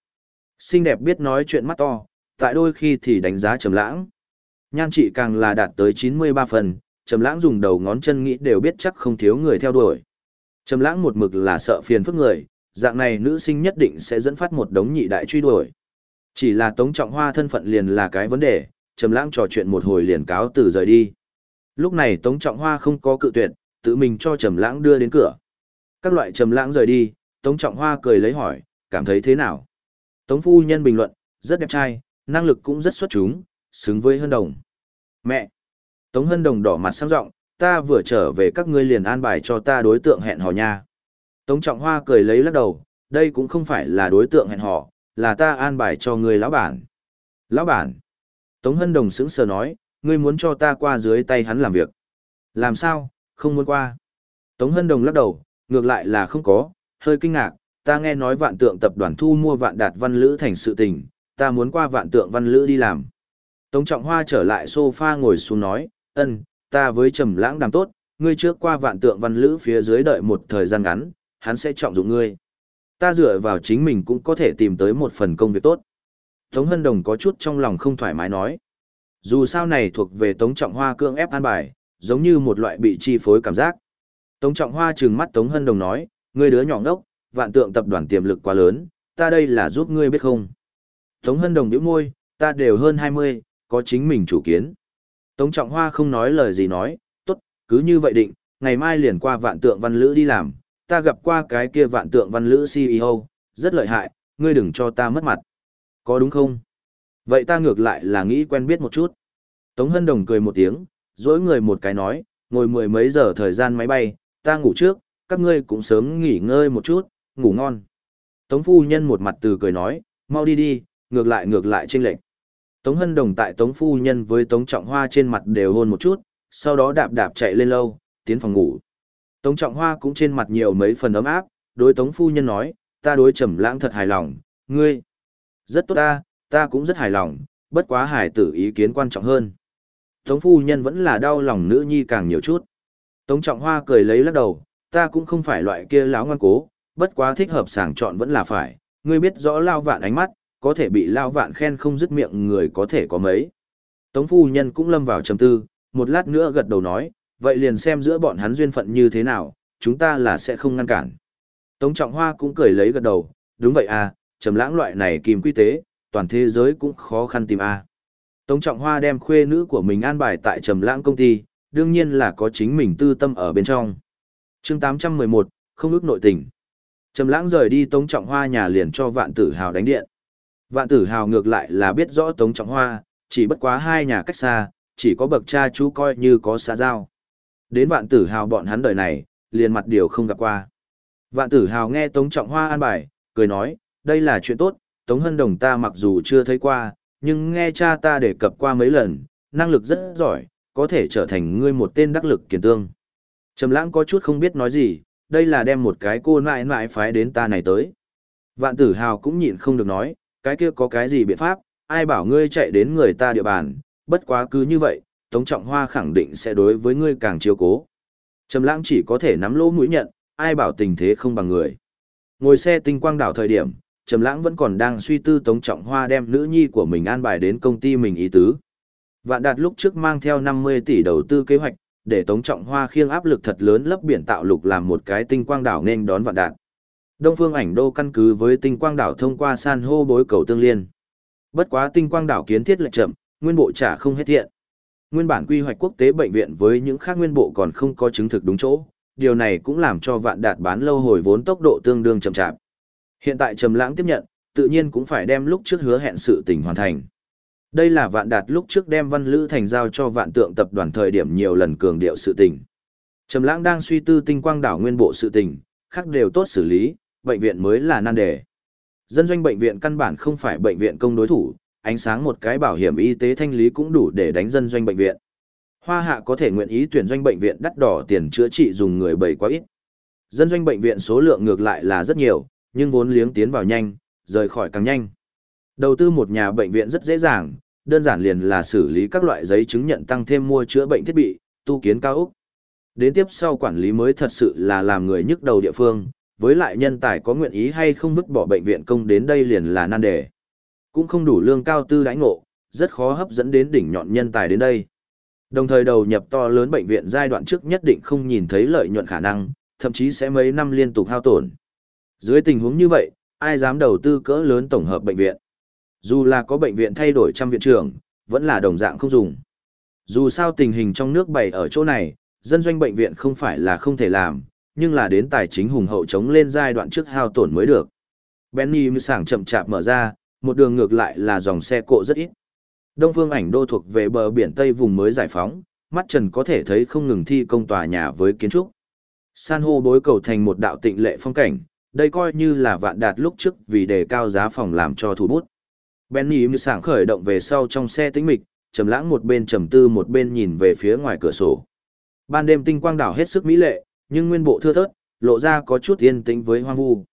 Xinh đẹp biết nói chuyện mắt to, tại đôi khi thì đánh giá trầm lãng. Nhan trị càng là đạt tới 93 phần, trầm lãng dùng đầu ngón chân nghĩ đều biết chắc không thiếu người theo đuổi. Trầm lãng một mực là sợ phiền phức người, dạng này nữ sinh nhất định sẽ dẫn phát một đống nhị đại truy đuổi. Chỉ là Tống Trọng Hoa thân phận liền là cái vấn đề, Trầm Lãng trò chuyện một hồi liền cáo từ rời đi. Lúc này Tống Trọng Hoa không có cự tuyệt, tự mình cho Trầm Lãng đưa đến cửa. Các loại Trầm Lãng rời đi, Tống Trọng Hoa cười lấy hỏi, cảm thấy thế nào? Tống phu nhân bình luận, rất đẹp trai, năng lực cũng rất xuất chúng, xứng với Hân Đồng. Mẹ! Tống Hân Đồng đỏ mặt sang rộng, ta vừa trở về các ngươi liền an bài cho ta đối tượng hẹn hò nha. Tống Trọng Hoa cười lấy lắc đầu, đây cũng không phải là đối tượng hẹn hò, là ta an bài cho người lão bản. Lão bản. Tống Hân Đồng sững sờ nói, ngươi muốn cho ta qua dưới tay hắn làm việc. Làm sao, không muốn qua. Tống Hân Đồng lắc đầu, ngược lại là không có, hơi kinh ngạc, ta nghe nói vạn tượng tập đoàn thu mua vạn đạt văn lữ thành sự tình, ta muốn qua vạn tượng văn lữ đi làm. Tống Trọng Hoa trở lại sofa ngồi xuống nói, ân, ta với Trầm Lãng đàm tốt, ngươi trước qua vạn tượng văn lữ phía dưới đợi một thời gian ngắn, hắn sẽ trọng dụng ngươi. Ta dựa vào chính mình cũng có thể tìm tới một phần công việc tốt. Tống Hân Đồng có chút trong lòng không thoải mái nói. Dù sao này thuộc về Tống Trọng Hoa cưỡng ép an bài, giống như một loại bị chi phối cảm giác. Tống Trọng Hoa trừng mắt Tống Hân Đồng nói, ngươi đứa nhỏ ngốc, vạn tượng tập đoàn tiềm lực quá lớn, ta đây là giúp ngươi biết không. Tống Hân Đồng nhíu môi, ta đều hơn 20, có chính mình chủ kiến. Tống Trọng Hoa không nói lời gì nói, tốt, cứ như vậy định, ngày mai liền qua vạn tượng văn lữ đi làm, ta gặp qua cái kia vạn tượng văn lữ CEO, rất lợi hại, ngươi đừng cho ta mất mặt. Có đúng không? Vậy ta ngược lại là nghĩ quen biết một chút. Tống Hân Đồng cười một tiếng, dối người một cái nói, ngồi mười mấy giờ thời gian máy bay, ta ngủ trước, các ngươi cũng sớm nghỉ ngơi một chút, ngủ ngon. Tống Phu Nhân một mặt từ cười nói, mau đi đi, ngược lại ngược lại trên lệnh. Tống Hân Đồng tại Tống Phu Nhân với Tống Trọng Hoa trên mặt đều hôn một chút, sau đó đạp đạp chạy lên lâu, tiến phòng ngủ. Tống Trọng Hoa cũng trên mặt nhiều mấy phần ấm áp, đối Tống Phu Nhân nói, ta đối trầm lãng thật hài lòng, ngươi. Rất tốt ta, ta cũng rất hài lòng, bất quá hài tử ý kiến quan trọng hơn. Tống Phu Nhân vẫn là đau lòng nữ nhi càng nhiều chút. Tống Trọng Hoa cười lấy lắc đầu, ta cũng không phải loại kia láo ngoan cố, bất quá thích hợp sàng chọn vẫn là phải, ngươi biết rõ lao vạn ánh mắt, có thể bị lao vạn khen không dứt miệng người có thể có mấy. Tống Phu Nhân cũng lâm vào trầm tư, một lát nữa gật đầu nói, vậy liền xem giữa bọn hắn duyên phận như thế nào, chúng ta là sẽ không ngăn cản. Tống Trọng Hoa cũng cười lấy gật đầu, đúng vậy à, trầm lãng loại này kìm quy tế, toàn thế giới cũng khó khăn tìm à. Tống Trọng Hoa đem khuê nữ của mình an bài tại trầm lãng công ty, đương nhiên là có chính mình tư tâm ở bên trong. Chương 811, không ước nội tình. Trầm lãng rời đi Tống Trọng Hoa nhà liền cho Vạn Tử Hào đánh điện. Vạn Tử Hào ngược lại là biết rõ Tống Trọng Hoa, chỉ bất quá hai nhà cách xa, chỉ có bậc cha chú coi như có xa giao. Đến vạn tử hào bọn hắn đời này, liền mặt điều không gặp qua. Vạn tử hào nghe Tống Trọng Hoa an bài, cười nói, đây là chuyện tốt, Tống Hân Đồng ta mặc dù chưa thấy qua, nhưng nghe cha ta đề cập qua mấy lần, năng lực rất giỏi, có thể trở thành ngươi một tên đắc lực kiền tương. Trầm lãng có chút không biết nói gì, đây là đem một cái cô nại nại phái đến ta này tới. Vạn tử hào cũng nhịn không được nói, cái kia có cái gì biện pháp, ai bảo ngươi chạy đến người ta địa bàn, bất quá cứ như vậy, Tống Trọng Hoa khẳng định sẽ đối với ngươi càng chiếu cố. Trầm Lãng chỉ có thể nắm lỗ mũi nhận, ai bảo tình thế không bằng người. Ngồi xe tinh quang đảo thời điểm, Trầm Lãng vẫn còn đang suy tư Tống Trọng Hoa đem nữ nhi của mình an bài đến công ty mình ý tứ. Vạn Đạt lúc trước mang theo 50 tỷ đầu tư kế hoạch, để Tống Trọng Hoa khiêng áp lực thật lớn lấp biển tạo lục làm một cái tinh quang đảo nên đón Vạn Đạt. Đông Phương Ảnh Đô căn cứ với tinh quang đảo thông qua san hô bối cầu tương liên. Bất quá tinh quang đảo kiến thiết lệch chậm, nguyên bộ trả không hết thiện. Nguyên bản quy hoạch quốc tế bệnh viện với những khác nguyên bộ còn không có chứng thực đúng chỗ, điều này cũng làm cho vạn đạt bán lâu hồi vốn tốc độ tương đương chậm chạp. Hiện tại Trầm Lãng tiếp nhận, tự nhiên cũng phải đem lúc trước hứa hẹn sự tình hoàn thành. Đây là vạn đạt lúc trước đem văn lữ thành giao cho vạn tượng tập đoàn thời điểm nhiều lần cường điệu sự tình. Trầm lãng đang suy tư tinh quang đảo nguyên bộ sự tình, khác đều tốt xử lý, bệnh viện mới là nan đề. Dân doanh bệnh viện căn bản không phải bệnh viện công đối thủ, ánh sáng một cái bảo hiểm y tế thanh lý cũng đủ để đánh dân doanh bệnh viện. Hoa hạ có thể nguyện ý tuyển doanh bệnh viện đắt đỏ tiền chữa trị dùng người bầy quá ít. Dân doanh bệnh viện số lượng ngược lại là rất nhiều, nhưng vốn liếng tiến vào nhanh, rời khỏi càng nhanh. Đầu tư một nhà bệnh viện rất dễ dàng, đơn giản liền là xử lý các loại giấy chứng nhận tăng thêm mua chữa bệnh thiết bị, tu kiến cao ốc. Đến tiếp sau quản lý mới thật sự là làm người nhức đầu địa phương, với lại nhân tài có nguyện ý hay không vứt bỏ bệnh viện công đến đây liền là nan đề. Cũng không đủ lương cao tư đãi ngộ, rất khó hấp dẫn đến đỉnh nhọn nhân tài đến đây. Đồng thời đầu nhập to lớn bệnh viện giai đoạn trước nhất định không nhìn thấy lợi nhuận khả năng, thậm chí sẽ mấy năm liên tục hao tổn. Dưới tình huống như vậy, ai dám đầu tư cỡ lớn tổng hợp bệnh viện? Dù là có bệnh viện thay đổi trăm viện trưởng, vẫn là đồng dạng không dùng. Dù sao tình hình trong nước bày ở chỗ này, dân doanh bệnh viện không phải là không thể làm, nhưng là đến tài chính hùng hậu chống lên giai đoạn trước hao tổn mới được. Benny mưu sảng chậm chạp mở ra, một đường ngược lại là dòng xe cộ rất ít. Đông phương ảnh đô thuộc về bờ biển Tây vùng mới giải phóng, mắt trần có thể thấy không ngừng thi công tòa nhà với kiến trúc. San hô bối cầu thành một đạo tịnh lệ phong cảnh, đây coi như là vạn đạt lúc trước vì đề cao giá phòng làm cho thủ bút. Benny mưu sảng khởi động về sau trong xe tĩnh mịch, trầm lãng một bên trầm tư một bên nhìn về phía ngoài cửa sổ. Ban đêm tinh quang đảo hết sức mỹ lệ, nhưng nguyên bộ thưa thớt, lộ ra có chút yên tĩnh với hoang vu.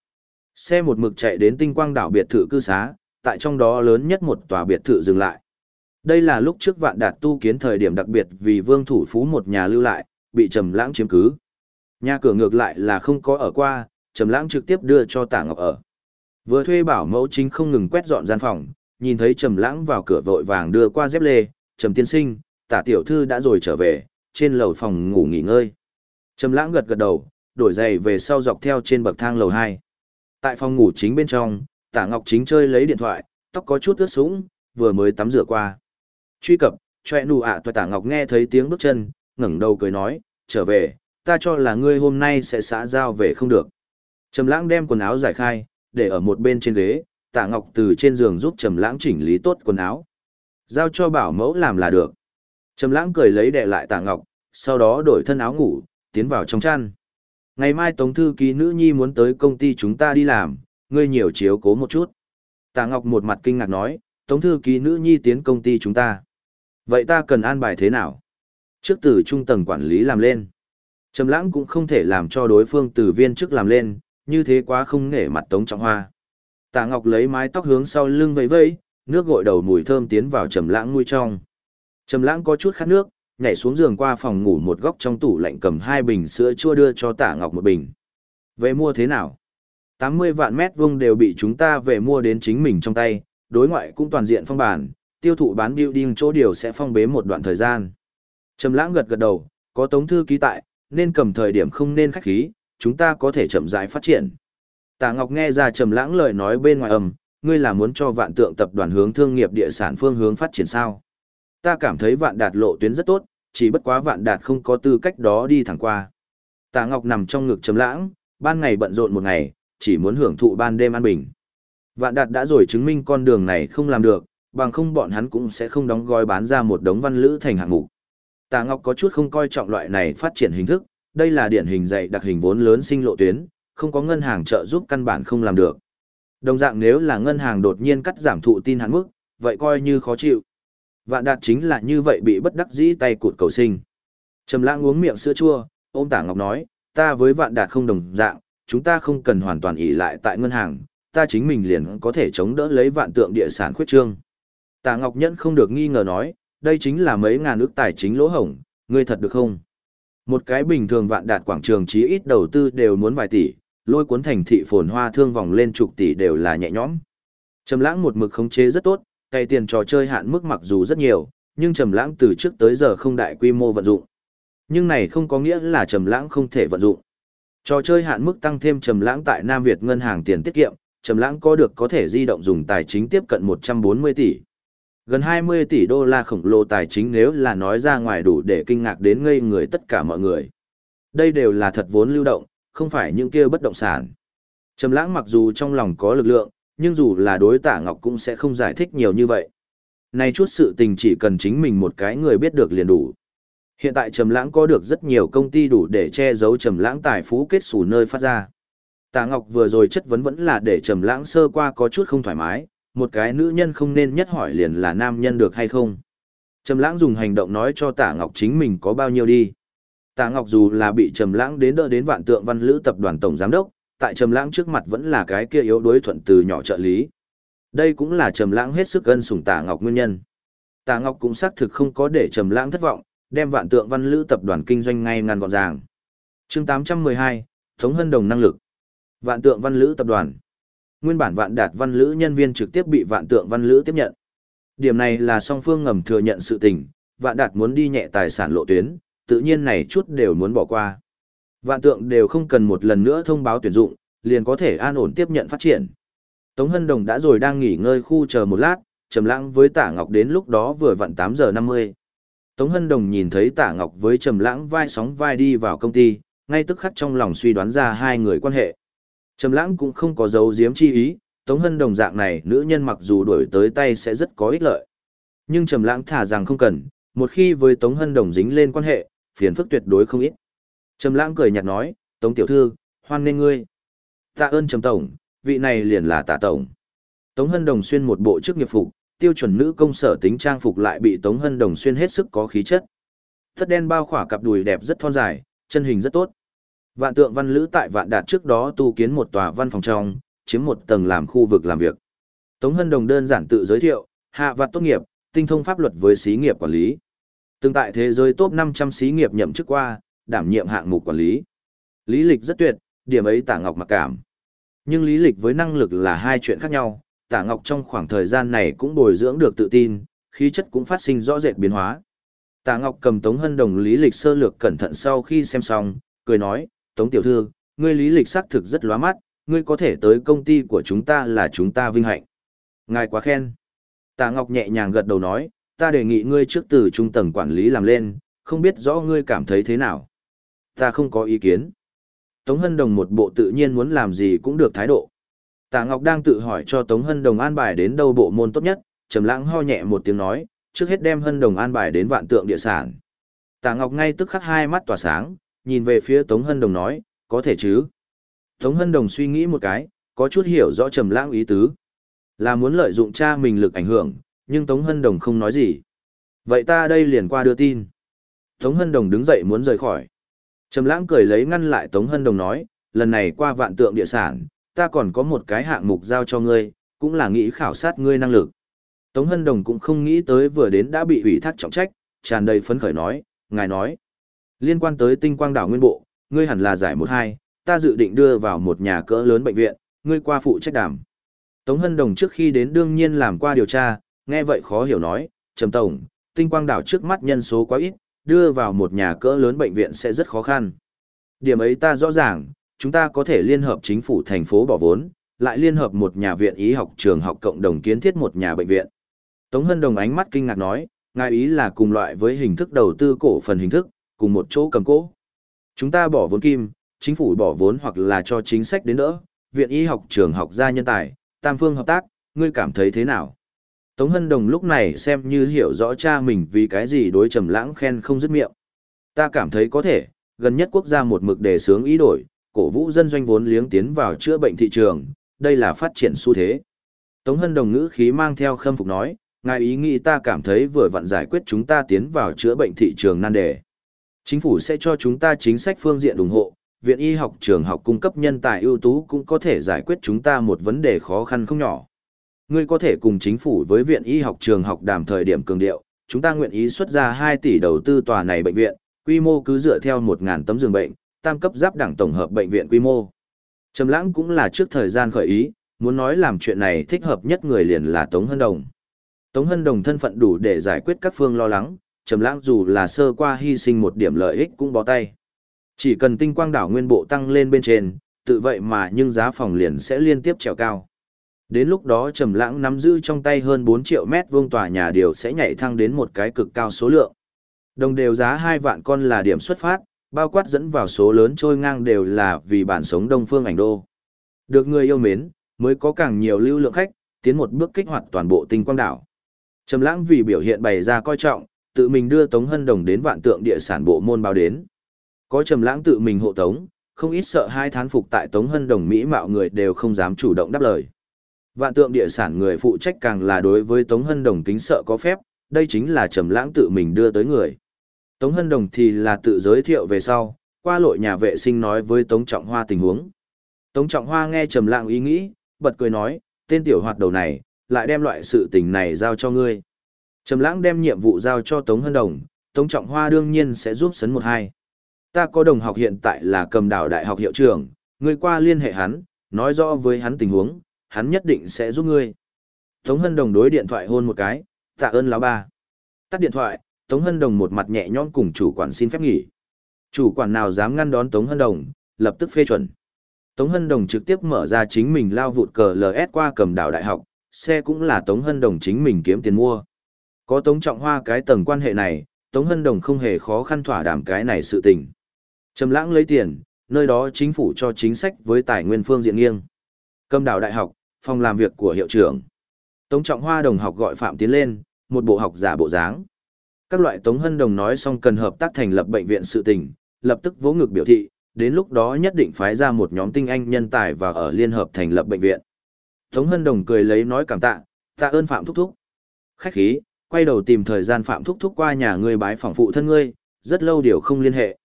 Xe một mực chạy đến tinh quang đảo biệt thự cư xá, tại trong đó lớn nhất một tòa biệt thự dừng lại. Đây là lúc trước vạn đạt tu kiến thời điểm đặc biệt vì vương thủ phú một nhà lưu lại, bị trầm lãng chiếm cứ. Nhà cửa ngược lại là không có ở qua, trầm lãng trực tiếp đưa cho tả ngọc ở. Vừa thuê bảo mẫu chính không ngừng quét dọn gian phòng, nhìn thấy trầm lãng vào cửa vội vàng đưa qua dép lê, trầm tiên sinh, tả tiểu thư đã rồi trở về, trên lầu phòng ngủ nghỉ ngơi. Trầm lãng gật gật đầu, đổi giày về sau dọc theo trên bậc thang lầu 2. Tại phòng ngủ chính bên trong, tả ngọc chính chơi lấy điện thoại, tóc có chút ướt sũng, vừa mới tắm rửa qua. Truy cập, choe nụ ạ à tả ngọc nghe thấy tiếng bước chân, ngẩng đầu cười nói, trở về, ta cho là ngươi hôm nay sẽ xã giao về không được. Trầm lãng đem quần áo giải khai, để ở một bên trên ghế, Tạ Ngọc từ trên giường giúp Trầm Lãng chỉnh lý tốt quần áo. Giao cho bảo mẫu làm là được. Trầm Lãng cười lấy đè lại Tạ Ngọc, sau đó đổi thân áo ngủ, tiến vào trong chăn. Ngày mai Tống thư ký nữ nhi muốn tới công ty chúng ta đi làm, ngươi nhiều chiếu cố một chút. Tạ Ngọc một mặt kinh ngạc nói, Tống thư ký nữ nhi tiến công ty chúng ta. Vậy ta cần an bài thế nào? Trước từ trung tầng quản lý làm lên. Trầm Lãng cũng không thể làm cho đối phương từ viên chức làm lên, như thế quá không nể mặt Tống Trọng Hoa. Tạ Ngọc lấy mái tóc hướng sau lưng vẫy vẫy, nước gội đầu mùi thơm tiến vào Trầm Lãng nuôi trong. Trầm Lãng có chút khát nước, nhảy xuống giường qua phòng ngủ một góc trong tủ lạnh cầm hai bình sữa chua đưa cho Tạ Ngọc một bình. Về mua thế nào? 80 vạn mét vuông đều bị chúng ta về mua đến chính mình trong tay, đối ngoại cũng toàn diện phong bản, tiêu thụ bán building chỗ điều sẽ phong bế một đoạn thời gian. Trầm Lãng gật gật đầu, có Tống thư ký tại, nên cầm thời điểm không nên khách khí, chúng ta có thể chậm rãi phát triển. Tạ Ngọc nghe ra trầm lãng lời nói bên ngoài ầm, ngươi là muốn cho vạn tượng tập đoàn hướng thương nghiệp địa sản phương hướng phát triển sao? Ta cảm thấy vạn đạt lộ tuyến rất tốt, chỉ bất quá vạn đạt không có tư cách đó đi thẳng qua. Tạ Ngọc nằm trong ngực trầm lãng, ban ngày bận rộn một ngày, chỉ muốn hưởng thụ ban đêm an bình. Vạn đạt đã rồi chứng minh con đường này không làm được, bằng không bọn hắn cũng sẽ không đóng gói bán ra một đống văn lữ thành hạng mục. Tạ Ngọc có chút không coi trọng loại này phát triển hình thức, đây là điển hình dạy đặc hình vốn lớn sinh lộ tuyến, không có ngân hàng trợ giúp căn bản không làm được. Đồng dạng nếu là ngân hàng đột nhiên cắt giảm thụ tin hạn mức, vậy coi như khó chịu. Vạn đạt chính là như vậy bị bất đắc dĩ tay cụt cầu sinh. Trầm lãng uống miệng sữa chua, ôm tả ngọc nói, ta với vạn đạt không đồng dạng, chúng ta không cần hoàn toàn ỷ lại tại ngân hàng, ta chính mình liền có thể chống đỡ lấy vạn tượng địa sản khuyết trương. Tả ngọc nhẫn không được nghi ngờ nói, đây chính là mấy ngàn ước tài chính lỗ hổng, ngươi thật được không? Một cái bình thường vạn đạt quảng trường chí ít đầu tư đều muốn vài tỷ, lôi cuốn thành thị phồn hoa thương vòng lên chục tỷ đều là nhẹ nhõm. Trầm lãng một mực khống chế rất tốt, cày tiền trò chơi hạn mức mặc dù rất nhiều, nhưng trầm lãng từ trước tới giờ không đại quy mô vận dụng. Nhưng này không có nghĩa là trầm lãng không thể vận dụng. Trò chơi hạn mức tăng thêm trầm lãng tại Nam Việt ngân hàng tiền tiết kiệm, trầm lãng có được có thể di động dùng tài chính tiếp cận 140 tỷ. Gần 20 tỷ đô la khổng lồ tài chính nếu là nói ra ngoài đủ để kinh ngạc đến ngây người tất cả mọi người. Đây đều là thật vốn lưu động, không phải những kia bất động sản. Trầm lãng mặc dù trong lòng có lực lượng, nhưng dù là đối tạ Ngọc cũng sẽ không giải thích nhiều như vậy. Này chút sự tình chỉ cần chính mình một cái người biết được liền đủ. Hiện tại Trầm Lãng có được rất nhiều công ty đủ để che giấu Trầm Lãng tài phú kết xù nơi phát ra. Tạ Ngọc vừa rồi chất vấn vẫn là để Trầm Lãng sơ qua có chút không thoải mái, một cái nữ nhân không nên nhất hỏi liền là nam nhân được hay không. Trầm Lãng dùng hành động nói cho Tạ Ngọc chính mình có bao nhiêu đi. Tạ Ngọc dù là bị Trầm Lãng đến đỡ đến Vạn Tượng Văn Lữ tập đoàn tổng giám đốc, tại Trầm Lãng trước mặt vẫn là cái kia yếu đuối thuận từ nhỏ trợ lý. Đây cũng là Trầm Lãng hết sức ân sủng Tạ Ngọc nguyên nhân. Tạ Ngọc cũng xác thực không có để Trầm Lãng thất vọng, đem Vạn Tượng Văn Lữ tập đoàn kinh doanh ngay ngắn gọn gàng. Chương 812, Tống Hân Đồng năng lực. Vạn Tượng Văn Lữ tập đoàn. Nguyên bản Vạn Đạt Văn Lữ nhân viên trực tiếp bị Vạn Tượng Văn Lữ tiếp nhận. Điểm này là song phương ngầm thừa nhận sự tình, Vạn Đạt muốn đi nhẹ tài sản lộ tuyến, tự nhiên này chút đều muốn bỏ qua. Vạn Tượng đều không cần một lần nữa thông báo tuyển dụng, liền có thể an ổn tiếp nhận phát triển. Tống Hân Đồng đã rồi đang nghỉ ngơi khu chờ một lát, Trầm Lãng với Tả Ngọc đến lúc đó vừa vặn 8 giờ 50. Tống Hân Đồng nhìn thấy Tả Ngọc với Trầm Lãng vai sóng vai đi vào công ty, ngay tức khắc trong lòng suy đoán ra hai người quan hệ. Trầm Lãng cũng không có giấu giếm chi ý, Tống Hân Đồng dạng này nữ nhân mặc dù đuổi tới tay sẽ rất có ích lợi. Nhưng Trầm Lãng thả rằng không cần, một khi với Tống Hân Đồng dính lên quan hệ, phiền phức tuyệt đối không ít. Trầm Lãng cười nhạt nói, "Tống tiểu thư, hoan nghênh ngươi." "Tạ ơn Trầm tổng, vị này liền là Tạ tổng." Tống Hân Đồng xuyên một bộ chức nghiệp phục, tiêu chuẩn nữ công sở tính trang phục lại bị Tống Hân Đồng xuyên hết sức có khí chất. Thất đen bao khỏa cặp đùi đẹp rất thon dài, chân hình rất tốt. Vạn tượng văn lữ tại vạn đạt trước đó tu kiến một tòa văn phòng trong, chiếm một tầng làm khu vực làm việc. Tống Hân Đồng đơn giản tự giới thiệu, hạ vạn tốt nghiệp, tinh thông pháp luật với xí nghiệp quản lý. Từng tại thế giới top 500 xí nghiệp nhậm chức qua, đảm nhiệm hạng mục quản lý. Lý lịch rất tuyệt, điểm ấy Tả Ngọc mặc cảm. Nhưng lý lịch với năng lực là hai chuyện khác nhau, Tả Ngọc trong khoảng thời gian này cũng bồi dưỡng được tự tin, khí chất cũng phát sinh rõ rệt biến hóa. Tả Ngọc cầm Tống Hân Đồng lý lịch sơ lược cẩn thận sau khi xem xong, cười nói, Tống Tiểu Thư, ngươi lý lịch xác thực rất lóa mắt, ngươi có thể tới công ty của chúng ta là chúng ta vinh hạnh. Ngài quá khen. Tả Ngọc nhẹ nhàng gật đầu nói, ta đề nghị ngươi trước từ trung tầng quản lý làm lên, không biết rõ ngươi cảm thấy thế nào. Ta không có ý kiến. Tống Hân Đồng một bộ tự nhiên muốn làm gì cũng được thái độ. Tạ Ngọc đang tự hỏi cho Tống Hân Đồng an bài đến đâu bộ môn tốt nhất, trầm lãng ho nhẹ một tiếng nói, trước hết đem Hân Đồng an bài đến vạn tượng địa sản. Tạ Ngọc ngay tức khắc hai mắt tỏa sáng, nhìn về phía Tống Hân Đồng nói, có thể chứ. Tống Hân Đồng suy nghĩ một cái, có chút hiểu rõ trầm lãng ý tứ. Là muốn lợi dụng cha mình lực ảnh hưởng, nhưng Tống Hân Đồng không nói gì. Vậy ta đây liền qua đưa tin. Tống Hân Đồng đứng dậy muốn rời khỏi. Trầm lãng cười lấy ngăn lại Tống Hân Đồng nói, lần này qua vạn tượng địa sản, ta còn có một cái hạng mục giao cho ngươi, cũng là nghĩ khảo sát ngươi năng lực. Tống Hân Đồng cũng không nghĩ tới vừa đến đã bị ủy thác trọng trách, tràn đầy phấn khởi nói, ngài nói. Liên quan tới tinh quang đảo nguyên bộ, ngươi hẳn là giải một hai, ta dự định đưa vào một nhà cỡ lớn bệnh viện, ngươi qua phụ trách đảm. Tống Hân Đồng trước khi đến đương nhiên làm qua điều tra, nghe vậy khó hiểu nói, Trầm Tổng, tinh quang đảo trước mắt nhân số quá ít, đưa vào một nhà cỡ lớn bệnh viện sẽ rất khó khăn. Điểm ấy ta rõ ràng, chúng ta có thể liên hợp chính phủ thành phố bỏ vốn, lại liên hợp một nhà viện y học trường học cộng đồng kiến thiết một nhà bệnh viện. Tống Hân Đồng ánh mắt kinh ngạc nói, ngài ý là cùng loại với hình thức đầu tư cổ phần hình thức, cùng một chỗ cầm cố. Chúng ta bỏ vốn kim, chính phủ bỏ vốn hoặc là cho chính sách đến đỡ, viện y học trường học ra nhân tài, tam phương hợp tác, ngươi cảm thấy thế nào? Tống Hân Đồng lúc này xem như hiểu rõ cha mình vì cái gì đối trầm lãng khen không dứt miệng. Ta cảm thấy có thể, gần nhất quốc gia một mực đề sướng ý đổi, cổ vũ dân doanh vốn liếng tiến vào chữa bệnh thị trường, đây là phát triển xu thế. Tống Hân Đồng ngữ khí mang theo khâm phục nói, ngài ý nghĩ ta cảm thấy vừa vặn giải quyết chúng ta tiến vào chữa bệnh thị trường nan đề. Chính phủ sẽ cho chúng ta chính sách phương diện ủng hộ, viện y học trường học cung cấp nhân tài ưu tú cũng có thể giải quyết chúng ta một vấn đề khó khăn không nhỏ. Ngươi có thể cùng chính phủ với viện y học trường học đàm thời điểm cường điệu, chúng ta nguyện ý xuất ra 2 tỷ đầu tư tòa này bệnh viện, quy mô cứ dựa theo 1000 tấm giường bệnh, tam cấp giáp đẳng tổng hợp bệnh viện quy mô. Trầm lãng cũng là trước thời gian khởi ý, muốn nói làm chuyện này thích hợp nhất người liền là Tống Hân Đồng. Tống Hân Đồng thân phận đủ để giải quyết các phương lo lắng, Trầm lãng dù là sơ qua hy sinh một điểm lợi ích cũng bó tay. Chỉ cần tinh quang đảo nguyên bộ tăng lên bên trên, tự vậy mà nhưng giá phòng liền sẽ liên tiếp trèo cao. Đến lúc đó Trầm lãng nắm giữ trong tay hơn 4 triệu mét vuông tòa nhà điều sẽ nhảy thăng đến một cái cực cao số lượng. Đồng đều giá 2 vạn con là điểm xuất phát, Bao quát dẫn vào số lớn trôi ngang đều là vì bản sống Đông Phương ảnh đô. Được người yêu mến, mới có càng nhiều lưu lượng khách, tiến một bước kích hoạt toàn bộ tinh quang đảo. Trầm lãng vì biểu hiện bày ra coi trọng, tự mình đưa Tống Hân Đồng đến vạn tượng địa sản bộ môn báo đến. Có Trầm lãng tự mình hộ tống, không ít sợ hai thán phục tại Tống Hân Đồng Mỹ mạo người đều không dám chủ động đáp lời. Vạn tượng địa sản người phụ trách càng là đối với Tống Hân Đồng kính sợ có phép, đây chính là Trầm lãng tự mình đưa tới người. Tống Hân Đồng thì là tự giới thiệu về sau, qua lội nhà vệ sinh nói với Tống Trọng Hoa tình huống. Tống Trọng Hoa nghe Trầm lãng ý nghĩ, bật cười nói, tên tiểu hoạt đầu này, lại đem loại sự tình này giao cho ngươi. Trầm lãng đem nhiệm vụ giao cho Tống Hân Đồng, Tống Trọng Hoa đương nhiên sẽ giúp sấn một hai. Ta có đồng học hiện tại là cầm đảo đại học hiệu trưởng, ngươi qua liên hệ hắn, nói rõ với hắn tình huống, hắn nhất định sẽ giúp ngươi. Tống Hân Đồng đối điện thoại hôn một cái, tạ ơn lão ba. Tắt điện thoại, Tống Hân Đồng một mặt nhẹ nhõm cùng chủ quản xin phép nghỉ. Chủ quản nào dám ngăn đón Tống Hân Đồng, lập tức phê chuẩn. Tống Hân Đồng trực tiếp mở ra chính mình lao vụt cờ LS qua cầm đảo đại học, xe cũng là Tống Hân Đồng chính mình kiếm tiền mua. Có Tống Trọng Hoa cái tầng quan hệ này, Tống Hân Đồng không hề khó khăn thỏa đảm cái này sự tình. Trầm lãng lấy tiền, nơi đó chính phủ cho chính sách với tài nguyên phương diện nghiêng. Cầm đảo đại học, phòng làm việc của hiệu trưởng. Tống Trọng Hoa đồng học gọi Phạm Tiến lên, một bộ học giả bộ dáng. Các loại Tống Hân Đồng nói xong cần hợp tác thành lập bệnh viện sự tình, lập tức vỗ ngực biểu thị, đến lúc đó nhất định phái ra một nhóm tinh anh nhân tài và ở liên hợp thành lập bệnh viện. Tống Hân Đồng cười lấy nói cảm tạ, tạ ơn Phạm Thúc Thúc. Khách khí, quay đầu tìm thời gian Phạm Thúc Thúc qua nhà ngươi bái phỏng phụ thân ngươi, rất lâu điều không liên hệ.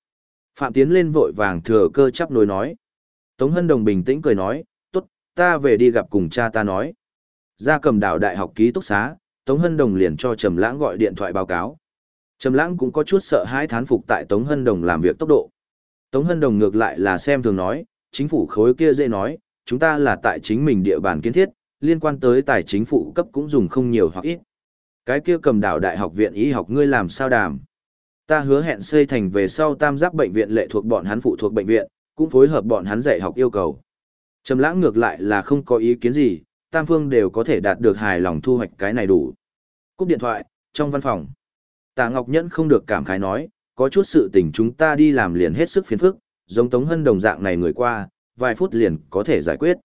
Phạm Tiến lên vội vàng thừa cơ chấp nối nói. Tống Hân Đồng bình tĩnh cười nói, ta về đi gặp cùng cha ta nói. Ra cầm đảo đại học ký túc xá, Tống Hân Đồng liền cho Trầm Lãng gọi điện thoại báo cáo. Trầm Lãng cũng có chút sợ hãi thán phục tại Tống Hân Đồng làm việc tốc độ. Tống Hân Đồng ngược lại là xem thường nói, chính phủ khối kia dễ nói, chúng ta là tại chính mình địa bàn kiến thiết, liên quan tới tài chính phụ cấp cũng dùng không nhiều hoặc ít. Cái kia cầm đảo đại học viện y học ngươi làm sao đảm? Ta hứa hẹn xây thành về sau tam giác bệnh viện lệ thuộc bọn hắn phụ thuộc bệnh viện, cũng phối hợp bọn hắn dạy học yêu cầu. Trầm lãng ngược lại là không có ý kiến gì, tam phương đều có thể đạt được hài lòng thu hoạch cái này đủ. Cúp điện thoại, trong văn phòng. Tạ Ngọc Nhẫn không được cảm khái nói, có chút sự tình chúng ta đi làm liền hết sức phiền phức, giống Tống Hân đồng dạng này người qua, vài phút liền có thể giải quyết.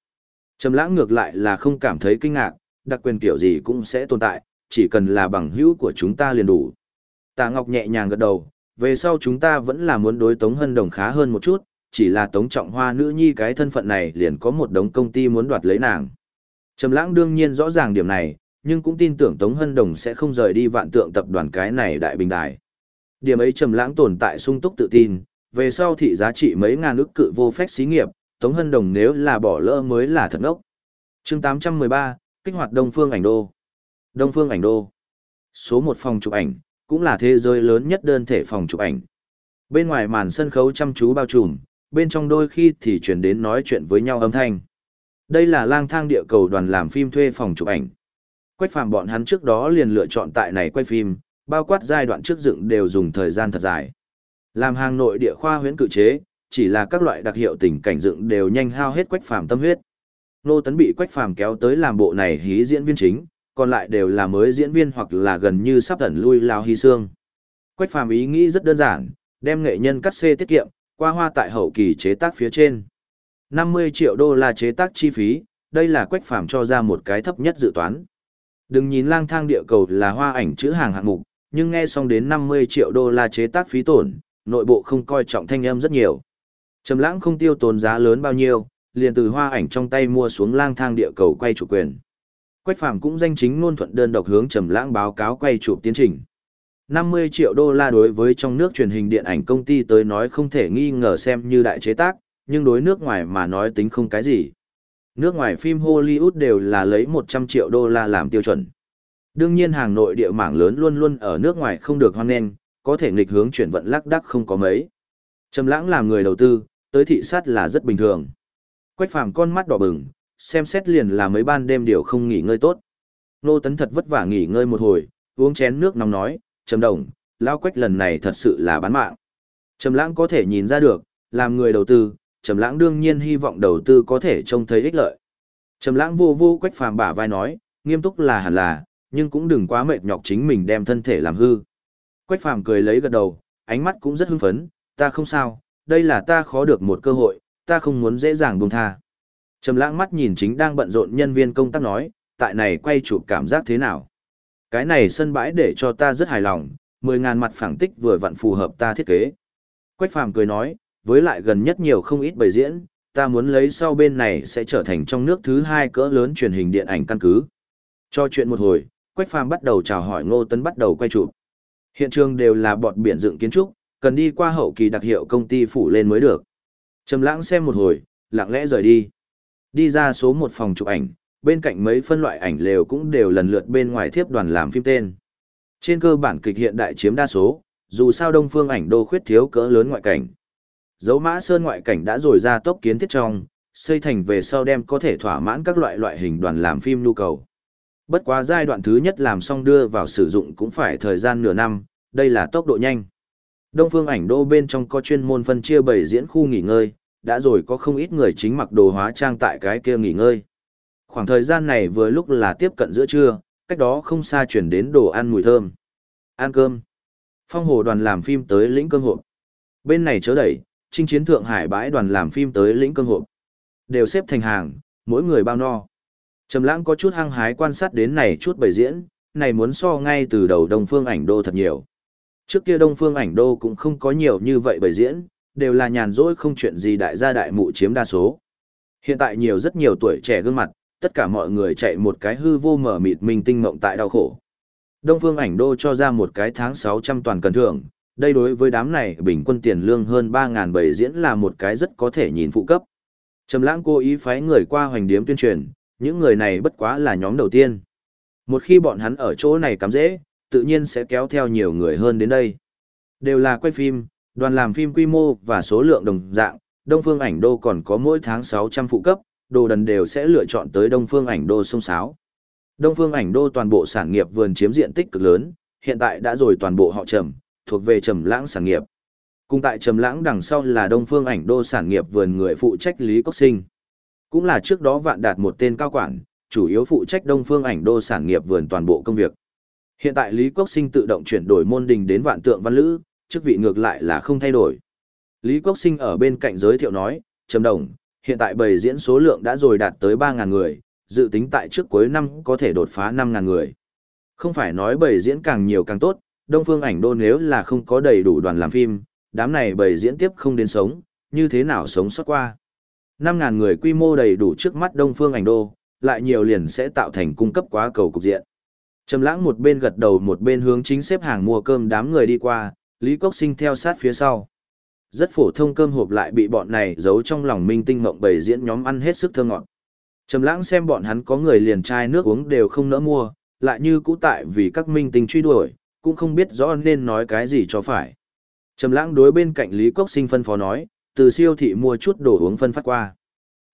Trầm lãng ngược lại là không cảm thấy kinh ngạc, đặc quyền kiểu gì cũng sẽ tồn tại, chỉ cần là bằng hữu của chúng ta liền đủ. Tạ Ngọc nhẹ nhàng gật đầu, về sau chúng ta vẫn là muốn đối Tống Hân Đồng khá hơn một chút, chỉ là Tống Trọng Hoa nữ nhi cái thân phận này liền có một đống công ty muốn đoạt lấy nàng. Trầm Lãng đương nhiên rõ ràng điểm này, nhưng cũng tin tưởng Tống Hân Đồng sẽ không rời đi vạn tượng tập đoàn cái này đại bình đài. Điểm ấy Trầm Lãng tồn tại sung túc tự tin, về sau thị giá trị mấy ngàn ức cự vô phép xí nghiệp, Tống Hân Đồng nếu là bỏ lỡ mới là thật ngốc. Chương 813, kích hoạt Đông Phương ảnh đô. Đông Phương ảnh đô. Số 1 phòng chụp ảnh, cũng là thế giới lớn nhất đơn thể phòng chụp ảnh. Bên ngoài màn sân khấu chăm chú bao trùm, bên trong đôi khi thì chuyển đến nói chuyện với nhau âm thanh. Đây là lang thang địa cầu đoàn làm phim thuê phòng chụp ảnh. Quách phàm bọn hắn trước đó liền lựa chọn tại này quay phim, bao quát giai đoạn trước dựng đều dùng thời gian thật dài. Làm hàng nội địa khoa huyễn cự chế, chỉ là các loại đặc hiệu tình cảnh dựng đều nhanh hao hết quách phàm tâm huyết. Nô Tấn bị quách phàm kéo tới làm bộ này hí diễn viên chính, còn lại đều là mới diễn viên hoặc là gần như sắp tẩn lui lao hy xương. Quách phàm ý nghĩ rất đơn giản, đem nghệ nhân cắt xê tiết kiệm, qua hoa tại hậu kỳ chế tác phía trên. 50 triệu đô la chế tác chi phí, đây là quách phàm cho ra một cái thấp nhất dự toán. Đừng nhìn lang thang địa cầu là hoa ảnh chữ hàng hạng mục, nhưng nghe xong đến 50 triệu đô la chế tác phí tổn, nội bộ không coi trọng thanh âm rất nhiều. Trầm lãng không tiêu tốn giá lớn bao nhiêu, liền từ hoa ảnh trong tay mua xuống lang thang địa cầu quay chủ quyền. Quách Phàm cũng danh chính ngôn thuận đơn độc hướng Trầm Lãng báo cáo quay chụp tiến trình. 50 triệu đô la đối với trong nước truyền hình điện ảnh công ty tới nói không thể nghi ngờ xem như đại chế tác, nhưng đối nước ngoài mà nói tính không cái gì. Nước ngoài phim Hollywood đều là lấy 100 triệu đô la làm tiêu chuẩn. Đương nhiên hàng nội địa mảng lớn luôn luôn ở nước ngoài không được hoan nghênh, có thể nghịch hướng chuyển vận lắc đắc không có mấy. Trầm Lãng làm người đầu tư, tới thị sát là rất bình thường. Quách Phàm con mắt đỏ bừng, xem xét liền là mấy ban đêm điều không nghỉ ngơi tốt. Nô Tấn thật vất vả nghỉ ngơi một hồi, uống chén nước nóng nói, Trầm Đồng, Lao Quách lần này thật sự là bán mạng. Trầm Lãng có thể nhìn ra được, làm người đầu tư, Trầm Lãng đương nhiên hy vọng đầu tư có thể trông thấy ích lợi. Trầm Lãng vô vô Quách Phàm bả vai nói, nghiêm túc là hẳn là, nhưng cũng đừng quá mệt nhọc chính mình đem thân thể làm hư. Quách Phàm cười lấy gật đầu, ánh mắt cũng rất hưng phấn, ta không sao, đây là ta khó được một cơ hội, ta không muốn dễ dàng buông tha. Trầm lãng mắt nhìn chính đang bận rộn nhân viên công tác nói, tại này quay chụp cảm giác thế nào? Cái này sân bãi để cho ta rất hài lòng, 10.000 mặt phẳng tích vừa vặn phù hợp ta thiết kế. Quách phàm cười nói, với lại gần nhất nhiều không ít bày diễn, ta muốn lấy sau bên này sẽ trở thành trong nước thứ hai cỡ lớn truyền hình điện ảnh căn cứ. Cho chuyện một hồi, Quách phàm bắt đầu chào hỏi Ngô Tấn bắt đầu quay chụp. Hiện trường đều là bọt biển dựng kiến trúc, cần đi qua hậu kỳ đặc hiệu công ty phủ lên mới được. Trầm lãng xem một hồi, lặng lẽ rời đi. Đi ra số một phòng chụp ảnh, bên cạnh mấy phân loại ảnh lều cũng đều lần lượt bên ngoài thiếp đoàn làm phim tên. Trên cơ bản kịch hiện đại chiếm đa số, dù sao đông phương ảnh đô khuyết thiếu cỡ lớn ngoại cảnh. Dấu mã sơn ngoại cảnh đã rồi ra tốc kiến thiết trong, xây thành về sau đem có thể thỏa mãn các loại loại hình đoàn làm phim nhu cầu. Bất quá giai đoạn thứ nhất làm xong đưa vào sử dụng cũng phải thời gian nửa năm, đây là tốc độ nhanh. Đông phương ảnh đô bên trong có chuyên môn phân chia bảy diễn khu nghỉ ngơi, đã rồi có không ít người chính mặc đồ hóa trang tại cái kia nghỉ ngơi. Khoảng thời gian này vừa lúc là tiếp cận giữa trưa, cách đó không xa chuyển đến đồ ăn mùi thơm. Ăn cơm. Phong hồ đoàn làm phim tới lĩnh cơm hộp. Bên này chớ đẩy, trinh chiến Thượng Hải bãi đoàn làm phim tới lĩnh cơm hộp. Đều xếp thành hàng, mỗi người bao no. Trầm lãng có chút hăng hái quan sát đến này chút bày diễn, này muốn so ngay từ đầu Đông Phương ảnh đô thật nhiều. Trước kia Đông Phương ảnh đô cũng không có nhiều như vậy bày diễn, đều là nhàn rỗi không chuyện gì đại gia đại mụ chiếm đa số. Hiện tại nhiều rất nhiều tuổi trẻ gương mặt, tất cả mọi người chạy một cái hư vô mở mịt minh tinh mộng tại đau khổ. Đông Phương ảnh đô cho ra một cái tháng 600 toàn cần thưởng, đây đối với đám này bình quân tiền lương hơn 3000 bảy diễn là một cái rất có thể nhìn phụ cấp. Trầm lãng cố ý phái người qua hoành điếm tuyên truyền, những người này bất quá là nhóm đầu tiên. Một khi bọn hắn ở chỗ này cắm dễ, tự nhiên sẽ kéo theo nhiều người hơn đến đây. Đều là quay phim, đoàn làm phim quy mô và số lượng đồng dạng, Đông Phương ảnh đô còn có mỗi tháng 600 phụ cấp, đồ đần đều sẽ lựa chọn tới Đông Phương ảnh đô sông sáo. Đông Phương ảnh đô toàn bộ sản nghiệp vườn chiếm diện tích cực lớn, hiện tại đã rồi toàn bộ họ trầm, thuộc về trầm lãng sản nghiệp. Cùng tại trầm lãng đằng sau là Đông Phương ảnh đô sản nghiệp vườn người phụ trách Lý Cốc Sinh. Cũng là trước đó vạn đạt một tên cao quản, chủ yếu phụ trách Đông Phương ảnh đô sản nghiệp vườn toàn bộ công việc. Hiện tại Lý Cốc Sinh tự động chuyển đổi môn đình đến vạn tượng văn lữ, chức vị ngược lại là không thay đổi. Lý Cốc Sinh ở bên cạnh giới thiệu nói, Trầm Đồng, hiện tại bầy diễn số lượng đã rồi đạt tới 3.000 người, dự tính tại trước cuối năm có thể đột phá 5.000 người. Không phải nói bầy diễn càng nhiều càng tốt, Đông Phương ảnh đô nếu là không có đầy đủ đoàn làm phim, đám này bầy diễn tiếp không đến sống, như thế nào sống sót qua. 5.000 người quy mô đầy đủ trước mắt Đông Phương ảnh đô, lại nhiều liền sẽ tạo thành cung cấp quá cầu cục diện. Trầm lãng một bên gật đầu một bên hướng chính xếp hàng mua cơm đám người đi qua, Lý Cốc Sinh theo sát phía sau. Rất phổ thông cơm hộp lại bị bọn này giấu trong lòng minh tinh mộng bầy diễn nhóm ăn hết sức thơ ngọt. Trầm lãng xem bọn hắn có người liền chai nước uống đều không nỡ mua, lại như cũ tại vì các minh tinh truy đuổi, cũng không biết rõ nên nói cái gì cho phải. Trầm lãng đối bên cạnh Lý Cốc Sinh phân phó nói, từ siêu thị mua chút đồ uống phân phát qua.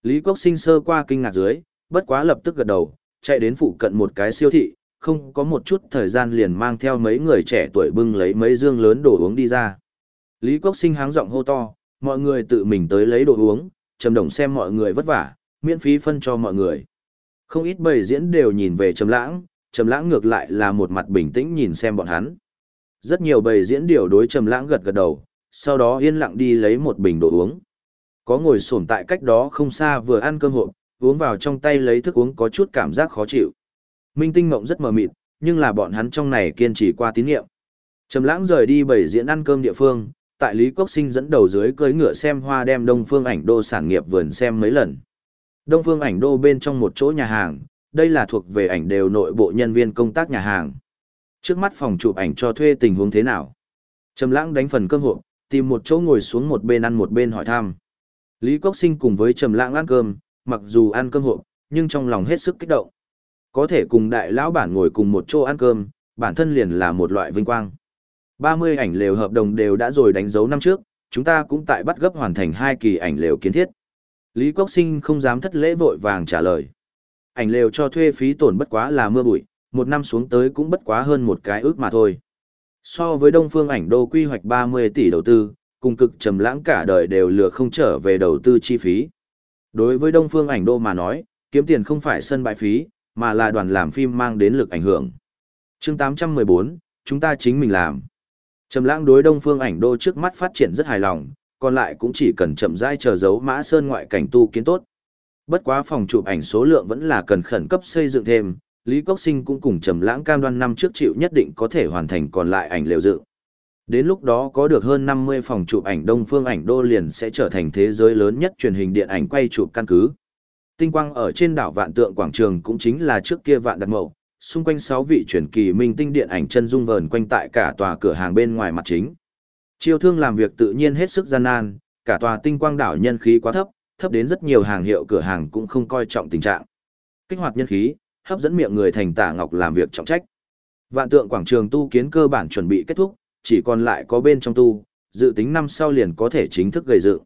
Lý Cốc Sinh sơ qua kinh ngạc dưới, bất quá lập tức gật đầu, chạy đến phụ cận một cái siêu thị, không có một chút thời gian liền mang theo mấy người trẻ tuổi bưng lấy mấy dương lớn đồ uống đi ra. Lý quốc Sinh háng giọng hô to, mọi người tự mình tới lấy đồ uống, Trầm Đồng xem mọi người vất vả, miễn phí phân cho mọi người. Không ít bầy diễn đều nhìn về Trầm Lãng, Trầm Lãng ngược lại là một mặt bình tĩnh nhìn xem bọn hắn. Rất nhiều bầy diễn điều đối Trầm Lãng gật gật đầu, sau đó yên lặng đi lấy một bình đồ uống. Có ngồi xổm tại cách đó không xa vừa ăn cơm hộp, uống vào trong tay lấy thức uống có chút cảm giác khó chịu. Minh Tinh Mộng rất mờ mịt, nhưng là bọn hắn trong này kiên trì qua tín nhiệm. Trầm Lãng rời đi bầy diễn ăn cơm địa phương, tại Lý Quốc Sinh dẫn đầu dưới cưỡi ngựa xem hoa đem Đông Phương Ảnh Đô sản nghiệp vườn xem mấy lần. Đông Phương Ảnh Đô bên trong một chỗ nhà hàng, đây là thuộc về ảnh đều nội bộ nhân viên công tác nhà hàng. Trước mắt phòng chụp ảnh cho thuê tình huống thế nào? Trầm Lãng đánh phần cơm hộp, tìm một chỗ ngồi xuống một bên ăn một bên hỏi thăm. Lý Quốc Sinh cùng với Trầm Lãng ăn cơm, mặc dù ăn cơm hộp, nhưng trong lòng hết sức kích động. Có thể cùng đại lão bản ngồi cùng một chỗ ăn cơm, bản thân liền là một loại vinh quang. 30 ảnh lều hợp đồng đều đã rồi đánh dấu năm trước, chúng ta cũng tại bắt gấp hoàn thành hai kỳ ảnh lều kiến thiết. Lý Quốc Sinh không dám thất lễ vội vàng trả lời. Ảnh lều cho thuê phí tổn bất quá là mưa bụi, một năm xuống tới cũng bất quá hơn một cái ước mà thôi. So với Đông Phương ảnh đô quy hoạch 30 tỷ đầu tư, cùng cực trầm lãng cả đời đều lừa không trở về đầu tư chi phí. Đối với Đông Phương ảnh đô mà nói, kiếm tiền không phải sân bãi phí, mà là đoàn làm phim mang đến lực ảnh hưởng. Chương 814, chúng ta chính mình làm. Trầm lãng đối đông phương ảnh đô trước mắt phát triển rất hài lòng, còn lại cũng chỉ cần chậm rãi chờ dấu mã sơn ngoại cảnh tu kiến tốt. Bất quá phòng chụp ảnh số lượng vẫn là cần khẩn cấp xây dựng thêm, Lý Cốc Sinh cũng cùng Trầm Lãng cam đoan năm trước chịu nhất định có thể hoàn thành còn lại ảnh liệu dự. Đến lúc đó có được hơn 50 phòng chụp ảnh Đông Phương ảnh đô liền sẽ trở thành thế giới lớn nhất truyền hình điện ảnh quay chụp căn cứ. Tinh quang ở trên đảo Vạn Tượng quảng trường cũng chính là trước kia Vạn Đặt Mậu, xung quanh sáu vị truyền kỳ minh tinh điện ảnh chân dung vờn quanh tại cả tòa cửa hàng bên ngoài mặt chính. Chiêu thương làm việc tự nhiên hết sức gian nan, cả tòa tinh quang đảo nhân khí quá thấp, thấp đến rất nhiều hàng hiệu cửa hàng cũng không coi trọng tình trạng. Kích hoạt nhân khí, hấp dẫn miệng người thành tả ngọc làm việc trọng trách. Vạn tượng quảng trường tu kiến cơ bản chuẩn bị kết thúc, chỉ còn lại có bên trong tu, dự tính năm sau liền có thể chính thức gây dựng.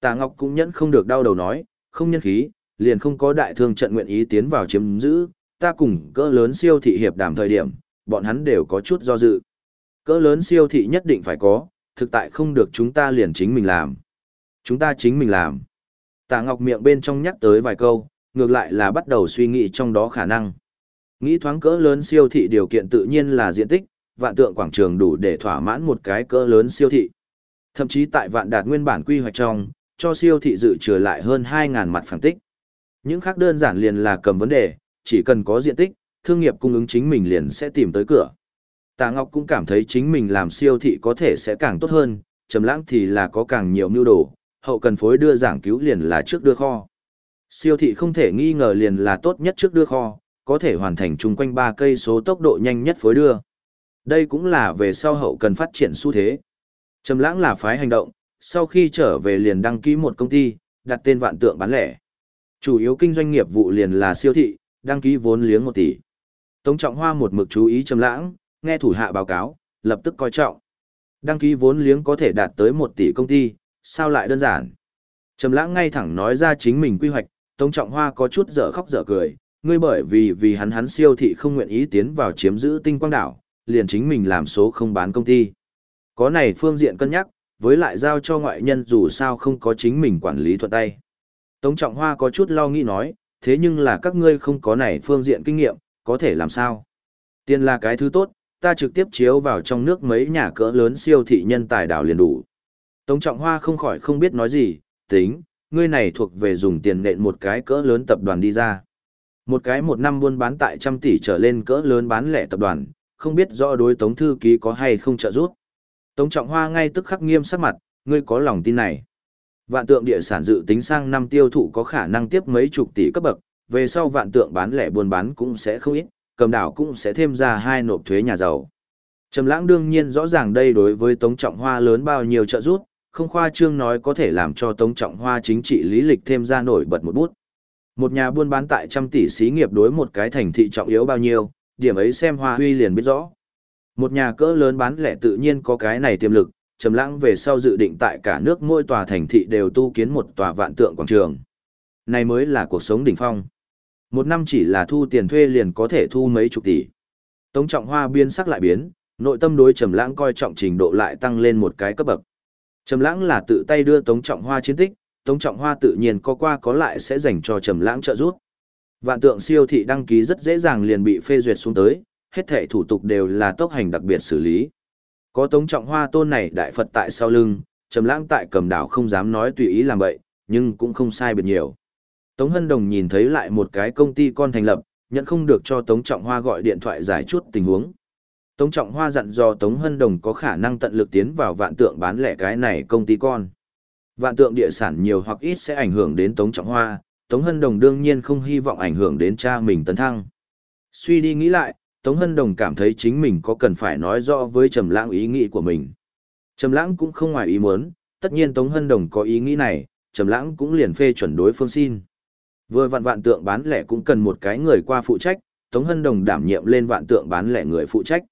Tả Ngọc cũng nhẫn không được đau đầu nói, không nhân khí, liền không có đại thương trận nguyện ý tiến vào chiếm giữ, ta cùng cỡ lớn siêu thị hiệp đàm thời điểm, bọn hắn đều có chút do dự. Cỡ lớn siêu thị nhất định phải có, thực tại không được chúng ta liền chính mình làm. Chúng ta chính mình làm. Tạ Ngọc miệng bên trong nhắc tới vài câu, ngược lại là bắt đầu suy nghĩ trong đó khả năng. Nghĩ thoáng cỡ lớn siêu thị điều kiện tự nhiên là diện tích, vạn tượng quảng trường đủ để thỏa mãn một cái cỡ lớn siêu thị. Thậm chí tại vạn đạt nguyên bản quy hoạch trong, cho siêu thị dự trừ lại hơn 2.000 mặt phản tích. Những khác đơn giản liền là cầm vấn đề, chỉ cần có diện tích, thương nghiệp cung ứng chính mình liền sẽ tìm tới cửa. Tạ Ngọc cũng cảm thấy chính mình làm siêu thị có thể sẽ càng tốt hơn, trầm lãng thì là có càng nhiều mưu đồ, hậu cần phối đưa giảng cứu liền là trước đưa kho. Siêu thị không thể nghi ngờ liền là tốt nhất trước đưa kho, có thể hoàn thành chung quanh 3 cây số tốc độ nhanh nhất phối đưa. Đây cũng là về sau hậu cần phát triển xu thế. Trầm lãng là phái hành động, sau khi trở về liền đăng ký một công ty, đặt tên vạn tượng bán lẻ. Chủ yếu kinh doanh nghiệp vụ liền là siêu thị, đăng ký vốn liếng 1 tỷ. Tống Trọng Hoa một mực chú ý trầm lãng, nghe thủ hạ báo cáo, lập tức coi trọng. Đăng ký vốn liếng có thể đạt tới 1 tỷ công ty, sao lại đơn giản. Trầm lãng ngay thẳng nói ra chính mình quy hoạch, Tống Trọng Hoa có chút dở khóc dở cười, ngươi bởi vì vì hắn hắn siêu thị không nguyện ý tiến vào chiếm giữ tinh quang đảo, liền chính mình làm số không bán công ty. Có này phương diện cân nhắc, với lại giao cho ngoại nhân dù sao không có chính mình quản lý thuận tay. Tống Trọng Hoa có chút lo nghĩ nói, thế nhưng là các ngươi không có này phương diện kinh nghiệm, có thể làm sao? Tiền là cái thứ tốt, ta trực tiếp chiếu vào trong nước mấy nhà cỡ lớn siêu thị nhân tài đảo liền đủ. Tống Trọng Hoa không khỏi không biết nói gì, tính, ngươi này thuộc về dùng tiền nện một cái cỡ lớn tập đoàn đi ra. Một cái một năm buôn bán tại trăm tỷ trở lên cỡ lớn bán lẻ tập đoàn, không biết rõ đối Tống Thư Ký có hay không trợ giúp. Tống Trọng Hoa ngay tức khắc nghiêm sắc mặt, ngươi có lòng tin này. Vạn tượng địa sản dự tính sang năm tiêu thụ có khả năng tiếp mấy chục tỷ cấp bậc, về sau vạn tượng bán lẻ buôn bán cũng sẽ không ít, cầm đảo cũng sẽ thêm ra hai nộp thuế nhà giàu. Trầm lãng đương nhiên rõ ràng đây đối với Tống Trọng Hoa lớn bao nhiêu trợ giúp, không khoa trương nói có thể làm cho Tống Trọng Hoa chính trị lý lịch thêm ra nổi bật một bút. Một nhà buôn bán tại trăm tỷ xí nghiệp đối một cái thành thị trọng yếu bao nhiêu, điểm ấy xem Hoa Huy liền biết rõ. Một nhà cỡ lớn bán lẻ tự nhiên có cái này tiềm lực, Trầm Lãng về sau dự định tại cả nước mỗi tòa thành thị đều tu kiến một tòa vạn tượng quảng trường. Này mới là cuộc sống đỉnh phong. Một năm chỉ là thu tiền thuê liền có thể thu mấy chục tỷ. Tống Trọng Hoa biến sắc lại biến, nội tâm đối Trầm Lãng coi trọng trình độ lại tăng lên một cái cấp bậc. Trầm Lãng là tự tay đưa Tống Trọng Hoa chiến tích, Tống Trọng Hoa tự nhiên có qua có lại sẽ dành cho Trầm Lãng trợ giúp. Vạn tượng siêu thị đăng ký rất dễ dàng liền bị phê duyệt xuống tới, hết thảy thủ tục đều là tốc hành đặc biệt xử lý. Có Tống Trọng Hoa tôn này đại Phật tại sau lưng, Trầm Lãng tại cầm đảo không dám nói tùy ý làm vậy, nhưng cũng không sai biệt nhiều. Tống Hân Đồng nhìn thấy lại một cái công ty con thành lập, nhận không được cho Tống Trọng Hoa gọi điện thoại giải chút tình huống. Tống Trọng Hoa dặn dò Tống Hân Đồng có khả năng tận lực tiến vào vạn tượng bán lẻ cái này công ty con. Vạn tượng địa sản nhiều hoặc ít sẽ ảnh hưởng đến Tống Trọng Hoa, Tống Hân Đồng đương nhiên không hy vọng ảnh hưởng đến cha mình tấn thăng. Suy đi nghĩ lại, Tống Hân Đồng cảm thấy chính mình có cần phải nói rõ với Trầm Lãng ý nghĩ của mình. Trầm Lãng cũng không ngoài ý muốn, tất nhiên Tống Hân Đồng có ý nghĩ này, Trầm Lãng cũng liền phê chuẩn đối phương xin. Vừa vạn vạn tượng bán lẻ cũng cần một cái người qua phụ trách, Tống Hân Đồng đảm nhiệm lên vạn tượng bán lẻ người phụ trách.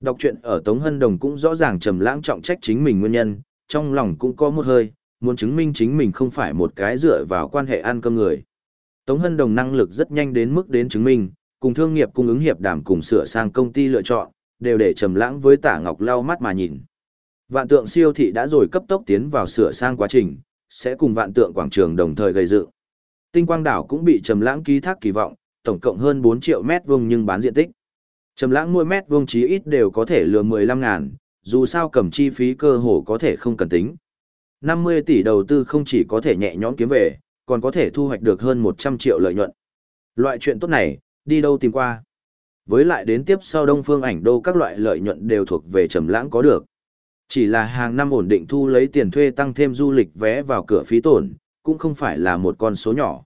Đọc truyện ở Tống Hân Đồng cũng rõ ràng Trầm Lãng trọng trách chính mình nguyên nhân, trong lòng cũng có một hơi, muốn chứng minh chính mình không phải một cái dựa vào quan hệ ăn cơm người. Tống Hân Đồng năng lực rất nhanh đến mức đến chứng minh, cùng thương nghiệp cung ứng hiệp đàm cùng sửa sang công ty lựa chọn, đều để trầm lãng với Tả Ngọc lau mắt mà nhìn. Vạn tượng siêu thị đã rồi cấp tốc tiến vào sửa sang quá trình, sẽ cùng vạn tượng quảng trường đồng thời gây dựng. Tinh quang đảo cũng bị trầm lãng ký thác kỳ vọng, tổng cộng hơn 4 triệu mét vuông nhưng bán diện tích. Trầm lãng mua mét vuông chí ít đều có thể lừa 15 ngàn, dù sao cầm chi phí cơ hồ có thể không cần tính. 50 tỷ đầu tư không chỉ có thể nhẹ nhõm kiếm về, còn có thể thu hoạch được hơn 100 triệu lợi nhuận. Loại chuyện tốt này, đi đâu tìm qua. Với lại đến tiếp sau Đông Phương ảnh đô các loại lợi nhuận đều thuộc về trầm lãng có được. Chỉ là hàng năm ổn định thu lấy tiền thuê tăng thêm du lịch vé vào cửa phí tổn, cũng không phải là một con số nhỏ.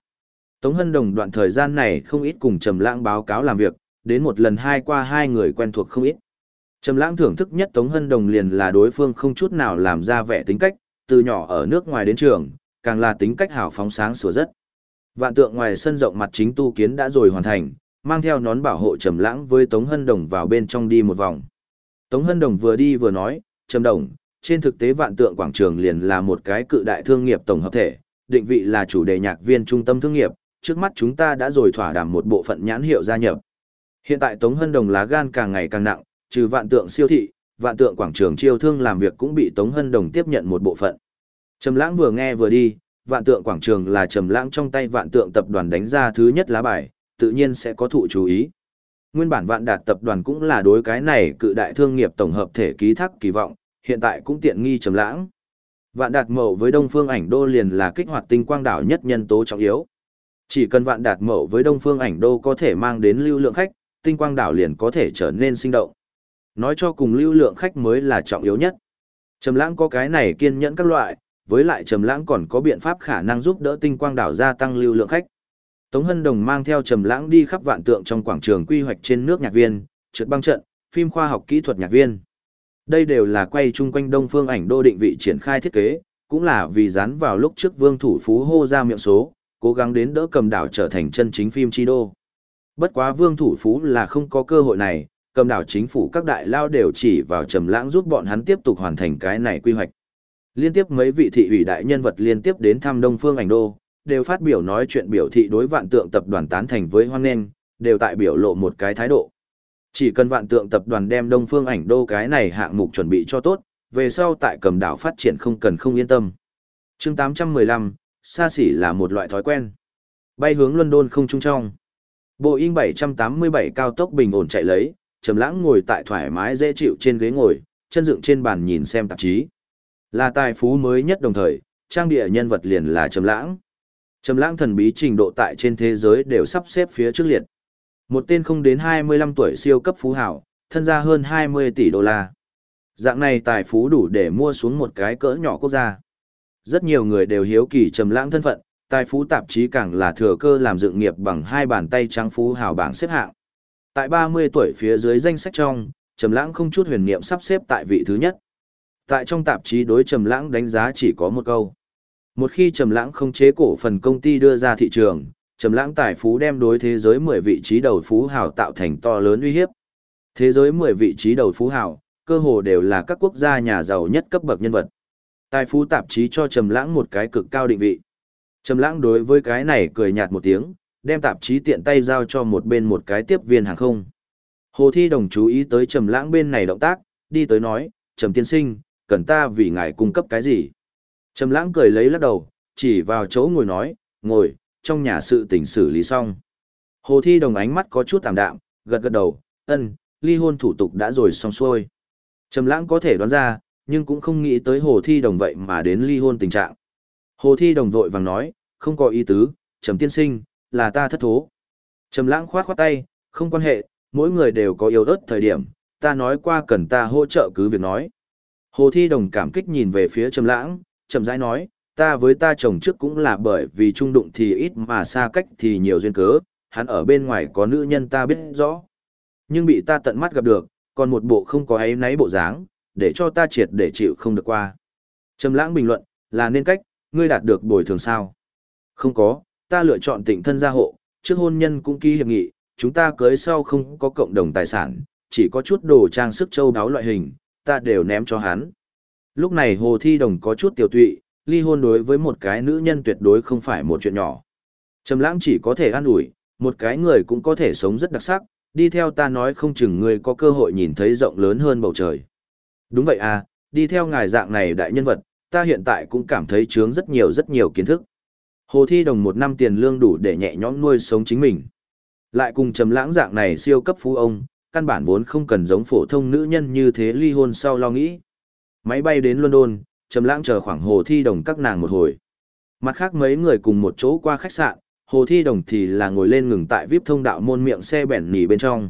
Tống Hân Đồng đoạn thời gian này không ít cùng Trầm Lãng báo cáo làm việc, đến một lần hai qua hai người quen thuộc không ít. Trầm Lãng thưởng thức nhất Tống Hân Đồng liền là đối phương không chút nào làm ra vẻ tính cách, từ nhỏ ở nước ngoài đến trường, càng là tính cách hào phóng sáng sủa rất. Vạn tượng ngoài sân rộng mặt chính tu kiến đã rồi hoàn thành, mang theo nón bảo hộ Trầm Lãng với Tống Hân Đồng vào bên trong đi một vòng. Tống Hân Đồng vừa đi vừa nói, "Trầm Đồng, trên thực tế Vạn Tượng quảng trường liền là một cái cự đại thương nghiệp tổng hợp thể, định vị là chủ đề nhạc viên trung tâm thương nghiệp, trước mắt chúng ta đã rồi thỏa đàm một bộ phận nhãn hiệu gia nhập. Hiện tại Tống Hân Đồng lá gan càng ngày càng nặng, trừ vạn tượng siêu thị, vạn tượng quảng trường chiêu thương làm việc cũng bị Tống Hân Đồng tiếp nhận một bộ phận. Trầm Lãng vừa nghe vừa đi, vạn tượng quảng trường là Trầm Lãng trong tay vạn tượng tập đoàn đánh ra thứ nhất lá bài, tự nhiên sẽ có thụ chú ý. Nguyên bản vạn đạt tập đoàn cũng là đối cái này cự đại thương nghiệp tổng hợp thể ký thác kỳ vọng, hiện tại cũng tiện nghi Trầm Lãng. Vạn đạt mậu với Đông Phương ảnh đô liền là kích hoạt tinh quang đảo nhất nhân tố trọng yếu. Chỉ cần vạn đạt mậu với Đông Phương ảnh đô có thể mang đến lưu lượng khách, tinh quang đảo liền có thể trở nên sinh động. Nói cho cùng lưu lượng khách mới là trọng yếu nhất. Trầm lãng có cái này kiên nhẫn các loại, với lại Trầm lãng còn có biện pháp khả năng giúp đỡ tinh quang đảo gia tăng lưu lượng khách. Tống Hân Đồng mang theo Trầm lãng đi khắp vạn tượng trong quảng trường quy hoạch trên nước nhạc viên, trượt băng trận, phim khoa học kỹ thuật nhạc viên. Đây đều là quay chung quanh Đông Phương ảnh đô định vị triển khai thiết kế, cũng là vì dán vào lúc trước Vương thủ phú hô ra miệng số, cố gắng đến đỡ cầm đảo trở thành chân chính phim chi đô. Bất quá Vương thủ phú là không có cơ hội này, cầm đảo chính phủ các đại lao đều chỉ vào trầm lãng giúp bọn hắn tiếp tục hoàn thành cái này quy hoạch. Liên tiếp mấy vị thị ủy đại nhân vật liên tiếp đến thăm Đông Phương ảnh đô, đều phát biểu nói chuyện biểu thị đối vạn tượng tập đoàn tán thành với hoan nghênh, đều tại biểu lộ một cái thái độ. Chỉ cần vạn tượng tập đoàn đem Đông Phương ảnh đô cái này hạng mục chuẩn bị cho tốt, về sau tại cầm đảo phát triển không cần không yên tâm. chương 815, xa xỉ là một loại thói quen. Bay hướng London không trung trong. Boeing 787 cao tốc bình ổn chạy lấy, Trầm Lãng ngồi tại thoải mái dễ chịu trên ghế ngồi, chân dựng trên bàn nhìn xem tạp chí. Là tài phú mới nhất đồng thời, trang địa nhân vật liền là Trầm Lãng. Trầm Lãng thần bí trình độ tại trên thế giới đều sắp xếp phía trước liệt. Một tên không đến 25 tuổi siêu cấp phú hào, thân gia hơn 20 tỷ đô la. Dạng này tài phú đủ để mua xuống một cái cỡ nhỏ quốc gia. Rất nhiều người đều hiếu kỳ trầm lãng thân phận, tài phú tạp chí càng là thừa cơ làm dựng nghiệp bằng hai bàn tay trắng phú hào bảng xếp hạng. Tại 30 tuổi phía dưới danh sách trong, trầm lãng không chút huyền niệm sắp xếp tại vị thứ nhất. Tại trong tạp chí đối trầm lãng đánh giá chỉ có một câu. Một khi trầm lãng không chế cổ phần công ty đưa ra thị trường, trầm lãng tài phú đem đối thế giới 10 vị trí đầu phú hào tạo thành to lớn uy hiếp. Thế giới 10 vị trí đầu phú hào, cơ hồ đều là các quốc gia nhà giàu nhất cấp bậc nhân vật. Tài phú tạp chí cho Trầm Lãng một cái cực cao định vị. Trầm Lãng đối với cái này cười nhạt một tiếng, đem tạp chí tiện tay giao cho một bên một cái tiếp viên hàng không. Hồ Thi Đồng chú ý tới Trầm Lãng bên này động tác, đi tới nói, "Trầm tiên sinh, cần ta vì ngài cung cấp cái gì?" Trầm Lãng cười lấy lắc đầu, chỉ vào chỗ ngồi nói, "Ngồi, trong nhà sự tình xử lý xong." Hồ Thi Đồng ánh mắt có chút tạm đạm, gật gật đầu, "Ân, ly hôn thủ tục đã rồi xong xuôi." Trầm Lãng có thể đoán ra, nhưng cũng không nghĩ tới Hồ Thi Đồng vậy mà đến ly hôn tình trạng. Hồ Thi Đồng vội vàng nói, không có ý tứ, Trầm tiên sinh, là ta thất thố. Trầm Lãng khoát khoát tay, không quan hệ, mỗi người đều có yếu ớt thời điểm, ta nói qua cần ta hỗ trợ cứ việc nói. Hồ Thi Đồng cảm kích nhìn về phía Trầm Lãng, chậm rãi nói, ta với ta chồng trước cũng là bởi vì trung đụng thì ít mà xa cách thì nhiều duyên cớ, hắn ở bên ngoài có nữ nhân ta biết rõ. Nhưng bị ta tận mắt gặp được, còn một bộ không có ấy nấy bộ dáng, để cho ta triệt để chịu không được qua. Trầm lãng bình luận, là nên cách, ngươi đạt được bồi thường sao? Không có, ta lựa chọn tịnh thân gia hộ, trước hôn nhân cũng ký hiệp nghị, chúng ta cưới sau không có cộng đồng tài sản, chỉ có chút đồ trang sức châu đáo loại hình, ta đều ném cho hắn. Lúc này Hồ Thi Đồng có chút tiểu tụy, ly hôn đối với một cái nữ nhân tuyệt đối không phải một chuyện nhỏ. Trầm lãng chỉ có thể an ủi, một cái người cũng có thể sống rất đặc sắc, đi theo ta nói không chừng ngươi có cơ hội nhìn thấy rộng lớn hơn bầu trời. Đúng vậy à, đi theo ngài dạng này đại nhân vật, ta hiện tại cũng cảm thấy chướng rất nhiều rất nhiều kiến thức. Hồ Thi Đồng một năm tiền lương đủ để nhẹ nhõm nuôi sống chính mình. Lại cùng trầm lãng dạng này siêu cấp phú ông, căn bản vốn không cần giống phổ thông nữ nhân như thế ly hôn sau lo nghĩ. Máy bay đến London, Trầm Lãng chờ khoảng Hồ Thi Đồng các nàng một hồi. Mặt khác mấy người cùng một chỗ qua khách sạn, Hồ Thi Đồng thì là ngồi lên ngừng tại VIP thông đạo môn miệng xe bèn nỉ bên trong.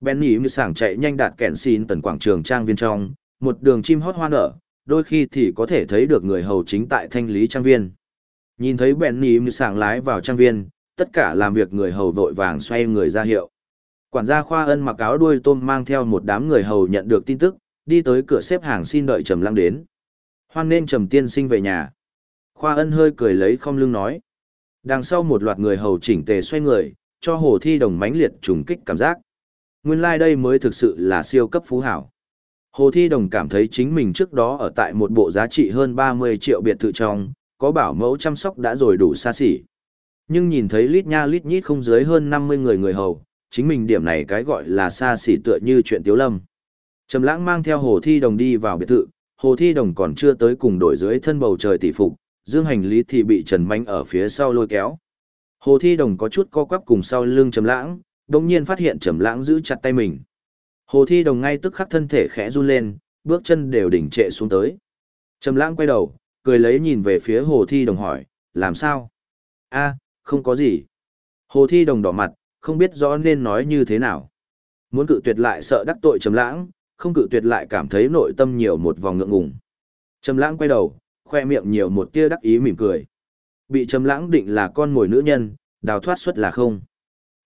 Bèn nỉ như sảng chạy nhanh đạt kẹn xin tần quảng trường trang viên trong, một đường chim hót hoa nở, đôi khi thì có thể thấy được người hầu chính tại thanh lý trang viên. Nhìn thấy bèn nỉ như sảng lái vào trang viên, tất cả làm việc người hầu vội vàng xoay người ra hiệu. Quản gia khoa ân mặc áo đuôi tôm mang theo một đám người hầu nhận được tin tức, đi tới cửa xếp hàng xin đợi Trầm Lăng đến. Hoan nên Trầm tiên sinh về nhà. Khoa ân hơi cười lấy không lưng nói. Đằng sau một loạt người hầu chỉnh tề xoay người, cho hồ thi đồng mãnh liệt trùng kích cảm giác. Nguyên lai like đây mới thực sự là siêu cấp phú hảo. Hồ Thi Đồng cảm thấy chính mình trước đó ở tại một bộ giá trị hơn 30 triệu biệt thự trong, có bảo mẫu chăm sóc đã rồi đủ xa xỉ. Nhưng nhìn thấy lít nha lít nhít không dưới hơn 50 người người hầu, chính mình điểm này cái gọi là xa xỉ tựa như chuyện tiếu lâm. Trầm lãng mang theo Hồ Thi Đồng đi vào biệt thự, Hồ Thi Đồng còn chưa tới cùng đổi dưới thân bầu trời tỷ phục, dương hành lý thì bị Trần Mánh ở phía sau lôi kéo. Hồ Thi Đồng có chút co quắp cùng sau lưng Trầm lãng, đồng nhiên phát hiện Trầm lãng giữ chặt tay mình. Hồ Thi Đồng ngay tức khắc thân thể khẽ run lên, bước chân đều đỉnh trệ xuống tới. Trầm lãng quay đầu, cười lấy nhìn về phía Hồ Thi Đồng hỏi, làm sao? a không có gì. Hồ Thi Đồng đỏ mặt, không biết rõ nên nói như thế nào. Muốn cự tuyệt lại sợ đắc tội Trầm Lãng, không cự tuyệt lại cảm thấy nội tâm nhiều một vòng ngượng ngùng. Trầm Lãng quay đầu, khoe miệng nhiều một tia đắc ý mỉm cười. Bị Trầm Lãng định là con mồi nữ nhân, đào thoát suất là không.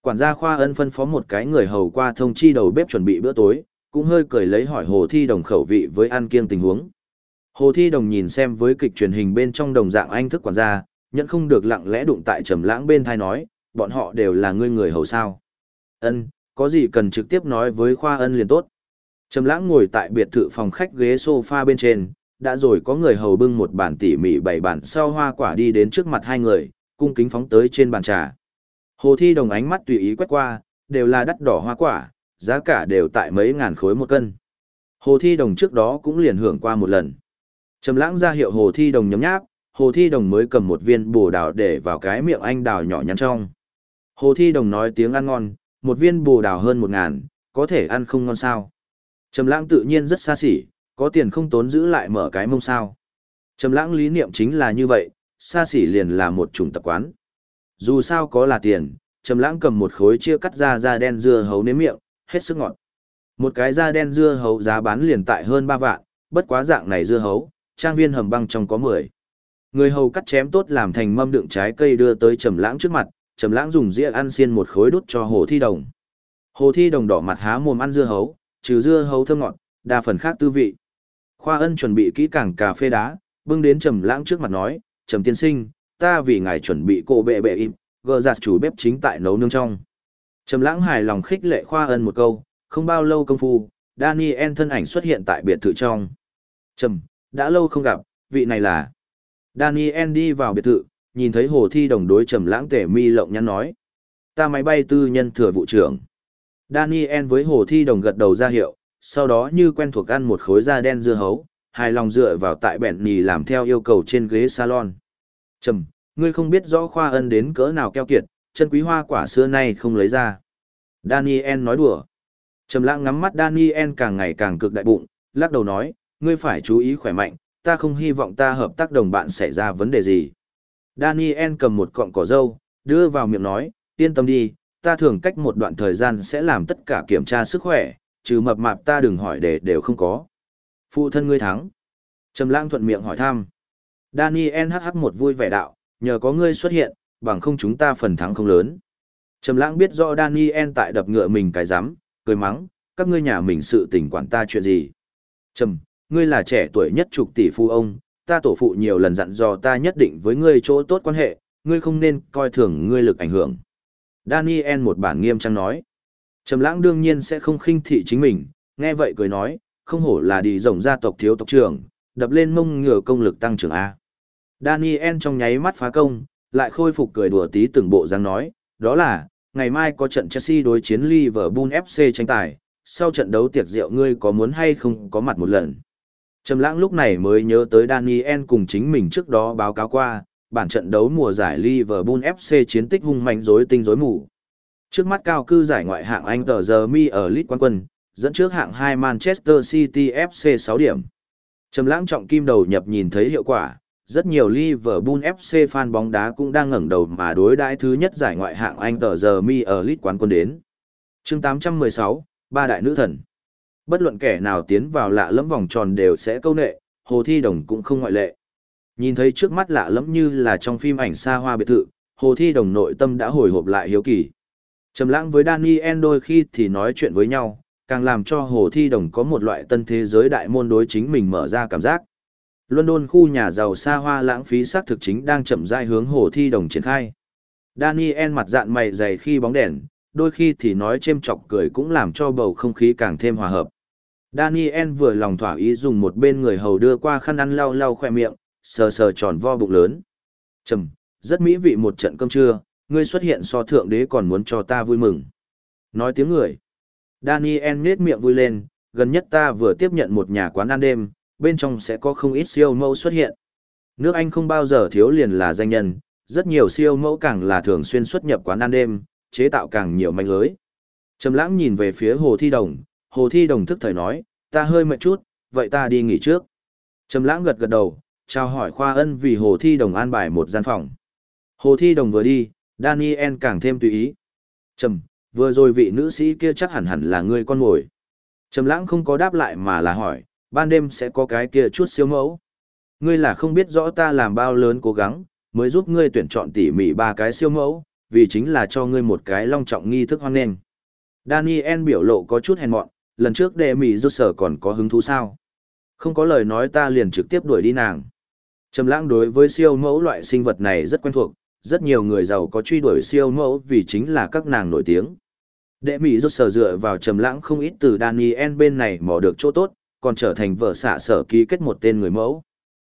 Quản gia khoa ân phân phó một cái người hầu qua thông chi đầu bếp chuẩn bị bữa tối, cũng hơi cười lấy hỏi Hồ Thi Đồng khẩu vị với ăn kiêng tình huống. Hồ Thi Đồng nhìn xem với kịch truyền hình bên trong đồng dạng anh thức quản gia, nhận không được lặng lẽ đụng tại trầm lãng bên thai nói, bọn họ đều là ngươi người hầu sao. Ân, có gì cần trực tiếp nói với khoa ân liền tốt. Trầm lãng ngồi tại biệt thự phòng khách ghế sofa bên trên, đã rồi có người hầu bưng một bàn tỉ mỉ bảy bản sau hoa quả đi đến trước mặt hai người, cung kính phóng tới trên bàn trà. Hồ Thi Đồng ánh mắt tùy ý quét qua, đều là đắt đỏ hoa quả, giá cả đều tại mấy ngàn khối một cân. Hồ Thi Đồng trước đó cũng liền hưởng qua một lần. Trầm lãng ra hiệu Hồ Thi Đồng nhấm nháp, Hồ Thi Đồng mới cầm một viên bồ đào để vào cái miệng anh đào nhỏ nhắn trong. Hồ Thi Đồng nói tiếng ăn ngon, một viên bồ đào hơn một ngàn, có thể ăn không ngon sao. Trầm lãng tự nhiên rất xa xỉ, có tiền không tốn giữ lại mở cái mông sao. Trầm lãng lý niệm chính là như vậy, xa xỉ liền là một chủng tập quán. Dù sao có là tiền, Trầm lãng cầm một khối chia cắt ra da đen dưa hấu nếm miệng, hết sức ngọt. Một cái da đen dưa hấu giá bán liền tại hơn 3 vạn, bất quá dạng này dưa hấu, trang viên hầm băng trong có 10. Người hầu cắt chém tốt làm thành mâm đựng trái cây đưa tới Trầm Lãng trước mặt, Trầm Lãng dùng dĩa ăn xiên một khối đút cho Hồ Thi Đồng. Hồ Thi Đồng đỏ mặt há mồm ăn dưa hấu, trừ dưa hấu thơm ngọt, đa phần khác tư vị. Khoa Ân chuẩn bị kỹ càng cà phê đá, bưng đến Trầm Lãng trước mặt nói, "Trầm tiên sinh, ta vì ngài chuẩn bị cô bệ bệ im, gờ giặt chủ bếp chính tại nấu nướng trong." Trầm Lãng hài lòng khích lệ Khoa Ân một câu, không bao lâu công phu, Daniel thân ảnh xuất hiện tại biệt thự trong. "Trầm, đã lâu không gặp, vị này là?" Daniel đi vào biệt thự, nhìn thấy hồ thi đồng đối trầm lãng tể mi lộng nhắn nói. Ta máy bay tư nhân thừa vụ trưởng. Daniel với hồ thi đồng gật đầu ra hiệu, sau đó như quen thuộc ăn một khối da đen dưa hấu, hài lòng dựa vào tại bẹn nì làm theo yêu cầu trên ghế salon. Trầm, ngươi không biết rõ khoa ân đến cỡ nào keo kiệt, chân quý hoa quả xưa nay không lấy ra. Daniel nói đùa. Trầm lãng ngắm mắt Daniel càng ngày càng cực đại bụng, lắc đầu nói, ngươi phải chú ý khỏe mạnh, ta không hy vọng ta hợp tác đồng bạn xảy ra vấn đề gì. Daniel cầm một cọng cỏ dâu, đưa vào miệng nói, yên tâm đi, ta thường cách một đoạn thời gian sẽ làm tất cả kiểm tra sức khỏe, trừ mập mạp ta đừng hỏi để đều không có. Phụ thân ngươi thắng. Trầm lãng thuận miệng hỏi thăm. Daniel hắc hắc một vui vẻ đạo, nhờ có ngươi xuất hiện, bằng không chúng ta phần thắng không lớn. Trầm lãng biết rõ Daniel tại đập ngựa mình cái rắm cười mắng, các ngươi nhà mình sự tình quản ta chuyện gì. Trầm, ngươi là trẻ tuổi nhất trục tỷ phu ông, ta tổ phụ nhiều lần dặn dò ta nhất định với ngươi chỗ tốt quan hệ, ngươi không nên coi thường ngươi lực ảnh hưởng. Daniel một bản nghiêm trang nói. Trầm lãng đương nhiên sẽ không khinh thị chính mình, nghe vậy cười nói, không hổ là đi rồng gia tộc thiếu tộc trưởng, đập lên mông ngựa công lực tăng trưởng A. Daniel trong nháy mắt phá công, lại khôi phục cười đùa tí từng bộ dáng nói, đó là, ngày mai có trận Chelsea đối chiến Liverpool FC tranh tài, sau trận đấu tiệc rượu ngươi có muốn hay không có mặt một lần. Trầm lãng lúc này mới nhớ tới Daniel cùng chính mình trước đó báo cáo qua, bản trận đấu mùa giải Liverpool FC chiến tích hung mạnh rối tinh rối mù. Trước mắt cao cư giải ngoại hạng Anh tờ giờ mi ở League quán quân, dẫn trước hạng 2 Manchester City FC 6 điểm. Trầm lãng trọng kim đầu nhập nhìn thấy hiệu quả, rất nhiều Liverpool FC fan bóng đá cũng đang ngẩng đầu mà đối đãi thứ nhất giải ngoại hạng Anh tờ giờ mi ở League quán quân đến. Chương 816, ba đại nữ thần. Bất luận kẻ nào tiến vào lạ lẫm vòng tròn đều sẽ câu nệ, Hồ Thi Đồng cũng không ngoại lệ. Nhìn thấy trước mắt lạ lẫm như là trong phim ảnh xa hoa biệt thự, Hồ Thi Đồng nội tâm đã hồi hộp lại hiếu kỳ. Trầm lãng với Daniel đôi khi thì nói chuyện với nhau, càng làm cho Hồ Thi Đồng có một loại tân thế giới đại môn đối chính mình mở ra cảm giác. London khu nhà giàu xa hoa lãng phí xác thực chính đang chậm rãi hướng Hồ Thi Đồng triển khai. Daniel mặt dạn mày dày khi bóng đèn, đôi khi thì nói chêm chọc cười cũng làm cho bầu không khí càng thêm hòa hợp. Daniel vừa lòng thỏa ý dùng một bên người hầu đưa qua khăn ăn lau lau khoe miệng, sờ sờ tròn vo bụng lớn. Trầm, rất mỹ vị một trận cơm trưa, ngươi xuất hiện so thượng đế còn muốn cho ta vui mừng. Nói tiếng người. Daniel nhếch miệng vui lên, gần nhất ta vừa tiếp nhận một nhà quán ăn đêm, bên trong sẽ có không ít siêu mẫu xuất hiện. Nước Anh không bao giờ thiếu liền là danh nhân, rất nhiều siêu mẫu càng là thường xuyên xuất nhập quán ăn đêm, chế tạo càng nhiều manh lưới. Trầm lãng nhìn về phía Hồ Thi Đồng, Hồ Thi Đồng thức thời nói, ta hơi mệt chút, vậy ta đi nghỉ trước. Trầm lãng gật gật đầu, chào hỏi Khoa Ân vì Hồ Thi Đồng an bài một gian phòng. Hồ Thi Đồng vừa đi, Daniel càng thêm tùy ý. Trầm, vừa rồi vị nữ sĩ kia chắc hẳn hẳn là người con ngồi. Trầm lãng không có đáp lại mà là hỏi, ban đêm sẽ có cái kia chút siêu mẫu. Ngươi là không biết rõ ta làm bao lớn cố gắng, mới giúp ngươi tuyển chọn tỉ mỉ ba cái siêu mẫu, vì chính là cho ngươi một cái long trọng nghi thức hoan nghênh. Daniel biểu lộ có chút hèn mọn, lần trước đệ mỉ rút sở còn có hứng thú sao. Không có lời nói ta liền trực tiếp đuổi đi nàng. Trầm lãng đối với siêu mẫu loại sinh vật này rất quen thuộc, rất nhiều người giàu có truy đuổi siêu mẫu vì chính là các nàng nổi tiếng. Đệ Mỹ rốt sở dựa vào trầm lãng không ít từ Daniel bên này mò được chỗ tốt, còn trở thành vợ xạ sở ký kết một tên người mẫu.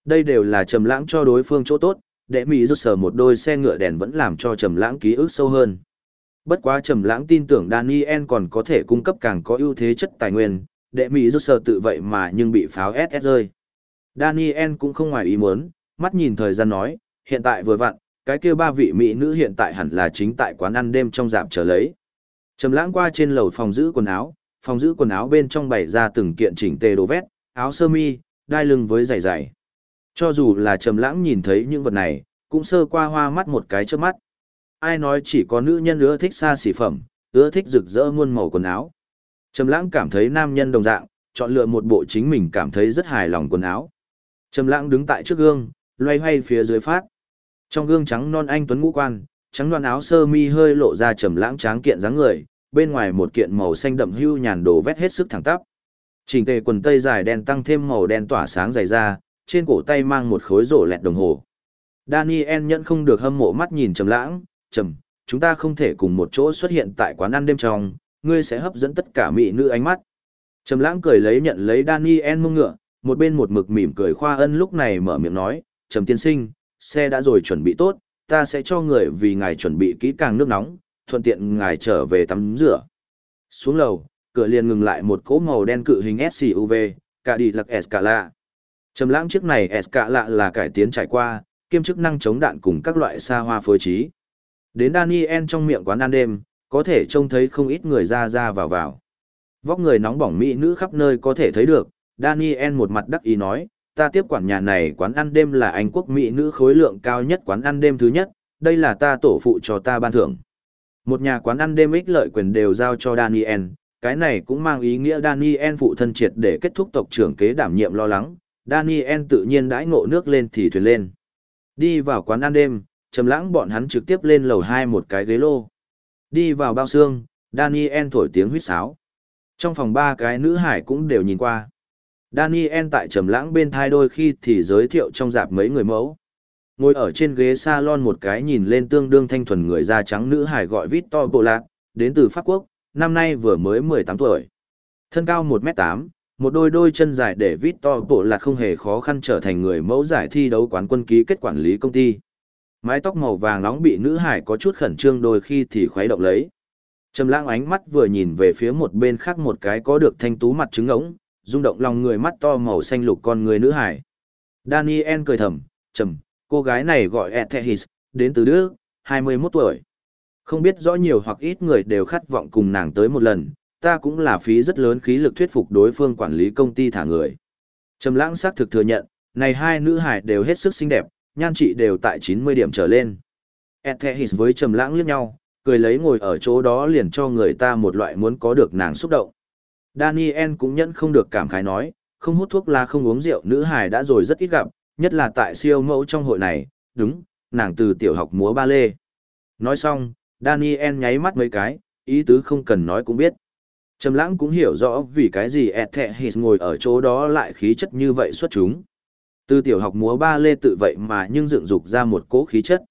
Đây đều là trầm lãng cho đối phương chỗ tốt, đệ Mỹ rốt sở một đôi xe ngựa đèn vẫn làm cho trầm lãng ký ức sâu hơn. Bất quá trầm lãng tin tưởng Daniel còn có thể cung cấp càng có ưu thế chất tài nguyên, đệ Mỹ rốt sở tự vậy mà nhưng bị pháo SS rơi. Daniel cũng không ngoài ý muốn, mắt nhìn thời gian nói, hiện tại vừa vặn, cái kia ba vị mỹ nữ hiện tại hẳn là chính tại quán ăn đêm trong dạp chờ lấy. Trầm lãng qua trên lầu phòng giữ quần áo, phòng giữ quần áo bên trong bày ra từng kiện chỉnh tề đồ vét, áo sơ mi, đai lưng với giày giày. Cho dù là trầm lãng nhìn thấy những vật này, cũng sơ qua hoa mắt một cái chớp mắt. Ai nói chỉ có nữ nhân ưa thích xa xỉ phẩm, ưa thích rực rỡ muôn màu quần áo. Trầm lãng cảm thấy nam nhân đồng dạng, chọn lựa một bộ chính mình cảm thấy rất hài lòng quần áo. Trầm lãng đứng tại trước gương, loay hoay phía dưới phát. Trong gương trắng non anh tuấn ngũ quan, trắng đoan áo sơ mi hơi lộ ra trầm lãng tráng kiện dáng người, bên ngoài một kiện màu xanh đậm hưu nhàn đồ vét hết sức thẳng tắp. Chỉnh tề quần tây dài đen tăng thêm màu đen tỏa sáng dày ra, trên cổ tay mang một khối rổ lẹt đồng hồ. Daniel nhận không được hâm mộ mắt nhìn trầm lãng, trầm, chúng ta không thể cùng một chỗ xuất hiện tại quán ăn đêm trong, ngươi sẽ hấp dẫn tất cả mỹ nữ ánh mắt. Trầm lãng cười lấy nhận lấy Daniel mông ngựa, một bên một mực mỉm cười khoa ân lúc này mở miệng nói, trầm tiên sinh, xe đã rồi chuẩn bị tốt, ta sẽ cho người vì ngài chuẩn bị kỹ càng nước nóng, thuận tiện ngài trở về tắm rửa. Xuống lầu, cửa liền ngừng lại một cỗ màu đen cự hình SUV, cả đi lặc Escala. Trầm lãng chiếc này Escala là cải tiến trải qua, kiêm chức năng chống đạn cùng các loại xa hoa phối trí. Đến Daniel trong miệng quán ăn đêm, có thể trông thấy không ít người ra ra vào vào. Vóc người nóng bỏng mỹ nữ khắp nơi có thể thấy được, Daniel một mặt đắc ý nói, ta tiếp quản nhà này quán ăn đêm là Anh quốc mỹ nữ khối lượng cao nhất quán ăn đêm thứ nhất, đây là ta tổ phụ cho ta ban thưởng. Một nhà quán ăn đêm ích lợi quyền đều giao cho Daniel, cái này cũng mang ý nghĩa Daniel phụ thân triệt để kết thúc tộc trưởng kế đảm nhiệm lo lắng, Daniel tự nhiên đãi ngộ nước lên thì thuyền lên. Đi vào quán ăn đêm, trầm lãng bọn hắn trực tiếp lên lầu 2 một cái ghế lô. Đi vào bao xương, Daniel thổi tiếng huýt sáo. Trong phòng ba cái nữ hải cũng đều nhìn qua. Daniel tại trầm lãng bên thai đôi khi thì giới thiệu trong dạp mấy người mẫu. Ngồi ở trên ghế salon một cái nhìn lên tương đương thanh thuần người da trắng nữ hải gọi Victor Bolat, đến từ Pháp Quốc, năm nay vừa mới 18 tuổi. Thân cao 1m8, một đôi đôi chân dài để Victor Bolat không hề khó khăn trở thành người mẫu giải thi đấu quán quân ký kết quản lý công ty. Mái tóc màu vàng nóng bị nữ hải có chút khẩn trương đôi khi thì khuấy động lấy. Trầm lãng ánh mắt vừa nhìn về phía một bên khác một cái có được thanh tú mặt trứng ngỗng, rung động lòng người mắt to màu xanh lục con người nữ hải. Daniel cười thầm, trầm, cô gái này gọi Ethehis, đến từ Đức, 21 tuổi. Không biết rõ nhiều hoặc ít người đều khát vọng cùng nàng tới một lần, ta cũng là phí rất lớn khí lực thuyết phục đối phương quản lý công ty thả người. Trầm lãng xác thực thừa nhận, này hai nữ hải đều hết sức xinh đẹp, nhan trị đều tại 90 điểm trở lên. Ethehis với Trầm lãng liếc nhau, cười lấy ngồi ở chỗ đó liền cho người ta một loại muốn có được nàng xúc động. Daniel cũng nhẫn không được cảm khái nói, không hút thuốc là không uống rượu nữ hài đã rồi rất ít gặp, nhất là tại siêu mẫu trong hội này, đúng, nàng từ tiểu học múa ba lê. Nói xong, Daniel nháy mắt mấy cái, ý tứ không cần nói cũng biết. Trầm lãng cũng hiểu rõ vì cái gì Ethehis ngồi ở chỗ đó lại khí chất như vậy xuất chúng. Từ tiểu học múa ba lê tự vậy mà nhưng dựng dục ra một cố khí chất.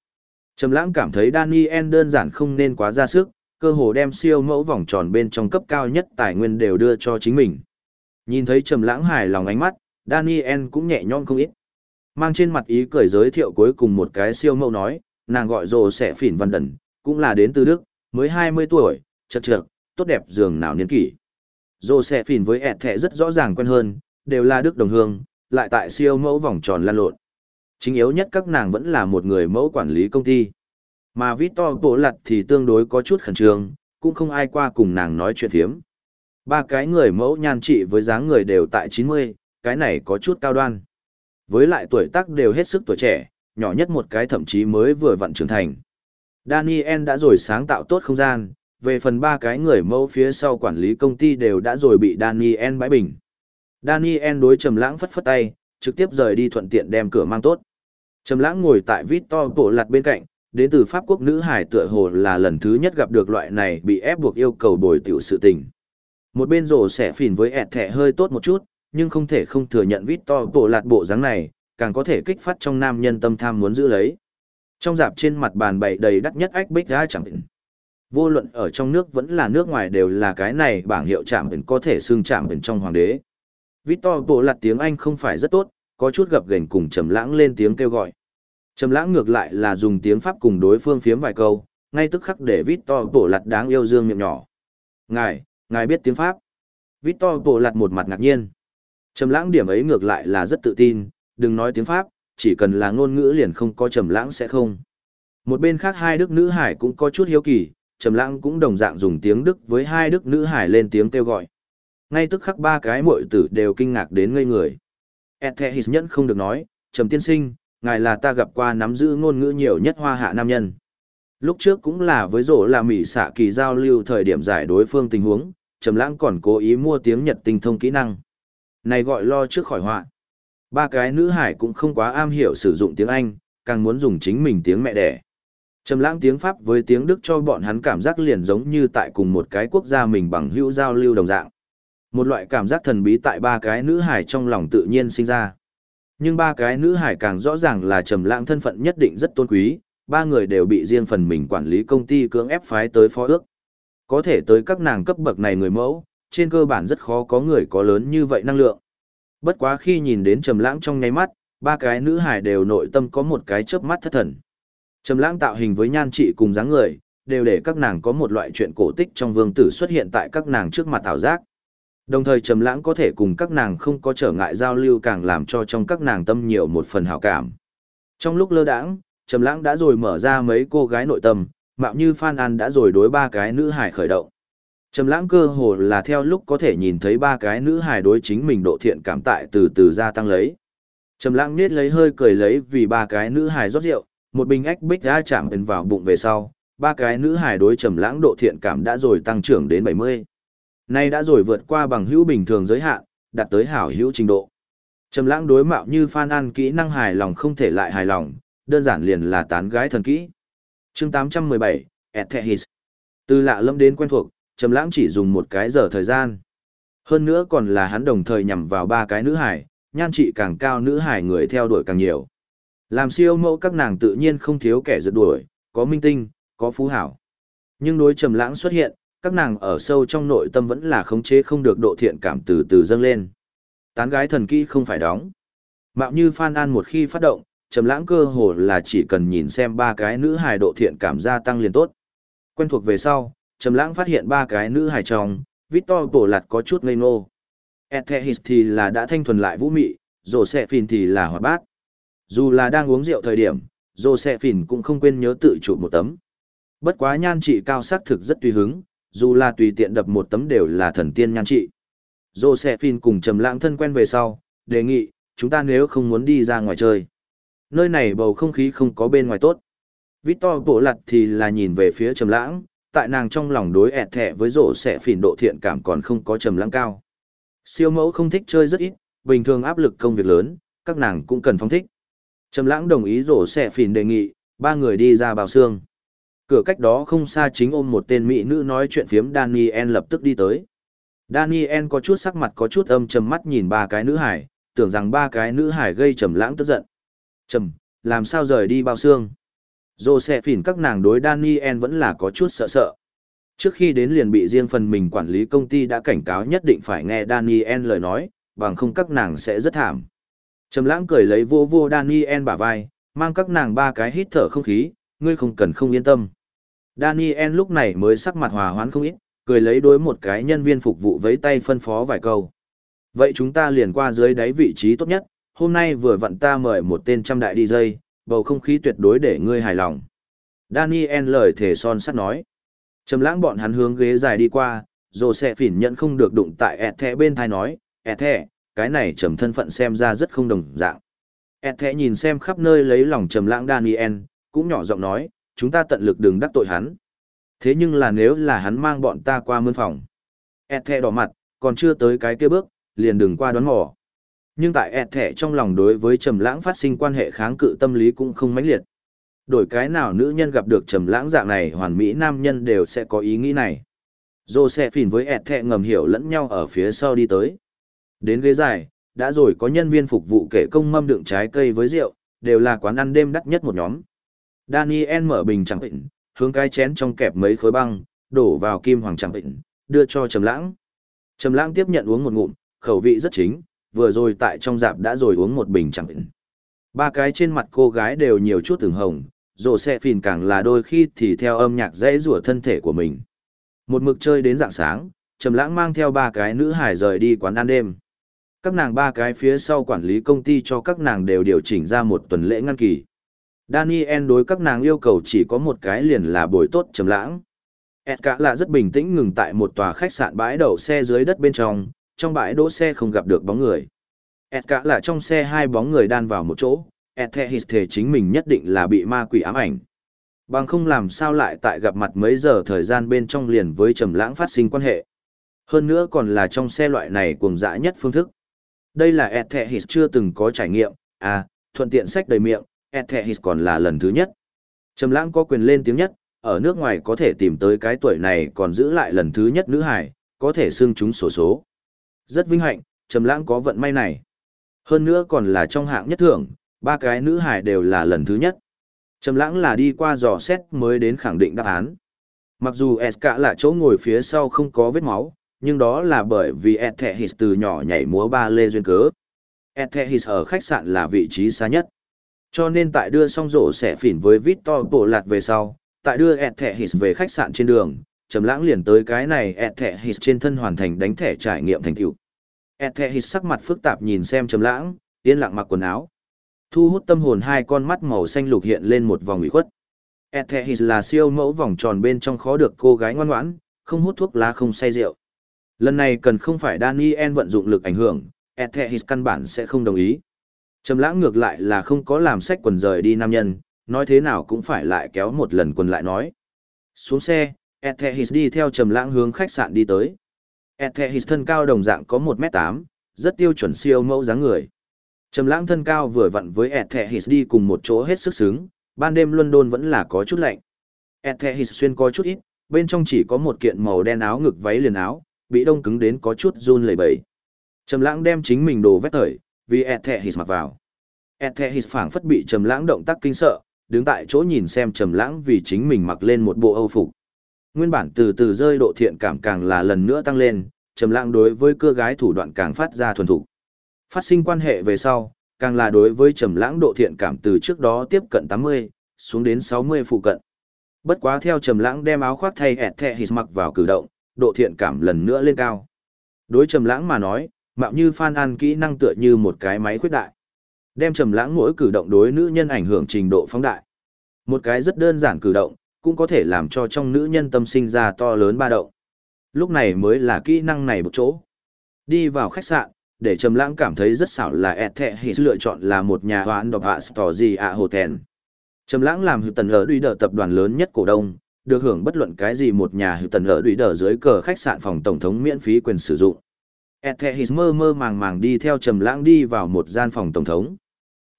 Trầm lãng cảm thấy Daniel đơn giản không nên quá ra sức, cơ hồ đem siêu mẫu vòng tròn bên trong cấp cao nhất tài nguyên đều đưa cho chính mình. Nhìn thấy Trầm lãng hài lòng ánh mắt, Daniel cũng nhẹ nhõm không ít. Mang trên mặt ý cười giới thiệu cuối cùng một cái siêu mẫu nói, nàng gọi rồ sẽ phỉn văn đần, cũng là đến từ Đức, mới 20 tuổi, chật chật, tốt đẹp dường nào niên kỷ. Rồ sẽ phỉn với ẹt thẻ rất rõ ràng quen hơn, đều là Đức đồng hương, lại tại siêu mẫu vòng tròn lan lộn. Chính yếu nhất các nàng vẫn là một người mẫu quản lý công ty. Mà Victor Bộ Lặt thì tương đối có chút khẩn trương, cũng không ai qua cùng nàng nói chuyện thiếm. Ba cái người mẫu nhan trị với dáng người đều tại 90, cái này có chút cao đoan. Với lại tuổi tác đều hết sức tuổi trẻ, nhỏ nhất một cái thậm chí mới vừa vặn trưởng thành. Daniel đã rồi sáng tạo tốt không gian, về phần ba cái người mẫu phía sau quản lý công ty đều đã rồi bị Daniel bãi bình. Daniel đối trầm lãng phất phất tay, trực tiếp rời đi thuận tiện đem cửa mang tốt. Trầm lãng ngồi tại Victor bộ lặt bên cạnh, đến từ Pháp quốc nữ hải tựa hồ là lần thứ nhất gặp được loại này bị ép buộc yêu cầu bồi tiểu sự tình. Một bên rổ sẽ phìn với ẹt thẻ hơi tốt một chút, nhưng không thể không thừa nhận Victor bộ lạt bộ dáng này, càng có thể kích phát trong nam nhân tâm tham muốn giữ lấy. Trong dạp trên mặt bàn bày đầy đắt nhất ách bích ra chẳng định. Vô luận ở trong nước vẫn là nước ngoài đều là cái này bảng hiệu chạm định có thể xưng chạm định trong hoàng đế. Victor bộ lạt tiếng Anh không phải rất tốt, có chút gập ghềnh cùng trầm lãng lên tiếng kêu gọi. Trầm lãng ngược lại là dùng tiếng Pháp cùng đối phương phiếm vài câu, ngay tức khắc để Victor bộ lạt đáng yêu dương miệng nhỏ. Ngài, ngài biết tiếng Pháp. Victor bộ lạt một mặt ngạc nhiên. Trầm lãng điểm ấy ngược lại là rất tự tin, đừng nói tiếng Pháp, chỉ cần là ngôn ngữ liền không có trầm lãng sẽ không. Một bên khác hai đức nữ hải cũng có chút hiếu kỳ, trầm lãng cũng đồng dạng dùng tiếng Đức với hai đức nữ hải lên tiếng kêu gọi. Ngay tức khắc ba cái muội tử đều kinh ngạc đến ngây người. Ethehis nhẫn không được nói, trầm tiên sinh, ngài là ta gặp qua nắm giữ ngôn ngữ nhiều nhất hoa hạ nam nhân. Lúc trước cũng là với rổ là mỉ xạ kỳ giao lưu thời điểm giải đối phương tình huống, trầm lãng còn cố ý mua tiếng Nhật tinh thông kỹ năng. Này gọi lo trước khỏi họa. Ba cái nữ hải cũng không quá am hiểu sử dụng tiếng Anh, càng muốn dùng chính mình tiếng mẹ đẻ. Trầm lãng tiếng Pháp với tiếng Đức cho bọn hắn cảm giác liền giống như tại cùng một cái quốc gia mình bằng hữu giao lưu đồng dạng. Một loại cảm giác thần bí tại ba cái nữ hải trong lòng tự nhiên sinh ra. Nhưng ba cái nữ hải càng rõ ràng là trầm lãng thân phận nhất định rất tôn quý, ba người đều bị riêng phần mình quản lý công ty cưỡng ép phái tới phó ước. Có thể tới các nàng cấp bậc này người mẫu, trên cơ bản rất khó có người có lớn như vậy năng lượng. Bất quá khi nhìn đến Trầm Lãng trong nháy mắt, ba cái nữ hải đều nội tâm có một cái chớp mắt thất thần. Trầm Lãng tạo hình với nhan trị cùng dáng người, đều để các nàng có một loại chuyện cổ tích trong vương tử xuất hiện tại các nàng trước mặt ảo giác. Đồng thời Trầm Lãng có thể cùng các nàng không có trở ngại giao lưu càng làm cho trong các nàng tâm nhiều một phần hảo cảm. Trong lúc lơ đãng, Trầm Lãng đã rồi mở ra mấy cô gái nội tâm, mạo như Phan An đã rồi đối ba cái nữ hài khởi động. Trầm lãng cơ hồ là theo lúc có thể nhìn thấy ba cái nữ hài đối chính mình độ thiện cảm tại từ từ gia tăng lấy. Trầm lãng nết lấy hơi cười lấy vì ba cái nữ hài rót rượu, một bình ách bích đã chạm ấn vào bụng về sau, ba cái nữ hài đối trầm lãng độ thiện cảm đã rồi tăng trưởng đến 70. Nay đã rồi vượt qua bằng hữu bình thường giới hạn, đạt tới hảo hữu trình độ. Trầm lãng đối mạo như Phan An kỹ năng hài lòng không thể lại hài lòng, đơn giản liền là tán gái thần kỹ. Chương 817, Ethehis. Từ lạ lâm đến quen thuộc, Trầm Lãng chỉ dùng một cái giờ thời gian. Hơn nữa còn là hắn đồng thời nhằm vào ba cái nữ hải, nhan trị càng cao nữ hải người theo đuổi càng nhiều. Làm siêu mẫu các nàng tự nhiên không thiếu kẻ rượt đuổi, có minh tinh, có phú hảo. Nhưng đối Trầm Lãng xuất hiện, các nàng ở sâu trong nội tâm vẫn là khống chế không được độ thiện cảm từ từ dâng lên. Tán gái thần kỹ không phải đóng. Mạo như Phan An một khi phát động, Trầm Lãng cơ hồ là chỉ cần nhìn xem ba cái nữ hài độ thiện cảm gia tăng liền tốt. Quen thuộc về sau, Trầm Lãng phát hiện ba cái nữ hài trong, Victor Bổ Lạt có chút ngây ngô. Ethehis thì là đã thanh thuần lại vũ mị, Josephine thì là hoạt bát. Dù là đang uống rượu thời điểm, Josephine cũng không quên nhớ tự chụp một tấm. Bất quá nhan trị cao sắc thực rất tùy hứng, dù là tùy tiện đập một tấm đều là thần tiên nhan trị. Josephine cùng Trầm Lãng thân quen về sau, đề nghị, chúng ta nếu không muốn đi ra ngoài chơi. Nơi này bầu không khí không có bên ngoài tốt. Victor bộ lặt thì là nhìn về phía Trầm Lãng, tại nàng trong lòng đối ẹt thẻ với Josephine độ thiện cảm còn không có Trầm Lãng cao. Siêu mẫu không thích chơi rất ít, bình thường áp lực công việc lớn, các nàng cũng cần phong thích. Trầm Lãng đồng ý Josephine đề nghị, ba người đi ra bào xương. Cửa cách đó không xa chính ôm một tên mỹ nữ nói chuyện phiếm Daniel lập tức đi tới. Daniel có chút sắc mặt có chút âm trầm mắt nhìn ba cái nữ hải, tưởng rằng ba cái nữ hải gây trầm lãng tức giận. Trầm, làm sao rời đi bao xương? Dô sẽ phỉn các nàng đối Daniel vẫn là có chút sợ sợ. Trước khi đến liền bị riêng phần mình quản lý công ty đã cảnh cáo nhất định phải nghe Daniel lời nói, bằng không các nàng sẽ rất thảm. Trầm lãng cười lấy vô vô Daniel bả vai, mang các nàng ba cái hít thở không khí, ngươi không cần không yên tâm. Daniel lúc này mới sắc mặt hòa hoãn không ít, cười lấy đối một cái nhân viên phục vụ với tay phân phó vài câu. Vậy chúng ta liền qua dưới đáy vị trí tốt nhất, hôm nay vừa vặn ta mời một tên trăm đại DJ, bầu không khí tuyệt đối để ngươi hài lòng. Daniel lời thể son sắt nói. Trầm lãng bọn hắn hướng ghế dài đi qua, rồi sẽ phỉn nhận không được đụng tại ẹt thẻ bên thai nói, ẹt thẻ, cái này trầm thân phận xem ra rất không đồng dạng. ẹt thẻ nhìn xem khắp nơi lấy lòng trầm lãng Daniel, cũng nhỏ giọng nói, chúng ta tận lực đừng đắc tội hắn. Thế nhưng là nếu là hắn mang bọn ta qua mươn phòng. ẹt thẻ đỏ mặt, còn chưa tới cái kia bước, liền đừng qua đoán mò. Nhưng tại ẹt thẻ trong lòng đối với trầm lãng phát sinh quan hệ kháng cự tâm lý cũng không mãnh liệt. Đổi cái nào nữ nhân gặp được trầm lãng dạng này hoàn mỹ nam nhân đều sẽ có ý nghĩ này. Josephine với ẹt thẻ ngầm hiểu lẫn nhau ở phía sau đi tới. Đến ghế dài, đã rồi có nhân viên phục vụ kể công mâm đựng trái cây với rượu, đều là quán ăn đêm đắt nhất một nhóm. Daniel mở bình chẳng bệnh, hướng cái chén trong kẹp mấy khối băng, đổ vào kim hoàng chẳng bệnh, đưa cho Trầm Lãng. Trầm Lãng tiếp nhận uống một ngụm, khẩu vị rất chính, vừa rồi tại trong dạp đã rồi uống một bình chẳng bệnh. Ba cái trên mặt cô gái đều nhiều chút từng hồng, rồ xe phìn càng là đôi khi thì theo âm nhạc dễ rủa thân thể của mình. Một mực chơi đến dạng sáng, Trầm Lãng mang theo ba cái nữ hải rời đi quán ăn đêm. Các nàng ba cái phía sau quản lý công ty cho các nàng đều điều chỉnh ra một tuần lễ ngăn kỳ. Daniel đối các nàng yêu cầu chỉ có một cái liền là bồi tốt Trầm Lãng. Edka là rất bình tĩnh ngừng tại một tòa khách sạn bãi đậu xe dưới đất bên trong, trong bãi đỗ xe không gặp được bóng người. Edka là trong xe hai bóng người đan vào một chỗ, Ethehis thể chính mình nhất định là bị ma quỷ ám ảnh. Bằng không làm sao lại tại gặp mặt mấy giờ thời gian bên trong liền với trầm lãng phát sinh quan hệ. Hơn nữa còn là trong xe loại này cuồng dã nhất phương thức. Đây là Ethehis chưa từng có trải nghiệm, à, thuận tiện sách đầy miệng, Ethehis còn là lần thứ nhất. Trầm lãng có quyền lên tiếng nhất, ở nước ngoài có thể tìm tới cái tuổi này còn giữ lại lần thứ nhất nữ hải, có thể xưng chúng sổ số. Rất vinh hạnh, Trầm lãng có vận may này. Hơn nữa còn là trong hạng nhất thưởng, ba cái nữ hải đều là lần thứ nhất. Trầm lãng là đi qua dò xét mới đến khẳng định đáp án. Mặc dù SK là chỗ ngồi phía sau không có vết máu, nhưng đó là bởi vì Ethehis từ nhỏ nhảy múa ba lê duyên cớ. Ethehis ở khách sạn là vị trí xa nhất. Cho nên tại đưa xong rổ sẽ phỉn với Victor bộ lạt về sau, tại đưa Ethehis về khách sạn trên đường, Trầm Lãng liền tới cái này Ethehis trên thân hoàn thành đánh thẻ trải nghiệm thành tựu. hít sắc mặt phức tạp nhìn xem Trầm Lãng, yên lặng mặc quần áo. Thu hút tâm hồn hai con mắt màu xanh lục hiện lên một vòng ủy khuất. Ethehis là siêu mẫu vòng tròn bên trong khó được cô gái ngoan ngoãn, không hút thuốc lá không say rượu. Lần này cần không phải Daniel vận dụng lực ảnh hưởng, Ethehis căn bản sẽ không đồng ý. Trầm lãng ngược lại là không có làm sách quần rời đi nam nhân, nói thế nào cũng phải lại kéo một lần quần lại nói. Xuống xe, Ethehis đi theo trầm lãng hướng khách sạn đi tới. Ethehis thân cao đồng dạng có 1m8, rất tiêu chuẩn siêu mẫu dáng người. Trầm lãng thân cao vừa vặn với Ethehis đi cùng một chỗ hết sức sướng, ban đêm London vẫn là có chút lạnh. Ethehis xuyên có chút ít, bên trong chỉ có một kiện màu đen áo ngực váy liền áo, bị đông cứng đến có chút run lẩy bẩy. Trầm lãng đem chính mình đồ vét thời, vì Ethehis mặc vào. Ethehis phảng phất bị Trầm lãng động tác kinh sợ, đứng tại chỗ nhìn xem Trầm lãng vì chính mình mặc lên một bộ âu phục. Nguyên bản từ từ rơi độ thiện cảm càng là lần nữa tăng lên, Trầm lãng đối với cưa gái thủ đoạn càng phát ra thuần thục. Phát sinh quan hệ về sau, càng là đối với Trầm lãng độ thiện cảm từ trước đó tiếp cận 80, xuống đến 60 phụ cận. Bất quá theo Trầm lãng đem áo khoác thay Ethehis mặc vào cử động, độ thiện cảm lần nữa lên cao. Đối Trầm lãng mà nói, mạo như Phan An kỹ năng tựa như một cái máy khuyết đại. Đem trầm lãng mỗi cử động đối nữ nhân ảnh hưởng trình độ phóng đại. Một cái rất đơn giản cử động, cũng có thể làm cho trong nữ nhân tâm sinh ra to lớn ba động. Lúc này mới là kỹ năng này một chỗ. Đi vào khách sạn, để Trầm Lãng cảm thấy rất xảo là ẹt thẹ hỉ lựa chọn là một nhà hoán độc hạ gì ạ hồ thèn. Trầm Lãng làm hữu tần lỡ đuôi đờ tập đoàn lớn nhất cổ đông, được hưởng bất luận cái gì một nhà hữu tần lỡ đuôi đờ dưới cờ khách sạn phòng tổng thống miễn phí quyền sử dụng. Ethehis mơ mơ màng màng đi theo Trầm Lãng đi vào một gian phòng tổng thống.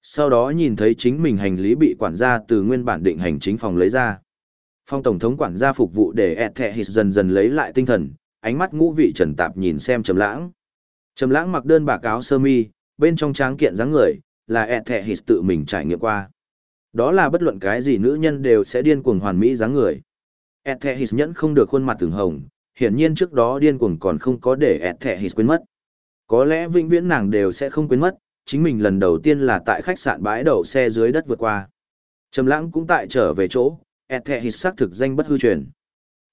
Sau đó nhìn thấy chính mình hành lý bị quản gia từ nguyên bản định hành chính phòng lấy ra. Phòng tổng thống quản gia phục vụ để Ethehis dần dần lấy lại tinh thần, ánh mắt ngũ vị trần tạp nhìn xem Trầm Lãng. Trầm lãng mặc đơn bạc áo sơ mi, bên trong tráng kiện dáng người, là Ethehis tự mình trải nghiệm qua. Đó là bất luận cái gì nữ nhân đều sẽ điên cuồng hoàn mỹ dáng người. Ethehis nhẫn không được khuôn mặt từng hồng, hiển nhiên trước đó điên cuồng còn không có để ẹt thẻ hít quên mất. Có lẽ vĩnh viễn nàng đều sẽ không quên mất, chính mình lần đầu tiên là tại khách sạn bãi đậu xe dưới đất vượt qua. Trầm lãng cũng tại trở về chỗ, ẹt thẻ hít xác thực danh bất hư truyền.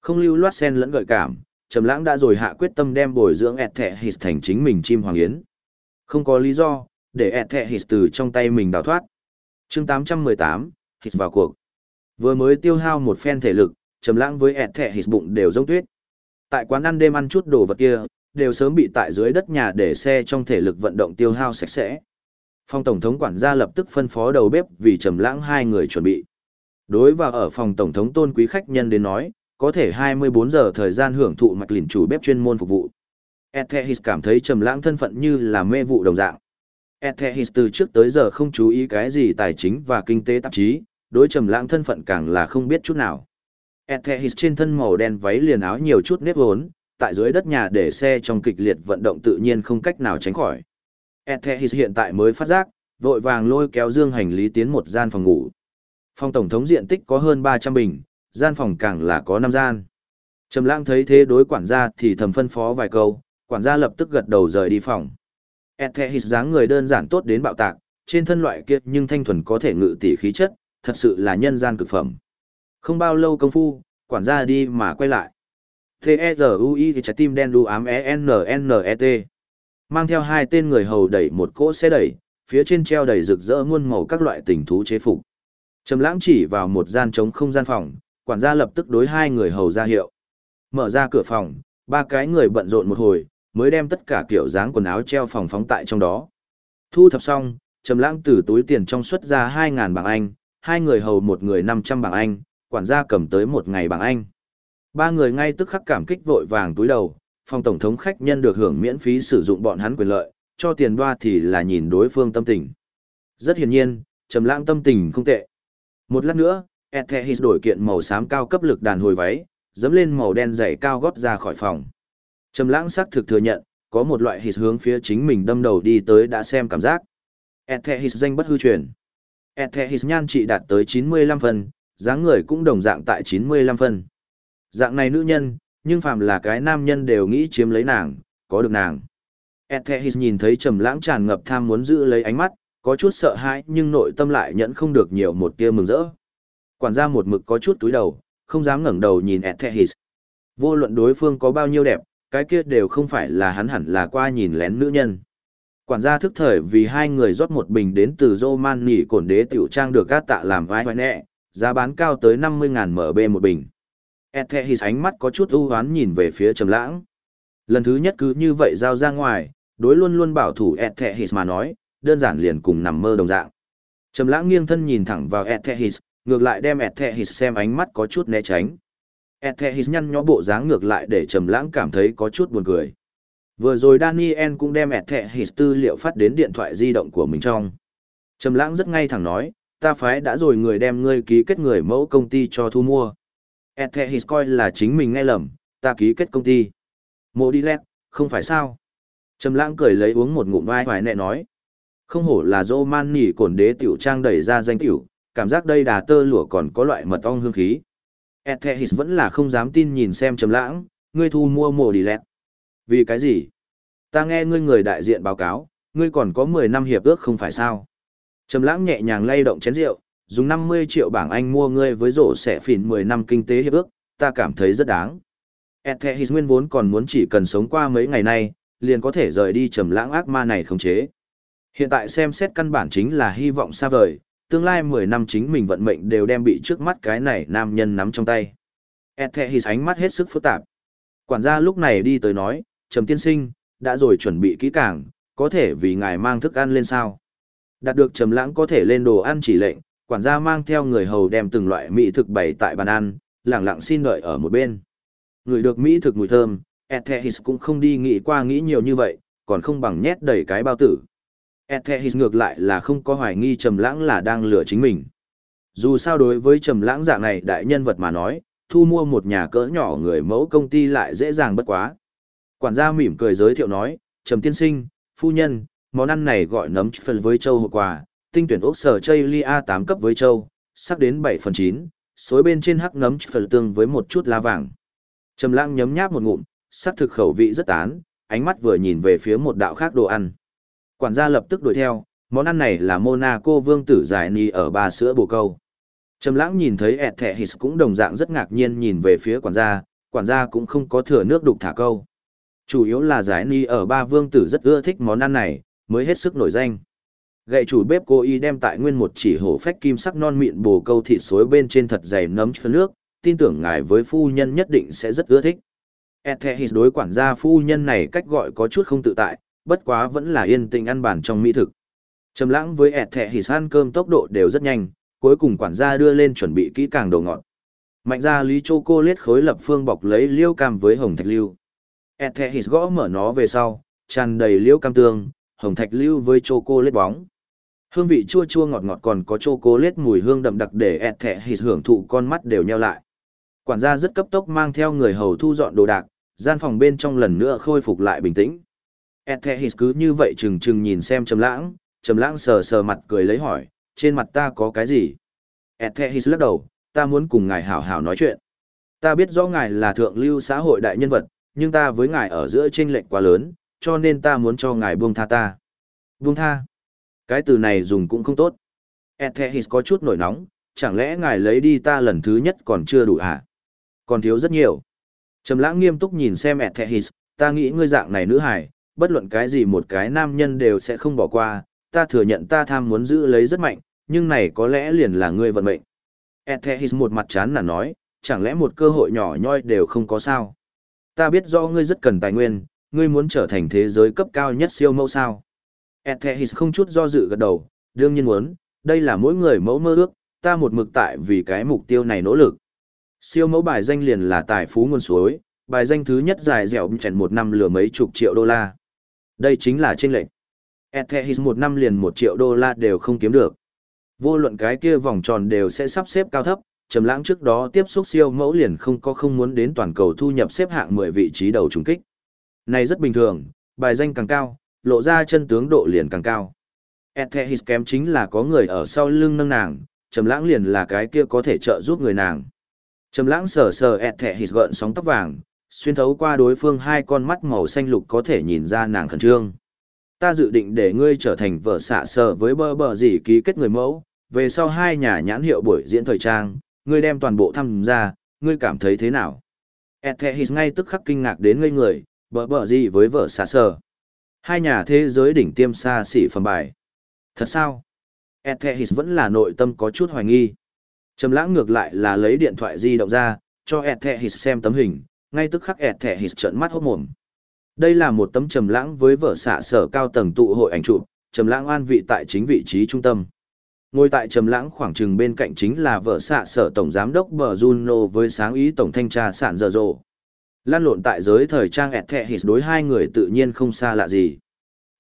Không lưu loát sen lẫn gợi cảm, Trầm Lãng đã rồi hạ quyết tâm đem bồi dưỡng ẹt thẻ hít thành chính mình chim hoàng yến. Không có lý do để ẹt thẻ hít từ trong tay mình đào thoát. Chương 818, hít vào cuộc. Vừa mới tiêu hao một phen thể lực, Trầm Lãng với ẹt thẻ hít bụng đều rỗng tuyết. Tại quán ăn đêm ăn chút đồ vật kia, đều sớm bị tại dưới đất nhà để xe trong thể lực vận động tiêu hao sạch sẽ. Phòng tổng thống quản gia lập tức phân phó đầu bếp vì Trầm Lãng hai người chuẩn bị. Đối vào ở phòng tổng thống tôn quý khách nhân đến nói, có thể 24 giờ thời gian hưởng thụ mạch lìn chủ bếp chuyên môn phục vụ. Ethehis cảm thấy trầm lãng thân phận như là mê vụ đồng dạng. Ethehis từ trước tới giờ không chú ý cái gì tài chính và kinh tế tạp chí, đối trầm lãng thân phận càng là không biết chút nào. Ethehis trên thân màu đen váy liền áo nhiều chút nếp vốn, tại dưới đất nhà để xe trong kịch liệt vận động tự nhiên không cách nào tránh khỏi. Ethehis hiện tại mới phát giác, vội vàng lôi kéo dương hành lý tiến một gian phòng ngủ. Phòng tổng thống diện tích có hơn 300 bình, gian phòng càng là có năm gian. Trầm lãng thấy thế đối quản gia thì thầm phân phó vài câu, quản gia lập tức gật đầu rời đi phòng. Ethehis dáng người đơn giản tốt đến bạo tạc, trên thân loại kia nhưng thanh thuần có thể ngự tỷ khí chất, thật sự là nhân gian cực phẩm. Không bao lâu công phu, quản gia đi mà quay lại. T-E-Z-U-I trái tim đen đu ám E-N-N-E-T. Mang theo hai tên người hầu đẩy một cỗ xe đẩy, phía trên treo đầy rực rỡ muôn màu các loại tình thú chế phục. Trầm lãng chỉ vào một gian trống không gian phòng, quản gia lập tức đối hai người hầu ra hiệu. Mở ra cửa phòng, ba cái người bận rộn một hồi, mới đem tất cả kiểu dáng quần áo treo phòng phóng tại trong đó. Thu thập xong, Trầm Lãng từ túi tiền trong xuất ra 2000 bảng Anh, hai người hầu một người 500 bảng Anh, quản gia cầm tới một ngày bảng Anh. Ba người ngay tức khắc cảm kích vội vàng túi đầu, phòng tổng thống khách nhân được hưởng miễn phí sử dụng bọn hắn quyền lợi, cho tiền đoa thì là nhìn đối phương tâm tình. Rất hiển nhiên, Trầm Lãng tâm tình không tệ. Một lát nữa, Ethehis đổi kiện màu xám cao cấp lực đàn hồi váy, dẫm lên màu đen dày cao gót ra khỏi phòng. Trầm lãng sắc thực thừa nhận, có một loại hít hướng phía chính mình đâm đầu đi tới đã xem cảm giác. Ethehis danh bất hư truyền. Ethehis nhan trị đạt tới 95 phần dáng người cũng đồng dạng tại 95 phân. Dạng này nữ nhân, nhưng phàm là cái nam nhân đều nghĩ chiếm lấy nàng, có được nàng. Ethehis nhìn thấy trầm lãng tràn ngập tham muốn giữ lấy ánh mắt, có chút sợ hãi nhưng nội tâm lại nhẫn không được nhiều một tia mừng rỡ quản gia một mực có chút túi đầu, không dám ngẩng đầu nhìn Ethehis. Vô luận đối phương có bao nhiêu đẹp, cái kia đều không phải là hắn hẳn là qua nhìn lén nữ nhân. Quản gia thức thời vì hai người rót một bình đến từ Romani cổn đế tiểu trang được gác tạ làm vai hoài nẹ, giá bán cao tới 50.000 MB một bình. Ethehis ánh mắt có chút ưu hoán nhìn về phía trầm lãng. Lần thứ nhất cứ như vậy giao ra ngoài, đối luôn luôn bảo thủ Ethehis mà nói, đơn giản liền cùng nằm mơ đồng dạng. Trầm lãng nghiêng thân nhìn thẳng vào Ethehis, ngược lại đem Ethehis xem ánh mắt có chút né tránh. Ethehis nhăn nhó bộ dáng ngược lại để Trầm Lãng cảm thấy có chút buồn cười. Vừa rồi Daniel cũng đem Ethehis tư liệu phát đến điện thoại di động của mình trong. Trầm Lãng rất ngay thẳng nói, ta phái đã rồi người đem ngươi ký kết người mẫu công ty cho thu mua. Ethehis coi là chính mình nghe lầm, ta ký kết công ty. Mộ đi lẹ, không phải sao? Trầm Lãng cười lấy uống một ngụm vai hoài nẹ nói. Không hổ là Roman nỉ cổn đế tiểu trang đẩy ra danh tiểu, cảm giác đây đà tơ lụa còn có loại mật ong hương khí. Ethehis vẫn là không dám tin nhìn xem trầm lãng, ngươi thu mua mồ đi lẹt. Vì cái gì? Ta nghe ngươi người đại diện báo cáo, ngươi còn có 10 năm hiệp ước không phải sao? Trầm lãng nhẹ nhàng lay động chén rượu, dùng 50 triệu bảng Anh mua ngươi với rổ sẽ phỉn 10 năm kinh tế hiệp ước, ta cảm thấy rất đáng. Ethehis nguyên vốn còn muốn chỉ cần sống qua mấy ngày nay, liền có thể rời đi trầm lãng ác ma này không chế. Hiện tại xem xét căn bản chính là hy vọng xa vời, tương lai 10 năm chính mình vận mệnh đều đem bị trước mắt cái này nam nhân nắm trong tay. Ethehis ánh mắt hết sức phức tạp. Quản gia lúc này đi tới nói, Trầm tiên sinh, đã rồi chuẩn bị kỹ càng, có thể vì ngài mang thức ăn lên sao. Đạt được Trầm lãng có thể lên đồ ăn chỉ lệnh, quản gia mang theo người hầu đem từng loại mỹ thực bày tại bàn ăn, lặng lặng xin đợi ở một bên. Người được mỹ thực mùi thơm, Ethehis cũng không đi nghĩ qua nghĩ nhiều như vậy, còn không bằng nhét đầy cái bao tử. Ethehis ngược lại là không có hoài nghi Trầm Lãng là đang lừa chính mình. Dù sao đối với Trầm Lãng dạng này đại nhân vật mà nói, thu mua một nhà cỡ nhỏ người mẫu công ty lại dễ dàng bất quá. Quản gia mỉm cười giới thiệu nói, Trầm tiên sinh, phu nhân, món ăn này gọi nấm phần với châu hộp quà, tinh tuyển ốc sở chây lia 8 cấp với châu, sắc đến 7 phần 9, xối bên trên hắc nấm phần tương với một chút lá vàng. Trầm lãng nhấm nháp một ngụm, sắc thực khẩu vị rất tán, ánh mắt vừa nhìn về phía một đạo khác đồ ăn. Quản gia lập tức đuổi theo, món ăn này là Monaco vương tử giải ni ở ba sữa bồ câu. Trầm lãng nhìn thấy ẹt thẻ hịt cũng đồng dạng rất ngạc nhiên nhìn về phía quản gia, quản gia cũng không có thừa nước đục thả câu. Chủ yếu là giải ni ở ba vương tử rất ưa thích món ăn này, mới hết sức nổi danh. Gậy chủ bếp cô y đem tại nguyên một chỉ hổ phách kim sắc non mịn bồ câu thịt suối bên trên thật dày nấm cho nước, tin tưởng ngài với phu nhân nhất định sẽ rất ưa thích. Ethehis đối quản gia phu nhân này cách gọi có chút không tự tại, bất quá vẫn là yên tĩnh ăn bản trong mỹ thực. Trầm lãng với Ethehis ăn cơm tốc độ đều rất nhanh, cuối cùng quản gia đưa lên chuẩn bị kỹ càng đồ ngọt. Mạnh ra lý châu cô lết khối lập phương bọc lấy liêu cam với hồng thạch lưu. Ethehis gõ mở nó về sau, tràn đầy liêu cam tương, hồng thạch lưu với chocolate bóng. Hương vị chua chua ngọt ngọt còn có chocolate mùi hương đậm đặc để Ethehis hưởng thụ con mắt đều nheo lại. Quản gia rất cấp tốc mang theo người hầu thu dọn đồ đạc, gian phòng bên trong lần nữa khôi phục lại bình tĩnh. Ethehis cứ như vậy chừng chừng nhìn xem Trầm Lãng, Trầm Lãng sờ sờ mặt cười lấy hỏi, trên mặt ta có cái gì? Ethehis lắc đầu, ta muốn cùng ngài hảo hảo nói chuyện. Ta biết rõ ngài là thượng lưu xã hội đại nhân vật, nhưng ta với ngài ở giữa chênh lệch quá lớn, cho nên ta muốn cho ngài buông tha ta. Buông tha? Cái từ này dùng cũng không tốt. Ethehis có chút nổi nóng, chẳng lẽ ngài lấy đi ta lần thứ nhất còn chưa đủ à? Còn thiếu rất nhiều. Trầm lãng nghiêm túc nhìn xem Ethehis, ta nghĩ ngươi dạng này nữ hài, bất luận cái gì một cái nam nhân đều sẽ không bỏ qua, ta thừa nhận ta tham muốn giữ lấy rất mạnh, nhưng này có lẽ liền là ngươi vận mệnh. Ethehis một mặt chán nản nói, chẳng lẽ một cơ hội nhỏ nhoi đều không có sao? Ta biết rõ ngươi rất cần tài nguyên, ngươi muốn trở thành thế giới cấp cao nhất siêu mẫu sao? Ethehis không chút do dự gật đầu, đương nhiên muốn, đây là mỗi người mẫu mơ ước, ta một mực tại vì cái mục tiêu này nỗ lực. Siêu mẫu bài danh liền là tài phú nguồn suối, bài danh thứ nhất dài dẻo chèn một năm lừa mấy chục triệu đô la. Đây chính là trên lệnh. Ethehis một năm liền một triệu đô la đều không kiếm được. Vô luận cái kia vòng tròn đều sẽ sắp xếp cao thấp, trầm lãng trước đó tiếp xúc siêu mẫu liền không có không muốn đến toàn cầu thu nhập xếp hạng 10 vị trí đầu trùng kích. Này rất bình thường, bài danh càng cao, lộ ra chân tướng độ liền càng cao. Ethehis kém chính là có người ở sau lưng nâng nàng, trầm lãng liền là cái kia có thể trợ giúp người nàng. Trầm lãng sờ sờ Ethehis gợn sóng tóc vàng, xuyên thấu qua đối phương hai con mắt màu xanh lục có thể nhìn ra nàng khẩn trương. Ta dự định để ngươi trở thành vợ xạ sở với bơ bờ gì ký kết người mẫu, về sau hai nhà nhãn hiệu buổi diễn thời trang, ngươi đem toàn bộ tham gia, ngươi cảm thấy thế nào? Ethehis ngay tức khắc kinh ngạc đến ngây người, bờ bờ gì với vợ xa sờ. Hai nhà thế giới đỉnh tiêm xa xỉ phẩm bài. Thật sao? Ethehis vẫn là nội tâm có chút hoài nghi. Trầm lãng ngược lại là lấy điện thoại di động ra, cho Ethehis xem tấm hình, ngay tức khắc Ethehis trợn mắt hốt mồm. Đây là một tấm trầm lãng với vợ xạ sở cao tầng tụ hội ảnh chụp, trầm lãng an vị tại chính vị trí trung tâm. Ngồi tại trầm lãng khoảng chừng bên cạnh chính là vợ xạ sở tổng giám đốc Bờ Juno với sáng ý tổng thanh tra sản dở dồ. Lan lộn tại giới thời trang ẹt thẹ hít đối hai người tự nhiên không xa lạ gì.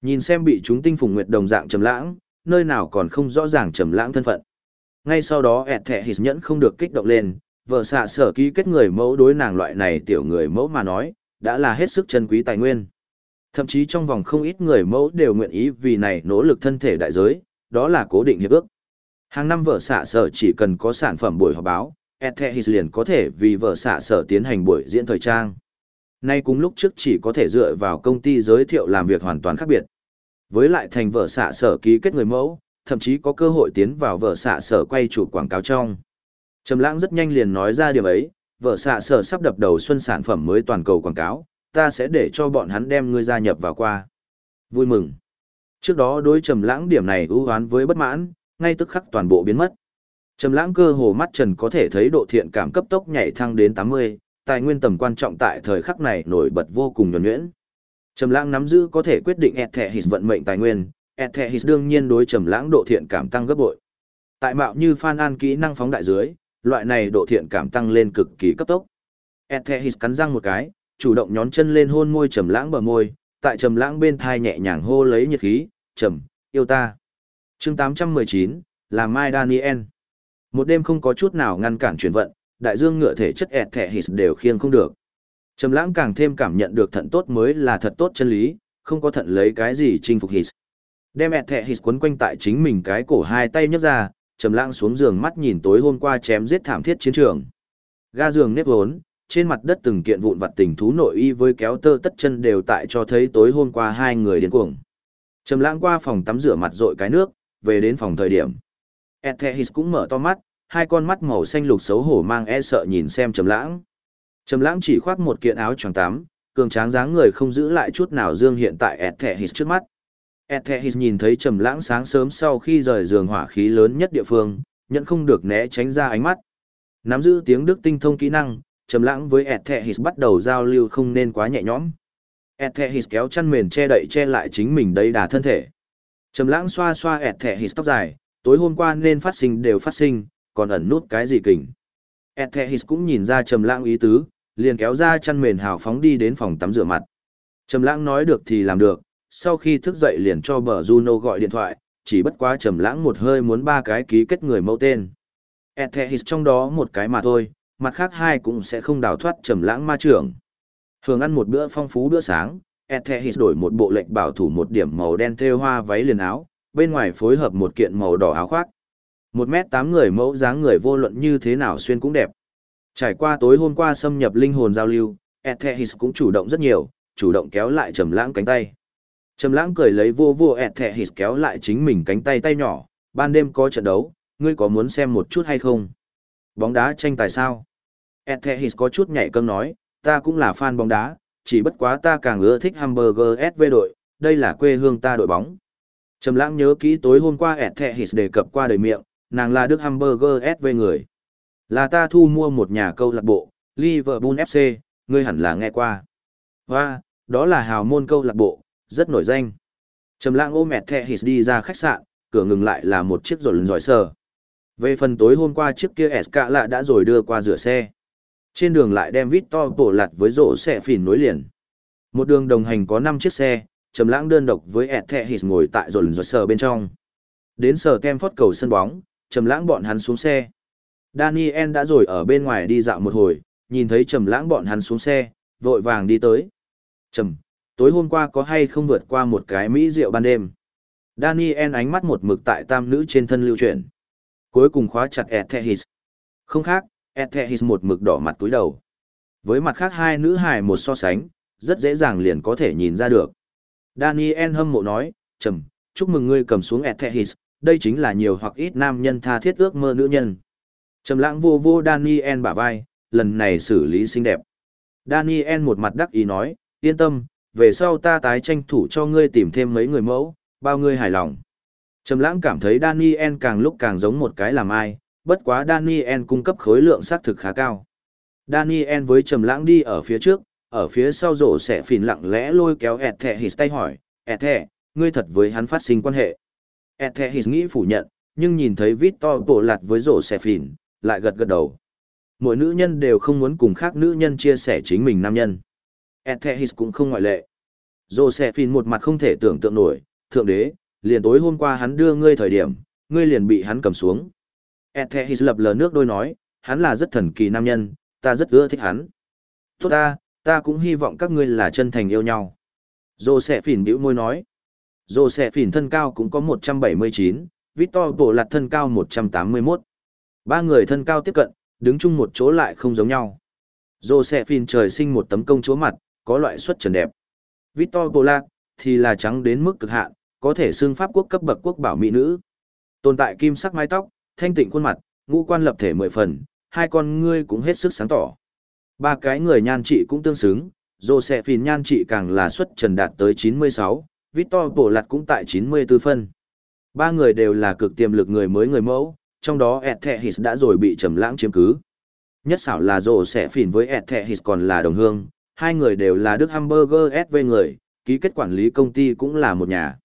Nhìn xem bị chúng tinh phùng nguyệt đồng dạng trầm lãng, nơi nào còn không rõ ràng trầm lãng thân phận. Ngay sau đó ẹt thẹ hít nhẫn không được kích động lên, vợ xạ sở ký kết người mẫu đối nàng loại này tiểu người mẫu mà nói, đã là hết sức chân quý tài nguyên. Thậm chí trong vòng không ít người mẫu đều nguyện ý vì này nỗ lực thân thể đại giới, đó là cố định hiệp ước. Hàng năm vợ xạ sở chỉ cần có sản phẩm buổi họp báo, Ethehis liền có thể vì vợ xạ sở tiến hành buổi diễn thời trang. Nay cùng lúc trước chỉ có thể dựa vào công ty giới thiệu làm việc hoàn toàn khác biệt. Với lại thành vợ xạ sở ký kết người mẫu, thậm chí có cơ hội tiến vào vợ xạ sở quay chụp quảng cáo trong. Trầm lãng rất nhanh liền nói ra điểm ấy, vợ xạ sở sắp đập đầu xuân sản phẩm mới toàn cầu quảng cáo, ta sẽ để cho bọn hắn đem ngươi gia nhập vào qua. Vui mừng. Trước đó đối trầm lãng điểm này ưu hoán với bất mãn, ngay tức khắc toàn bộ biến mất. Trầm lãng cơ hồ mắt trần có thể thấy độ thiện cảm cấp tốc nhảy thăng đến 80, tài nguyên tầm quan trọng tại thời khắc này nổi bật vô cùng nhuần nhuyễn. Trầm lãng nắm giữ có thể quyết định Ethehis vận mệnh tài nguyên, Ethehis đương nhiên đối trầm lãng độ thiện cảm tăng gấp bội. Tại mạo như Phan An kỹ năng phóng đại dưới, loại này độ thiện cảm tăng lên cực kỳ cấp tốc. Ethehis cắn răng một cái, chủ động nhón chân lên hôn môi trầm lãng bờ môi, tại trầm lãng bên thai nhẹ nhàng hô lấy nhiệt khí, "Trầm, yêu ta." Chương 819, là Mai Daniel. Một đêm không có chút nào ngăn cản chuyển vận, đại dương ngựa thể chất ẹt thẻ hít đều khiêng không được. Trầm lãng càng thêm cảm nhận được thận tốt mới là thật tốt chân lý, không có thận lấy cái gì chinh phục hít. Đem ẹt thẻ hít quấn quanh tại chính mình cái cổ hai tay nhấc ra, trầm lãng xuống giường mắt nhìn tối hôm qua chém giết thảm thiết chiến trường. Ga giường nếp vốn, trên mặt đất từng kiện vụn vặt tình thú nội y với kéo tơ tất chân đều tại cho thấy tối hôm qua hai người điên cuồng. Trầm lãng qua phòng tắm rửa mặt rội cái nước, về đến phòng thời điểm. Ethehis cũng mở to mắt, hai con mắt màu xanh lục xấu hổ mang e sợ nhìn xem Trầm Lãng. Trầm Lãng chỉ khoác một kiện áo choàng tắm, cường tráng dáng người không giữ lại chút nào dương hiện tại Ethehis trước mắt. Ethehis nhìn thấy Trầm Lãng sáng sớm sau khi rời giường hỏa khí lớn nhất địa phương, nhận không được né tránh ra ánh mắt. Nắm giữ tiếng Đức tinh thông kỹ năng, Trầm Lãng với Ethehis bắt đầu giao lưu không nên quá nhẹ nhõm. Ethehis kéo chăn mền che đậy che lại chính mình đầy đà thân thể. Trầm Lãng xoa xoa Ethehis tóc dài, tối hôm qua nên phát sinh đều phát sinh, còn ẩn nút cái gì kình. Ethehis cũng nhìn ra trầm lãng ý tứ, liền kéo ra chăn mền hào phóng đi đến phòng tắm rửa mặt. Trầm lãng nói được thì làm được, sau khi thức dậy liền cho bờ Juno gọi điện thoại, chỉ bất quá trầm lãng một hơi muốn ba cái ký kết người mẫu tên. Ethehis trong đó một cái mà thôi, mặt khác hai cũng sẽ không đào thoát trầm lãng ma trưởng. Thường ăn một bữa phong phú bữa sáng, Ethehis đổi một bộ lệnh bảo thủ một điểm màu đen thêu hoa váy liền áo, bên ngoài phối hợp một kiện màu đỏ áo khoác. Một mét tám người mẫu dáng người vô luận như thế nào xuyên cũng đẹp. Trải qua tối hôm qua xâm nhập linh hồn giao lưu, Ethehis cũng chủ động rất nhiều, chủ động kéo lại Trầm Lãng cánh tay. Trầm Lãng cười lấy vô vô Ethehis kéo lại chính mình cánh tay tay nhỏ, ban đêm có trận đấu, ngươi có muốn xem một chút hay không? Bóng đá tranh tài sao? Ethehis có chút nhảy cẫng nói, ta cũng là fan bóng đá, chỉ bất quá ta càng ưa thích Hamburger SV đội, đây là quê hương ta đội bóng. Trầm lãng nhớ kỹ tối hôm qua ẹt thẹ hít đề cập qua đời miệng, nàng là Đức Hamburger SV người. Là ta thu mua một nhà câu lạc bộ, Liverpool FC, ngươi hẳn là nghe qua. Và, đó là hào môn câu lạc bộ, rất nổi danh. Trầm lãng ôm ẹt thẹ hít đi ra khách sạn, cửa ngừng lại là một chiếc rộn giỏi sờ. Về phần tối hôm qua chiếc kia SK lạ đã rồi đưa qua rửa xe. Trên đường lại đem Victor bổ lặt với rổ xe phìn nối liền. Một đường đồng hành có 5 chiếc xe, trầm lãng đơn độc với Etheis ngồi tại rồn rồn sờ bên trong. Đến sở kem phót cầu sân bóng, trầm lãng bọn hắn xuống xe. Daniel đã rồi ở bên ngoài đi dạo một hồi, nhìn thấy trầm lãng bọn hắn xuống xe, vội vàng đi tới. Trầm, tối hôm qua có hay không vượt qua một cái mỹ rượu ban đêm? Daniel ánh mắt một mực tại tam nữ trên thân lưu chuyển. Cuối cùng khóa chặt Etheis. không khác Etheis một mực đỏ mặt túi đầu. Với mặt khác hai nữ hài một so sánh, rất dễ dàng liền có thể nhìn ra được. Daniel hâm mộ nói, trầm, chúc mừng ngươi cầm xuống Ethehis, đây chính là nhiều hoặc ít nam nhân tha thiết ước mơ nữ nhân. Trầm lãng vô vô Daniel bả vai, lần này xử lý xinh đẹp. Daniel một mặt đắc ý nói, yên tâm, về sau ta tái tranh thủ cho ngươi tìm thêm mấy người mẫu, bao ngươi hài lòng. Trầm lãng cảm thấy Daniel càng lúc càng giống một cái làm ai, bất quá Daniel cung cấp khối lượng xác thực khá cao. Daniel với Trầm lãng đi ở phía trước, ở phía sau rổ sẽ phìn lặng lẽ lôi kéo ẹt thẹ hít tay hỏi, ẹt thẹ, ngươi thật với hắn phát sinh quan hệ? Ẹt thẹ hít nghĩ phủ nhận, nhưng nhìn thấy vít to bộ lặt với rổ sẽ phìn, lại gật gật đầu. Mỗi nữ nhân đều không muốn cùng khác nữ nhân chia sẻ chính mình nam nhân. Ẹt thẹ hít cũng không ngoại lệ. Rổ sẽ phìn một mặt không thể tưởng tượng nổi, thượng đế, liền tối hôm qua hắn đưa ngươi thời điểm, ngươi liền bị hắn cầm xuống. Ẹt thẹ hít lập lờ nước đôi nói, hắn là rất thần kỳ nam nhân, ta rất ưa thích hắn. Tốt ta ta cũng hy vọng các ngươi là chân thành yêu nhau. Dô sẽ phỉn bĩu môi nói. Dô sẽ phỉn thân cao cũng có 179, Victor bộ lặt thân cao 181. Ba người thân cao tiếp cận, đứng chung một chỗ lại không giống nhau. Dô sẽ phỉn trời sinh một tấm công chúa mặt, có loại xuất trần đẹp. Victor bộ lặt, thì là trắng đến mức cực hạn, có thể xương pháp quốc cấp bậc quốc bảo mỹ nữ. Tồn tại kim sắc mái tóc, thanh tịnh khuôn mặt, ngũ quan lập thể mười phần, hai con ngươi cũng hết sức sáng tỏ. Ba cái người nhan trị cũng tương xứng, Josephine nhan trị càng là xuất trần đạt tới 96, Victor Bổ Lạt cũng tại 94 phân. Ba người đều là cực tiềm lực người mới người mẫu, trong đó Ethehis đã rồi bị trầm lãng chiếm cứ. Nhất xảo là rồ sẽ phỉn với Ethehis còn là đồng hương, hai người đều là Đức Hamburger SV người, ký kết quản lý công ty cũng là một nhà.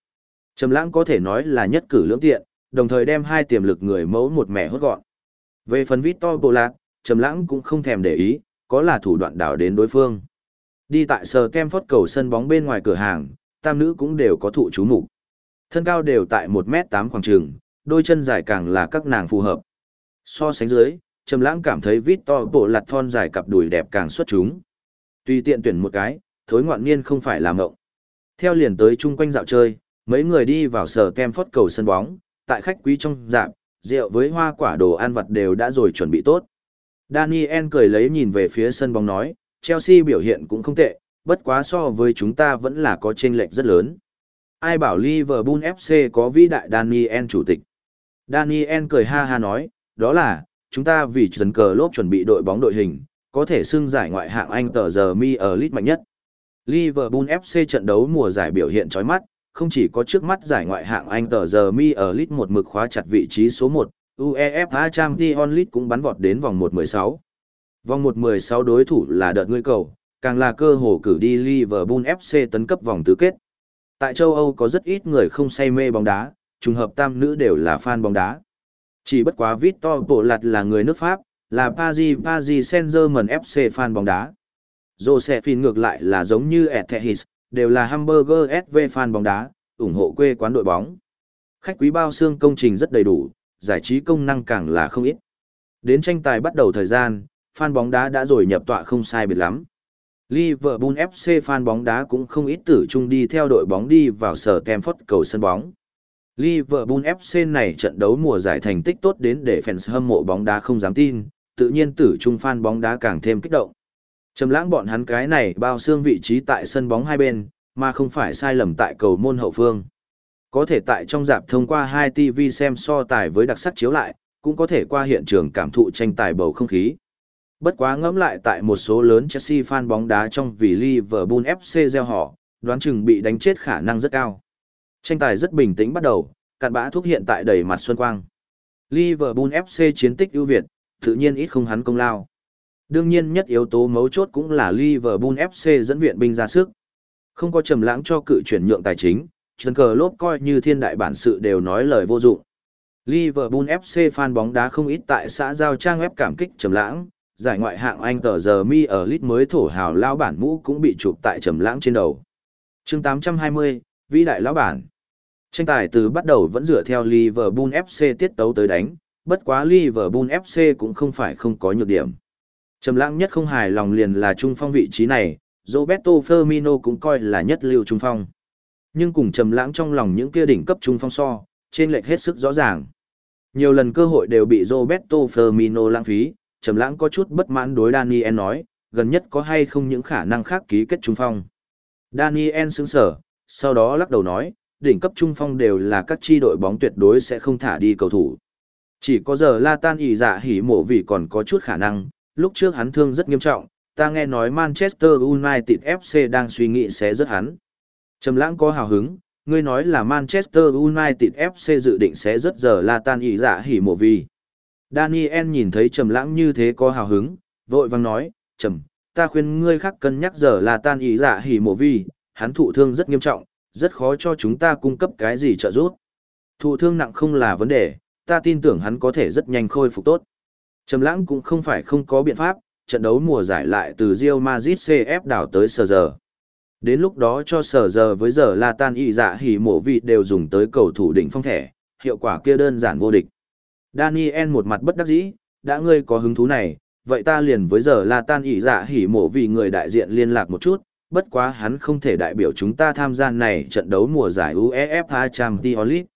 Trầm lãng có thể nói là nhất cử lưỡng tiện, đồng thời đem hai tiềm lực người mẫu một mẻ hốt gọn. Về phần Victor Polat, Trầm lãng cũng không thèm để ý, có là thủ đoạn đảo đến đối phương. Đi tại sờ kem phốt cầu sân bóng bên ngoài cửa hàng, tam nữ cũng đều có thụ chú mục Thân cao đều tại 1m8 khoảng trường, đôi chân dài càng là các nàng phù hợp. So sánh dưới, Trầm Lãng cảm thấy Victor bộ lặt thon dài cặp đùi đẹp càng xuất chúng. Tùy tiện tuyển một cái, thối ngoạn niên không phải là mộng. Theo liền tới chung quanh dạo chơi, mấy người đi vào sở kem phốt cầu sân bóng, tại khách quý trong dạp, rượu với hoa quả đồ ăn vặt đều đã rồi chuẩn bị tốt. Daniel cười lấy nhìn về phía sân bóng nói, Chelsea biểu hiện cũng không tệ, bất quá so với chúng ta vẫn là có chênh lệch rất lớn. Ai bảo Liverpool FC có vĩ đại Daniel chủ tịch. Daniel cười ha ha nói, đó là, chúng ta vì trần cờ lốp chuẩn bị đội bóng đội hình, có thể xưng giải ngoại hạng Anh tờ giờ mi ở lit mạnh nhất. Liverpool FC trận đấu mùa giải biểu hiện chói mắt, không chỉ có trước mắt giải ngoại hạng Anh tờ giờ mi ở lit một mực khóa chặt vị trí số 1, UEFA Champions League cũng bắn vọt đến vòng 1-16. Vòng 1-16 đối thủ là đợt ngươi cầu, càng là cơ hội cử đi Liverpool FC tấn cấp vòng tứ kết. Tại châu Âu có rất ít người không say mê bóng đá, trùng hợp tam nữ đều là fan bóng đá. Chỉ bất quá Victor Bộ Lạt là người nước Pháp, là Paris Paris Saint-Germain FC fan bóng đá. Josephine ngược lại là giống như Ethehis, đều là Hamburger SV fan bóng đá, ủng hộ quê quán đội bóng. Khách quý bao xương công trình rất đầy đủ, giải trí công năng càng là không ít. Đến tranh tài bắt đầu thời gian, fan bóng đá đã rồi nhập tọa không sai biệt lắm. Liverpool FC fan bóng đá cũng không ít tử chung đi theo đội bóng đi vào sở Stamford cầu sân bóng. Liverpool FC này trận đấu mùa giải thành tích tốt đến để fans hâm mộ bóng đá không dám tin, tự nhiên tử chung fan bóng đá càng thêm kích động. Trầm lãng bọn hắn cái này bao xương vị trí tại sân bóng hai bên, mà không phải sai lầm tại cầu môn hậu phương. Có thể tại trong dạp thông qua hai TV xem so tài với đặc sắc chiếu lại, cũng có thể qua hiện trường cảm thụ tranh tài bầu không khí. Bất quá ngẫm lại tại một số lớn Chelsea fan bóng đá trong vì Liverpool FC gieo họ, đoán chừng bị đánh chết khả năng rất cao. Tranh tài rất bình tĩnh bắt đầu, cạn bã thuốc hiện tại đầy mặt xuân quang. Liverpool FC chiến tích ưu việt, tự nhiên ít không hắn công lao. Đương nhiên nhất yếu tố mấu chốt cũng là Liverpool FC dẫn viện binh ra sức. Không có trầm lãng cho cự chuyển nhượng tài chính, chân cờ lốp coi như thiên đại bản sự đều nói lời vô dụng. Liverpool FC fan bóng đá không ít tại xã giao trang web cảm kích trầm lãng, giải ngoại hạng Anh tờ giờ mi ở lít mới thổ hào lao bản mũ cũng bị chụp tại trầm lãng trên đầu. chương 820, vĩ đại lão bản. Tranh tài từ bắt đầu vẫn dựa theo Liverpool FC tiết tấu tới đánh, bất quá Liverpool FC cũng không phải không có nhược điểm. Trầm lãng nhất không hài lòng liền là trung phong vị trí này, Roberto Firmino cũng coi là nhất lưu trung phong. Nhưng cùng trầm lãng trong lòng những kia đỉnh cấp trung phong so, trên lệch hết sức rõ ràng. Nhiều lần cơ hội đều bị Roberto Firmino lãng phí, trầm lãng có chút bất mãn đối Daniel nói, gần nhất có hay không những khả năng khác ký kết trung phong. Daniel sững sờ, sau đó lắc đầu nói, đỉnh cấp trung phong đều là các chi đội bóng tuyệt đối sẽ không thả đi cầu thủ. Chỉ có giờ La Tan ỉ dạ hỉ mộ vì còn có chút khả năng, lúc trước hắn thương rất nghiêm trọng, ta nghe nói Manchester United FC đang suy nghĩ sẽ rất hắn. Trầm lãng có hào hứng, ngươi nói là Manchester United FC dự định sẽ rất giờ La Tan ý dạ hỉ mộ vì. Daniel nhìn thấy Trầm lãng như thế có hào hứng, vội vang nói, Trầm, ta khuyên ngươi khác cân nhắc giờ La Tan ý dạ hỉ mộ vì, hắn thụ thương rất nghiêm trọng, rất khó cho chúng ta cung cấp cái gì trợ giúp. Thụ thương nặng không là vấn đề, ta tin tưởng hắn có thể rất nhanh khôi phục tốt. Trầm lãng cũng không phải không có biện pháp, trận đấu mùa giải lại từ Real Madrid CF đảo tới sờ giờ. Đến lúc đó cho sở giờ với giờ là Tan y dạ hỉ mộ vị đều dùng tới cầu thủ đỉnh phong thẻ, hiệu quả kia đơn giản vô địch. Daniel một mặt bất đắc dĩ, đã ngươi có hứng thú này, vậy ta liền với giờ là Tan y dạ hỉ mộ vị người đại diện liên lạc một chút, bất quá hắn không thể đại biểu chúng ta tham gia này trận đấu mùa giải UEFA Champions League.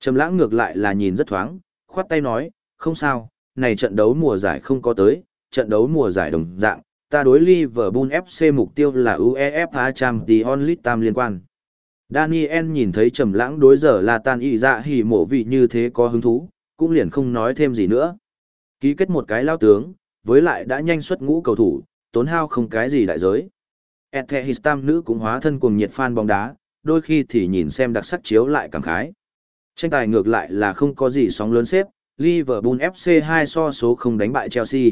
Trầm lãng ngược lại là nhìn rất thoáng, khoát tay nói, không sao, này trận đấu mùa giải không có tới, trận đấu mùa giải đồng dạng, ta đối Liverpool FC mục tiêu là UEFA Champions League tam liên quan. Daniel nhìn thấy trầm lãng đối giờ là tan y dạ hỉ mộ vị như thế có hứng thú, cũng liền không nói thêm gì nữa. Ký kết một cái lao tướng, với lại đã nhanh xuất ngũ cầu thủ, tốn hao không cái gì đại giới. Ethehis nữ cũng hóa thân cuồng nhiệt fan bóng đá, đôi khi thì nhìn xem đặc sắc chiếu lại cảm khái. Tranh tài ngược lại là không có gì sóng lớn xếp, Liverpool FC 2 so số không đánh bại Chelsea.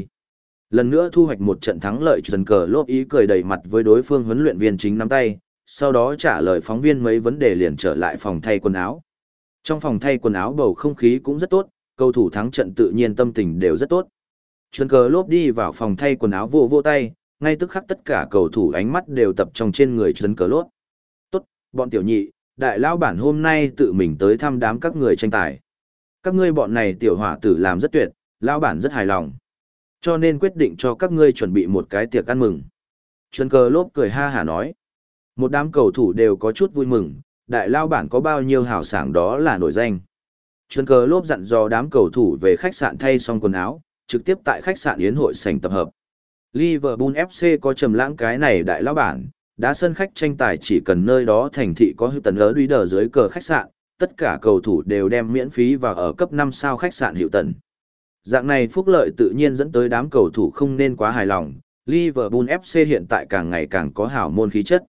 Lần nữa thu hoạch một trận thắng lợi dần cờ lốp ý cười đầy mặt với đối phương huấn luyện viên chính nắm tay, sau đó trả lời phóng viên mấy vấn đề liền trở lại phòng thay quần áo. Trong phòng thay quần áo bầu không khí cũng rất tốt, cầu thủ thắng trận tự nhiên tâm tình đều rất tốt. Chuẩn cờ lốp đi vào phòng thay quần áo vô vô tay, ngay tức khắc tất cả cầu thủ ánh mắt đều tập trong trên người chuẩn cờ lốp. Tốt, bọn tiểu nhị, đại lao bản hôm nay tự mình tới thăm đám các người tranh tài. Các ngươi bọn này tiểu hỏa tử làm rất tuyệt, lao bản rất hài lòng. Cho nên quyết định cho các ngươi chuẩn bị một cái tiệc ăn mừng. Trần cờ lốp cười ha hả nói. Một đám cầu thủ đều có chút vui mừng, đại lao bản có bao nhiêu hào sảng đó là nổi danh. Trần cờ lốp dặn dò đám cầu thủ về khách sạn thay xong quần áo, trực tiếp tại khách sạn Yến hội sảnh tập hợp. Liverpool FC có trầm lãng cái này đại lao bản, đá sân khách tranh tài chỉ cần nơi đó thành thị có hữu tần lỡ đuý đờ dưới cờ khách sạn, tất cả cầu thủ đều đem miễn phí vào ở cấp 5 sao khách sạn hiệu tần. Dạng này phúc lợi tự nhiên dẫn tới đám cầu thủ không nên quá hài lòng, Liverpool FC hiện tại càng ngày càng có hảo môn khí chất.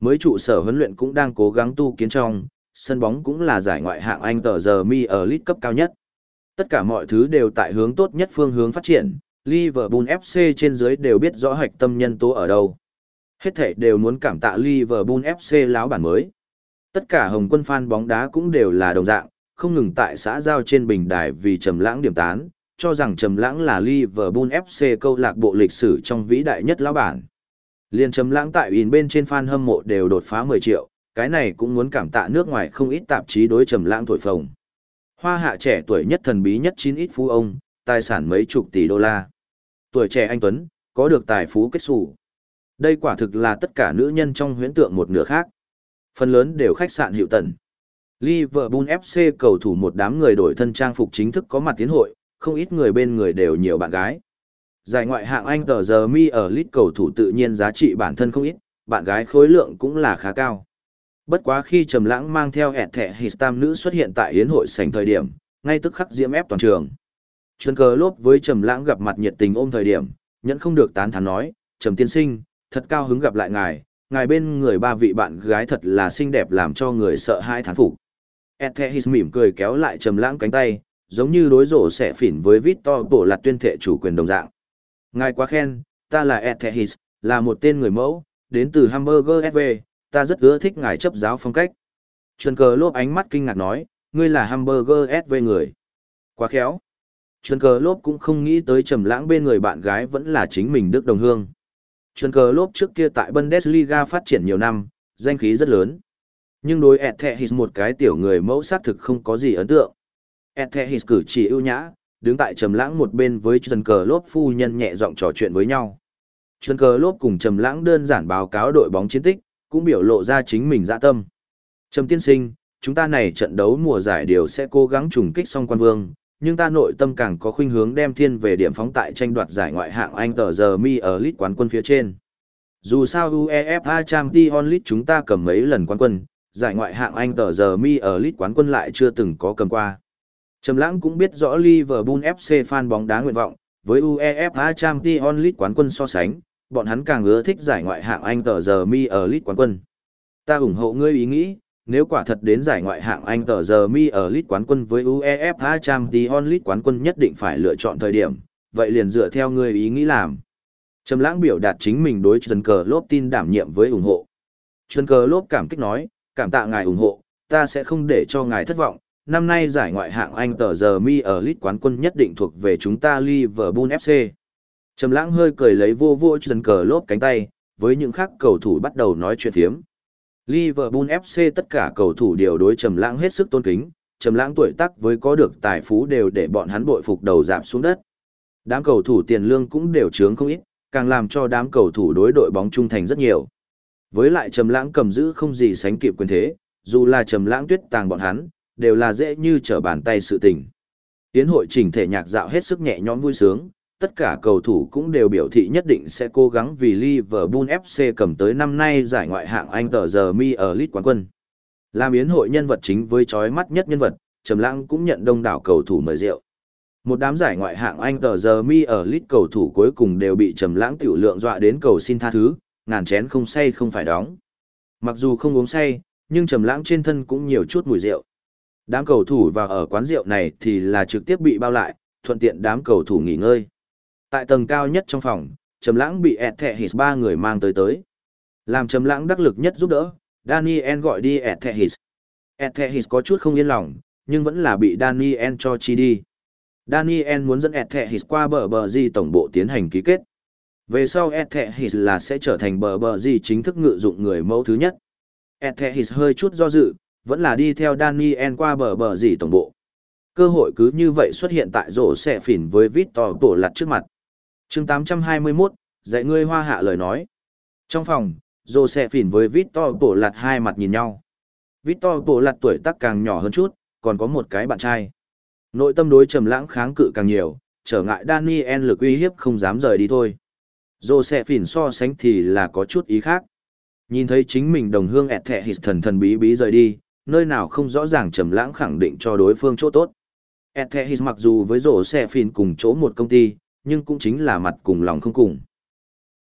Mới trụ sở huấn luyện cũng đang cố gắng tu kiến trong, sân bóng cũng là giải ngoại hạng Anh tờ giờ mi ở league cấp cao nhất. Tất cả mọi thứ đều tại hướng tốt nhất phương hướng phát triển, Liverpool FC trên dưới đều biết rõ hạch tâm nhân tố ở đâu. Hết thể đều muốn cảm tạ Liverpool FC láo bản mới. Tất cả hồng quân fan bóng đá cũng đều là đồng dạng, không ngừng tại xã giao trên bình đài vì trầm lãng điểm tán, cho rằng trầm lãng là Liverpool FC câu lạc bộ lịch sử trong vĩ đại nhất lão bản. Liên trầm lãng tại in bên trên fan hâm mộ đều đột phá 10 triệu, cái này cũng muốn cảm tạ nước ngoài không ít tạp chí đối trầm lãng thổi phồng. Hoa hạ trẻ tuổi nhất thần bí nhất chín ít phú ông, tài sản mấy chục tỷ đô la. Tuổi trẻ anh Tuấn, có được tài phú kết sủ. Đây quả thực là tất cả nữ nhân trong huyễn tượng một nửa khác. Phần lớn đều khách sạn hiệu tận. Liverpool FC cầu thủ một đám người đổi thân trang phục chính thức có mặt tiến hội, không ít người bên người đều nhiều bạn gái. Giải ngoại hạng Anh tờ giờ mi ở lít cầu thủ tự nhiên giá trị bản thân không ít, bạn gái khối lượng cũng là khá cao. Bất quá khi Trầm Lãng mang theo ẹt thẻ histam nữ xuất hiện tại yến hội sảnh thời điểm, ngay tức khắc diễm ép toàn trường. Trần cờ lốp với Trầm Lãng gặp mặt nhiệt tình ôm thời điểm, nhẫn không được tán thán nói, "Trầm tiên sinh, thật cao hứng gặp lại ngài, ngài bên người ba vị bạn gái thật là xinh đẹp làm cho người sợ hãi thán phục." Ethehis mỉm cười kéo lại Trầm Lãng cánh tay, giống như đối rổ sẽ phỉn với Victor Bộ lạt tuyên thệ chủ quyền đồng dạng. Ngài quá khen, ta là Ethehis, là một tên người mẫu, đến từ Hamburger SV, ta rất ưa thích ngài chấp giáo phong cách. Trần cờ lốp ánh mắt kinh ngạc nói, ngươi là Hamburger SV người. Quá khéo. Trần cờ lốp cũng không nghĩ tới trầm lãng bên người bạn gái vẫn là chính mình Đức Đồng Hương. Trần cờ lốp trước kia tại Bundesliga phát triển nhiều năm, danh khí rất lớn. Nhưng đối Ethehis một cái tiểu người mẫu sát thực không có gì ấn tượng. Ethehis cử chỉ ưu nhã, đứng tại trầm lãng một bên với Trần cờ lốp phu nhân nhẹ giọng trò chuyện với nhau. Trần cờ lốp cùng trầm lãng đơn giản báo cáo đội bóng chiến tích, cũng biểu lộ ra chính mình dạ tâm. Trầm tiên sinh, chúng ta này trận đấu mùa giải đều sẽ cố gắng trùng kích song quan vương, nhưng ta nội tâm càng có khuynh hướng đem thiên về điểm phóng tại tranh đoạt giải ngoại hạng Anh tờ giờ mi ở lít quán quân phía trên. Dù sao UEFA Champions League chúng ta cầm mấy lần quán quân, giải ngoại hạng Anh tờ giờ mi ở lít quán quân lại chưa từng có cầm qua. Trầm Lãng cũng biết rõ Liverpool FC fan bóng đá nguyện vọng, với UEFA Champions League quán quân so sánh, bọn hắn càng ưa thích giải ngoại hạng Anh tờ giờ mi ở League quán quân. Ta ủng hộ ngươi ý nghĩ, nếu quả thật đến giải ngoại hạng Anh tờ giờ mi ở League quán quân với UEFA Champions League quán quân nhất định phải lựa chọn thời điểm, vậy liền dựa theo ngươi ý nghĩ làm. Trầm lãng biểu đạt chính mình đối Trần Cờ Lốp tin đảm nhiệm với ủng hộ. Trần Cờ Lốp cảm kích nói, cảm tạ ngài ủng hộ, ta sẽ không để cho ngài thất vọng. Năm nay giải ngoại hạng Anh tờ giờ mi ở lít quán quân nhất định thuộc về chúng ta Liverpool FC. Trầm lãng hơi cười lấy vô vô chân cờ lốp cánh tay, với những khác cầu thủ bắt đầu nói chuyện thiếm. Liverpool FC tất cả cầu thủ đều đối Trầm lãng hết sức tôn kính, Trầm lãng tuổi tác với có được tài phú đều để bọn hắn bội phục đầu giảm xuống đất. Đám cầu thủ tiền lương cũng đều trướng không ít, càng làm cho đám cầu thủ đối đội bóng trung thành rất nhiều. Với lại Trầm lãng cầm giữ không gì sánh kịp quyền thế, dù là Trầm lãng tuyết tàng bọn hắn, đều là dễ như trở bàn tay sự tình. Tiến hội chỉnh thể nhạc dạo hết sức nhẹ nhõm vui sướng, tất cả cầu thủ cũng đều biểu thị nhất định sẽ cố gắng vì Liverpool FC cầm tới năm nay giải ngoại hạng Anh tờ giờ mi ở League quán quân. Làm yến hội nhân vật chính với chói mắt nhất nhân vật, Trầm Lãng cũng nhận đông đảo cầu thủ mời rượu. Một đám giải ngoại hạng Anh tờ giờ mi ở League cầu thủ cuối cùng đều bị Trầm Lãng tiểu lượng dọa đến cầu xin tha thứ, ngàn chén không say không phải đóng. Mặc dù không uống say, nhưng Trầm Lãng trên thân cũng nhiều chút mùi rượu. Đám cầu thủ vào ở quán rượu này thì là trực tiếp bị bao lại, thuận tiện đám cầu thủ nghỉ ngơi. Tại tầng cao nhất trong phòng, Trầm Lãng bị ẹt thẹ hít ba người mang tới tới. Làm Trầm Lãng đắc lực nhất giúp đỡ, Daniel gọi đi ẹt thẹ hít. ẹt thẹ hít có chút không yên lòng, nhưng vẫn là bị Daniel cho chi đi. Daniel muốn dẫn ẹt thẹ hít qua bờ bờ di tổng bộ tiến hành ký kết. Về sau ẹt thẹ hít là sẽ trở thành bờ bờ di chính thức ngự dụng người mẫu thứ nhất. ẹt thẹ hít hơi chút do dự, vẫn là đi theo Daniel qua bờ bờ gì tổng bộ. Cơ hội cứ như vậy xuất hiện tại rổ xẻ phỉn với Victor Tổ lặt trước mặt chương 821, dạy ngươi hoa hạ lời nói. Trong phòng, rổ xẻ phỉn với Victor Bổ Lạt hai mặt nhìn nhau. Victor Bổ Lạt tuổi tác càng nhỏ hơn chút, còn có một cái bạn trai. Nội tâm đối trầm lãng kháng cự càng nhiều, trở ngại Daniel lực uy hiếp không dám rời đi thôi. Dô xe phỉn so sánh thì là có chút ý khác. Nhìn thấy chính mình đồng hương ẹt thẻ hít thần thần bí bí rời đi, nơi nào không rõ ràng trầm lãng khẳng định cho đối phương chỗ tốt. Ethehis mặc dù với rổ xe phìn cùng chỗ một công ty, nhưng cũng chính là mặt cùng lòng không cùng.